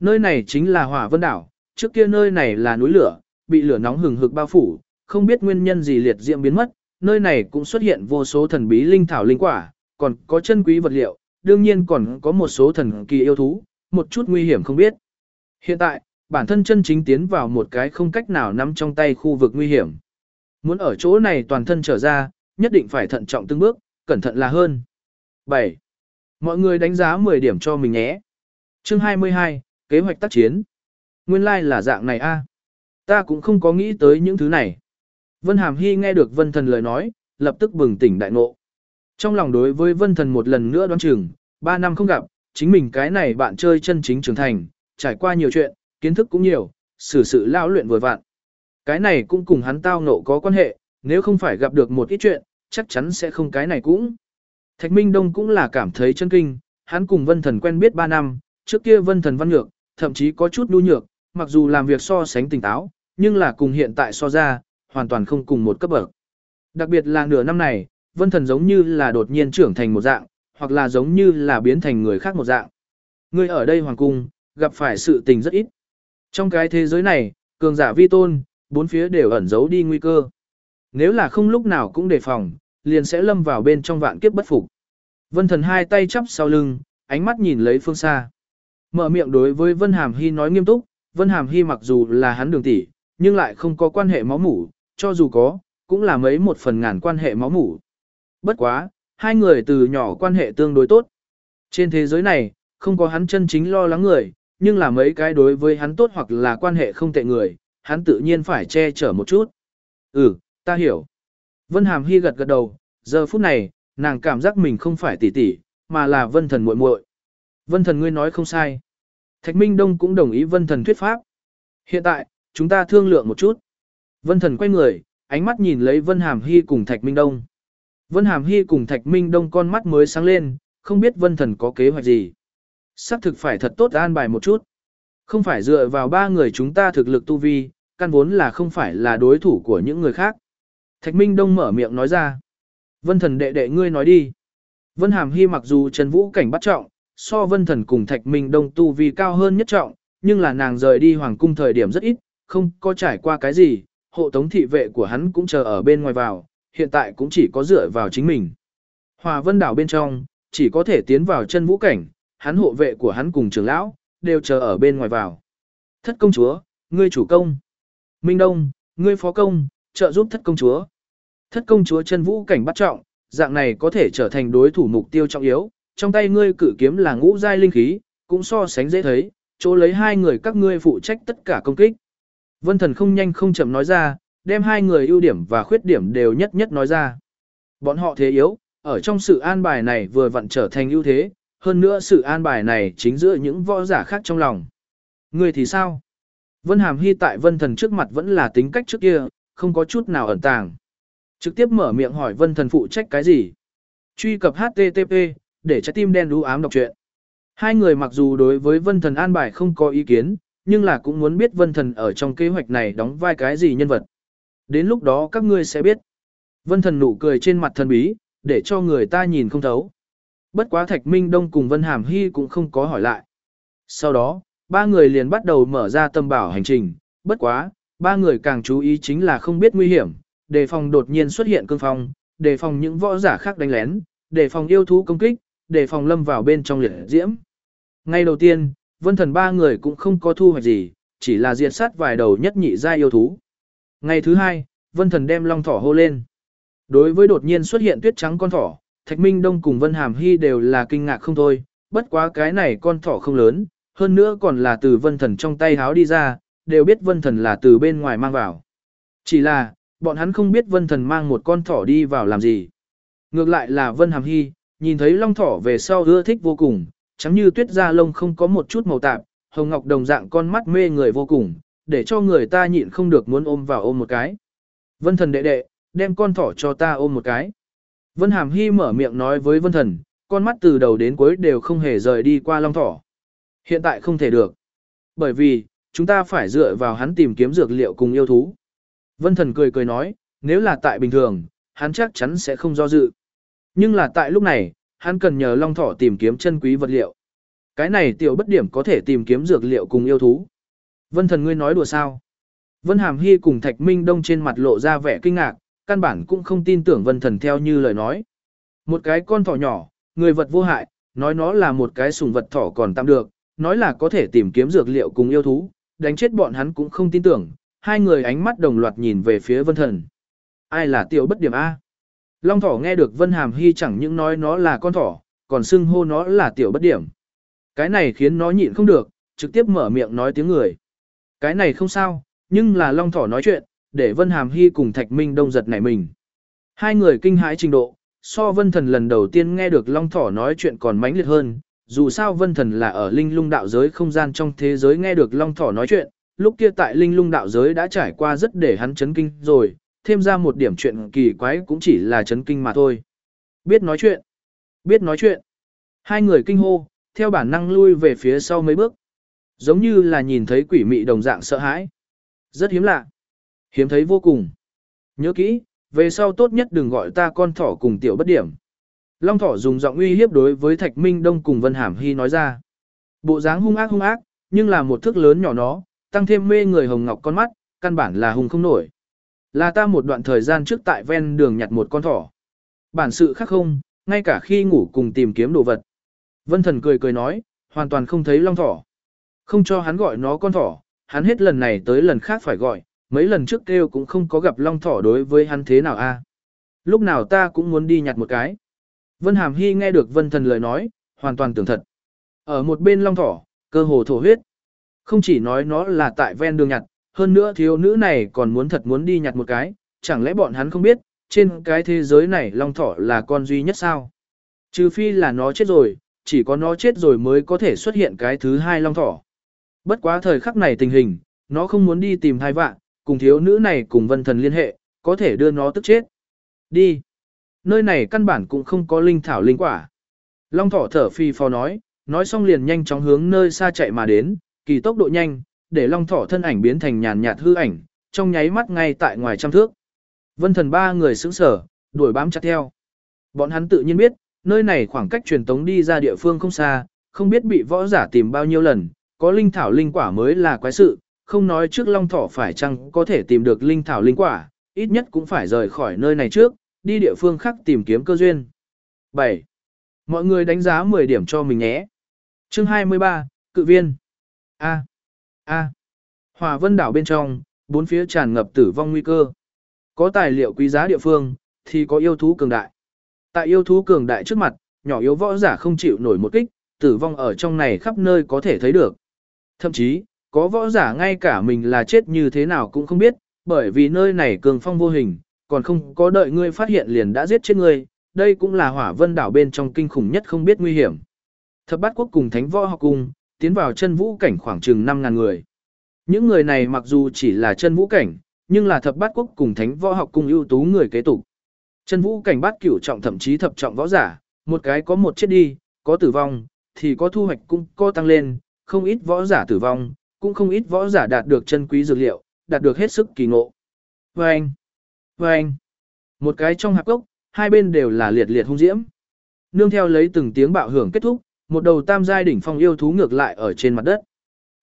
Nơi này chính là hỏa vân đảo, trước kia nơi này là núi lửa, bị lửa nóng hừng hực bao phủ, không biết nguyên nhân gì liệt diễm biến mất, nơi này cũng xuất hiện vô số thần bí linh thảo linh quả, còn có chân quý vật liệu, đương nhiên còn có một số thần kỳ yêu thú, một chút nguy hiểm không biết. Hiện tại, bản thân chân chính tiến vào một cái không cách nào nắm trong tay khu vực nguy hiểm. Muốn ở chỗ này toàn thân trở ra, nhất định phải thận trọng từng bước, cẩn thận là hơn. 7. Mọi người đánh giá 10 điểm cho mình nhé. Chương 22, kế hoạch tác chiến. Nguyên lai like là dạng này a. Ta cũng không có nghĩ tới những thứ này. Vân Hàm Hy nghe được Vân Thần lời nói, lập tức bừng tỉnh đại ngộ. Trong lòng đối với Vân Thần một lần nữa đoán chừng, 3 năm không gặp, chính mình cái này bạn chơi chân chính trưởng thành, trải qua nhiều chuyện, kiến thức cũng nhiều, xử sự lao luyện vừa vạn. Cái này cũng cùng hắn tao ngộ có quan hệ, nếu không phải gặp được một ít chuyện, chắc chắn sẽ không cái này cũng. Thạch Minh Đông cũng là cảm thấy chân kinh, hắn cùng Vân Thần quen biết 3 năm, trước kia Vân Thần văn nhược, thậm chí có chút nhu nhược, mặc dù làm việc so sánh tỉnh táo, nhưng là cùng hiện tại so ra, hoàn toàn không cùng một cấp bậc. Đặc biệt là nửa năm này, Vân Thần giống như là đột nhiên trưởng thành một dạng, hoặc là giống như là biến thành người khác một dạng. Người ở đây hoàng cung, gặp phải sự tình rất ít. Trong cái thế giới này, cường giả vi tôn, bốn phía đều ẩn giấu đi nguy cơ. Nếu là không lúc nào cũng đề phòng, liền sẽ lâm vào bên trong vạn kiếp bất phục. Vân Thần hai tay chắp sau lưng, ánh mắt nhìn lấy phương xa. Mở miệng đối với Vân Hàm Hy nói nghiêm túc, Vân Hàm Hy mặc dù là hắn đường tỷ, nhưng lại không có quan hệ máu mủ, cho dù có, cũng là mấy một phần ngàn quan hệ máu mủ. Bất quá, hai người từ nhỏ quan hệ tương đối tốt. Trên thế giới này, không có hắn chân chính lo lắng người, nhưng là mấy cái đối với hắn tốt hoặc là quan hệ không tệ người, hắn tự nhiên phải che chở một chút. Ừ, ta hiểu. Vân Hàm Hy gật gật đầu, giờ phút này, nàng cảm giác mình không phải tỷ tỷ, mà là vân thần muội muội. Vân thần ngươi nói không sai. Thạch Minh Đông cũng đồng ý vân thần thuyết pháp. Hiện tại, chúng ta thương lượng một chút. Vân thần quay người, ánh mắt nhìn lấy Vân Hàm Hy cùng Thạch Minh Đông. Vân Hàm Hy cùng Thạch Minh Đông con mắt mới sáng lên, không biết Vân thần có kế hoạch gì. Sắc thực phải thật tốt an bài một chút. Không phải dựa vào ba người chúng ta thực lực tu vi, căn vốn là không phải là đối thủ của những người khác. Thạch Minh Đông mở miệng nói ra. Vân thần đệ đệ ngươi nói đi. Vân Hàm Hy mặc dù Trần Vũ cảnh bắt trọng, so Vân thần cùng Thạch Minh Đông tu vi cao hơn nhất trọng, nhưng là nàng rời đi hoàng cung thời điểm rất ít, không có trải qua cái gì, hộ tống thị vệ của hắn cũng chờ ở bên ngoài vào, hiện tại cũng chỉ có dựa vào chính mình. Hòa Vân đảo bên trong, chỉ có thể tiến vào chân vũ cảnh, hắn hộ vệ của hắn cùng trưởng lão, đều chờ ở bên ngoài vào. Thất công chúa, ngươi chủ công. Minh Đông, ngươi phó công, trợ giúp thất công chúa. Thất công chúa chân vũ cảnh bắt trọng, dạng này có thể trở thành đối thủ mục tiêu trọng yếu, trong tay ngươi cử kiếm là ngũ giai linh khí, cũng so sánh dễ thấy, chỗ lấy hai người các ngươi phụ trách tất cả công kích. Vân thần không nhanh không chậm nói ra, đem hai người ưu điểm và khuyết điểm đều nhất nhất nói ra. Bọn họ thế yếu, ở trong sự an bài này vừa vặn trở thành ưu thế, hơn nữa sự an bài này chính giữa những võ giả khác trong lòng. Người thì sao? Vân Hàm Hy tại Vân Thần trước mặt vẫn là tính cách trước kia, không có chút nào ẩn tàng. Trực tiếp mở miệng hỏi Vân Thần phụ trách cái gì? Truy cập HTTP, để trái tim đen đú ám đọc truyện. Hai người mặc dù đối với Vân Thần an bài không có ý kiến, nhưng là cũng muốn biết Vân Thần ở trong kế hoạch này đóng vai cái gì nhân vật. Đến lúc đó các ngươi sẽ biết. Vân Thần nụ cười trên mặt thần bí, để cho người ta nhìn không thấu. Bất quá Thạch Minh Đông cùng Vân Hàm Hy cũng không có hỏi lại. Sau đó, ba người liền bắt đầu mở ra tâm bảo hành trình. Bất quá, ba người càng chú ý chính là không biết nguy hiểm, đề phòng đột nhiên xuất hiện cương phong, đề phòng những võ giả khác đánh lén, đề phòng yêu thú công kích, đề phòng lâm vào bên trong liệt diễm. Ngay đầu tiên, vân thần ba người cũng không có thu hoạch gì, chỉ là diệt sát vài đầu nhất nhị gia yêu thú. Ngày thứ hai, vân thần đem long thỏ hô lên. Đối với đột nhiên xuất hiện tuyết trắng con thỏ, Thạch Minh Đông cùng Vân Hàm Hy đều là kinh ngạc không thôi, bất quá cái này con thỏ không lớn, hơn nữa còn là từ vân thần trong tay háo đi ra, đều biết vân thần là từ bên ngoài mang vào. Chỉ là, bọn hắn không biết vân thần mang một con thỏ đi vào làm gì. Ngược lại là Vân Hàm Hy, nhìn thấy long thỏ về sau ưa thích vô cùng, chẳng như tuyết da lông không có một chút màu tạp, hồng ngọc đồng dạng con mắt mê người vô cùng, để cho người ta nhịn không được muốn ôm vào ôm một cái. Vân thần đệ đệ, đem con thỏ cho ta ôm một cái. Vân Hàm Hy mở miệng nói với Vân thần, con mắt từ đầu đến cuối đều không hề rời đi qua long thỏ. Hiện tại không thể được. Bởi vì, chúng ta phải dựa vào hắn tìm kiếm dược liệu cùng yêu thú. Vân thần cười cười nói, nếu là tại bình thường, hắn chắc chắn sẽ không do dự. Nhưng là tại lúc này, hắn cần nhờ long thỏ tìm kiếm chân quý vật liệu. Cái này tiểu bất điểm có thể tìm kiếm dược liệu cùng yêu thú. Vân thần ngươi nói đùa sao? Vân Hàm Hy cùng Thạch Minh Đông trên mặt lộ ra vẻ kinh ngạc, căn bản cũng không tin tưởng Vân thần theo như lời nói. Một cái con thỏ nhỏ, người vật vô hại, nói nó là một cái sùng vật thỏ còn tạm được, nói là có thể tìm kiếm dược liệu cùng yêu thú, đánh chết bọn hắn cũng không tin tưởng, hai người ánh mắt đồng loạt nhìn về phía Vân thần. Ai là tiểu bất điểm A? Long thỏ nghe được Vân Hàm Hy chẳng những nói nó là con thỏ, còn xưng hô nó là tiểu bất điểm. Cái này khiến nó nhịn không được, trực tiếp mở miệng nói tiếng người. Cái này không sao, nhưng là Long thỏ nói chuyện, để Vân Hàm Hy cùng Thạch Minh Đông giật nảy mình. Hai người kinh hãi trình độ, so Vân Thần lần đầu tiên nghe được Long thỏ nói chuyện còn mãnh liệt hơn, dù sao Vân Thần là ở linh lung đạo giới không gian trong thế giới nghe được Long thỏ nói chuyện, lúc kia tại linh lung đạo giới đã trải qua rất để hắn chấn kinh rồi, thêm ra một điểm chuyện kỳ quái cũng chỉ là chấn kinh mà thôi. Biết nói chuyện. Biết nói chuyện. Hai người kinh hô, theo bản năng lui về phía sau mấy bước. Giống như là nhìn thấy quỷ mị đồng dạng sợ hãi. Rất hiếm lạ. Hiếm thấy vô cùng. Nhớ kỹ, về sau tốt nhất đừng gọi ta con thỏ cùng tiểu bất điểm. Long thỏ dùng giọng uy hiếp đối với Thạch Minh Đông cùng Vân Hàm Hy nói ra. Bộ dáng hung ác hung ác, nhưng là một thước lớn nhỏ nó, tăng thêm mê người hồng ngọc con mắt, căn bản là hung không nổi. Là ta một đoạn thời gian trước tại ven đường nhặt một con thỏ. Bản sự khác không, ngay cả khi ngủ cùng tìm kiếm đồ vật. Vân thần cười cười nói, hoàn toàn không thấy long thỏ. Không cho hắn gọi nó con thỏ, hắn hết lần này tới lần khác phải gọi, mấy lần trước kêu cũng không có gặp long thỏ đối với hắn thế nào a. Lúc nào ta cũng muốn đi nhặt một cái. Vân Hàm Hy nghe được Vân Thần lời nói, hoàn toàn tưởng thật. Ở một bên long thỏ, cơ hồ thổ huyết. Không chỉ nói nó là tại ven đường nhặt, hơn nữa thiếu nữ này còn muốn thật muốn đi nhặt một cái, chẳng lẽ bọn hắn không biết, trên cái thế giới này long thỏ là con duy nhất sao? Trừ phi là nó chết rồi, chỉ có nó chết rồi mới có thể xuất hiện cái thứ hai long thỏ. Bất quá thời khắc này tình hình, nó không muốn đi tìm hai vạn, cùng thiếu nữ này cùng vân thần liên hệ, có thể đưa nó tức chết. Đi. Nơi này căn bản cũng không có linh thảo linh quả. Long thỏ thở phi phò nói, nói xong liền nhanh chóng hướng nơi xa chạy mà đến, kỳ tốc độ nhanh, để long thỏ thân ảnh biến thành nhàn nhạt hư ảnh, trong nháy mắt ngay tại ngoài trăm thước. Vân thần ba người sững sờ đuổi bám chặt theo. Bọn hắn tự nhiên biết, nơi này khoảng cách truyền tống đi ra địa phương không xa, không biết bị võ giả tìm bao nhiêu lần, có linh thảo linh quả mới là quái sự, không nói trước long thỏ phải chăng có thể tìm được linh thảo linh quả, ít nhất cũng phải rời khỏi nơi này trước, đi địa phương khác tìm kiếm cơ duyên. 7. Mọi người đánh giá 10 điểm cho mình nhé. Chương 23, Cự viên. A. A. Hòa vân đảo bên trong, bốn phía tràn ngập tử vong nguy cơ. Có tài liệu quý giá địa phương, thì có yêu thú cường đại. Tại yêu thú cường đại trước mặt, nhỏ yếu võ giả không chịu nổi một kích, tử vong ở trong này khắp nơi có thể thấy được. Thậm chí, có võ giả ngay cả mình là chết như thế nào cũng không biết, bởi vì nơi này cường phong vô hình, còn không có đợi ngươi phát hiện liền đã giết chết ngươi, đây cũng là hỏa vân đảo bên trong kinh khủng nhất không biết nguy hiểm. Thập bát quốc cùng thánh võ học cùng tiến vào chân vũ cảnh khoảng chừng 5.000 người. Những người này mặc dù chỉ là chân vũ cảnh, nhưng là thập bát quốc cùng thánh võ học cung ưu tú người kế tục. Chân vũ cảnh bát cửu trọng thậm chí thập trọng võ giả, một cái có một chết đi, có tử vong, thì có thu hoạch cũng có tăng lên, không ít võ giả tử vong, cũng không ít võ giả đạt được chân quý dược liệu, đạt được hết sức kỳ ngộ. Vâng! Vâng! Một cái trong hạp gốc, hai bên đều là liệt liệt hung diễm. Nương theo lấy từng tiếng bạo hưởng kết thúc, một đầu tam giai đỉnh phong yêu thú ngược lại ở trên mặt đất.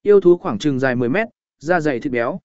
Yêu thú khoảng chừng dài 10 mét, da dày thịt béo.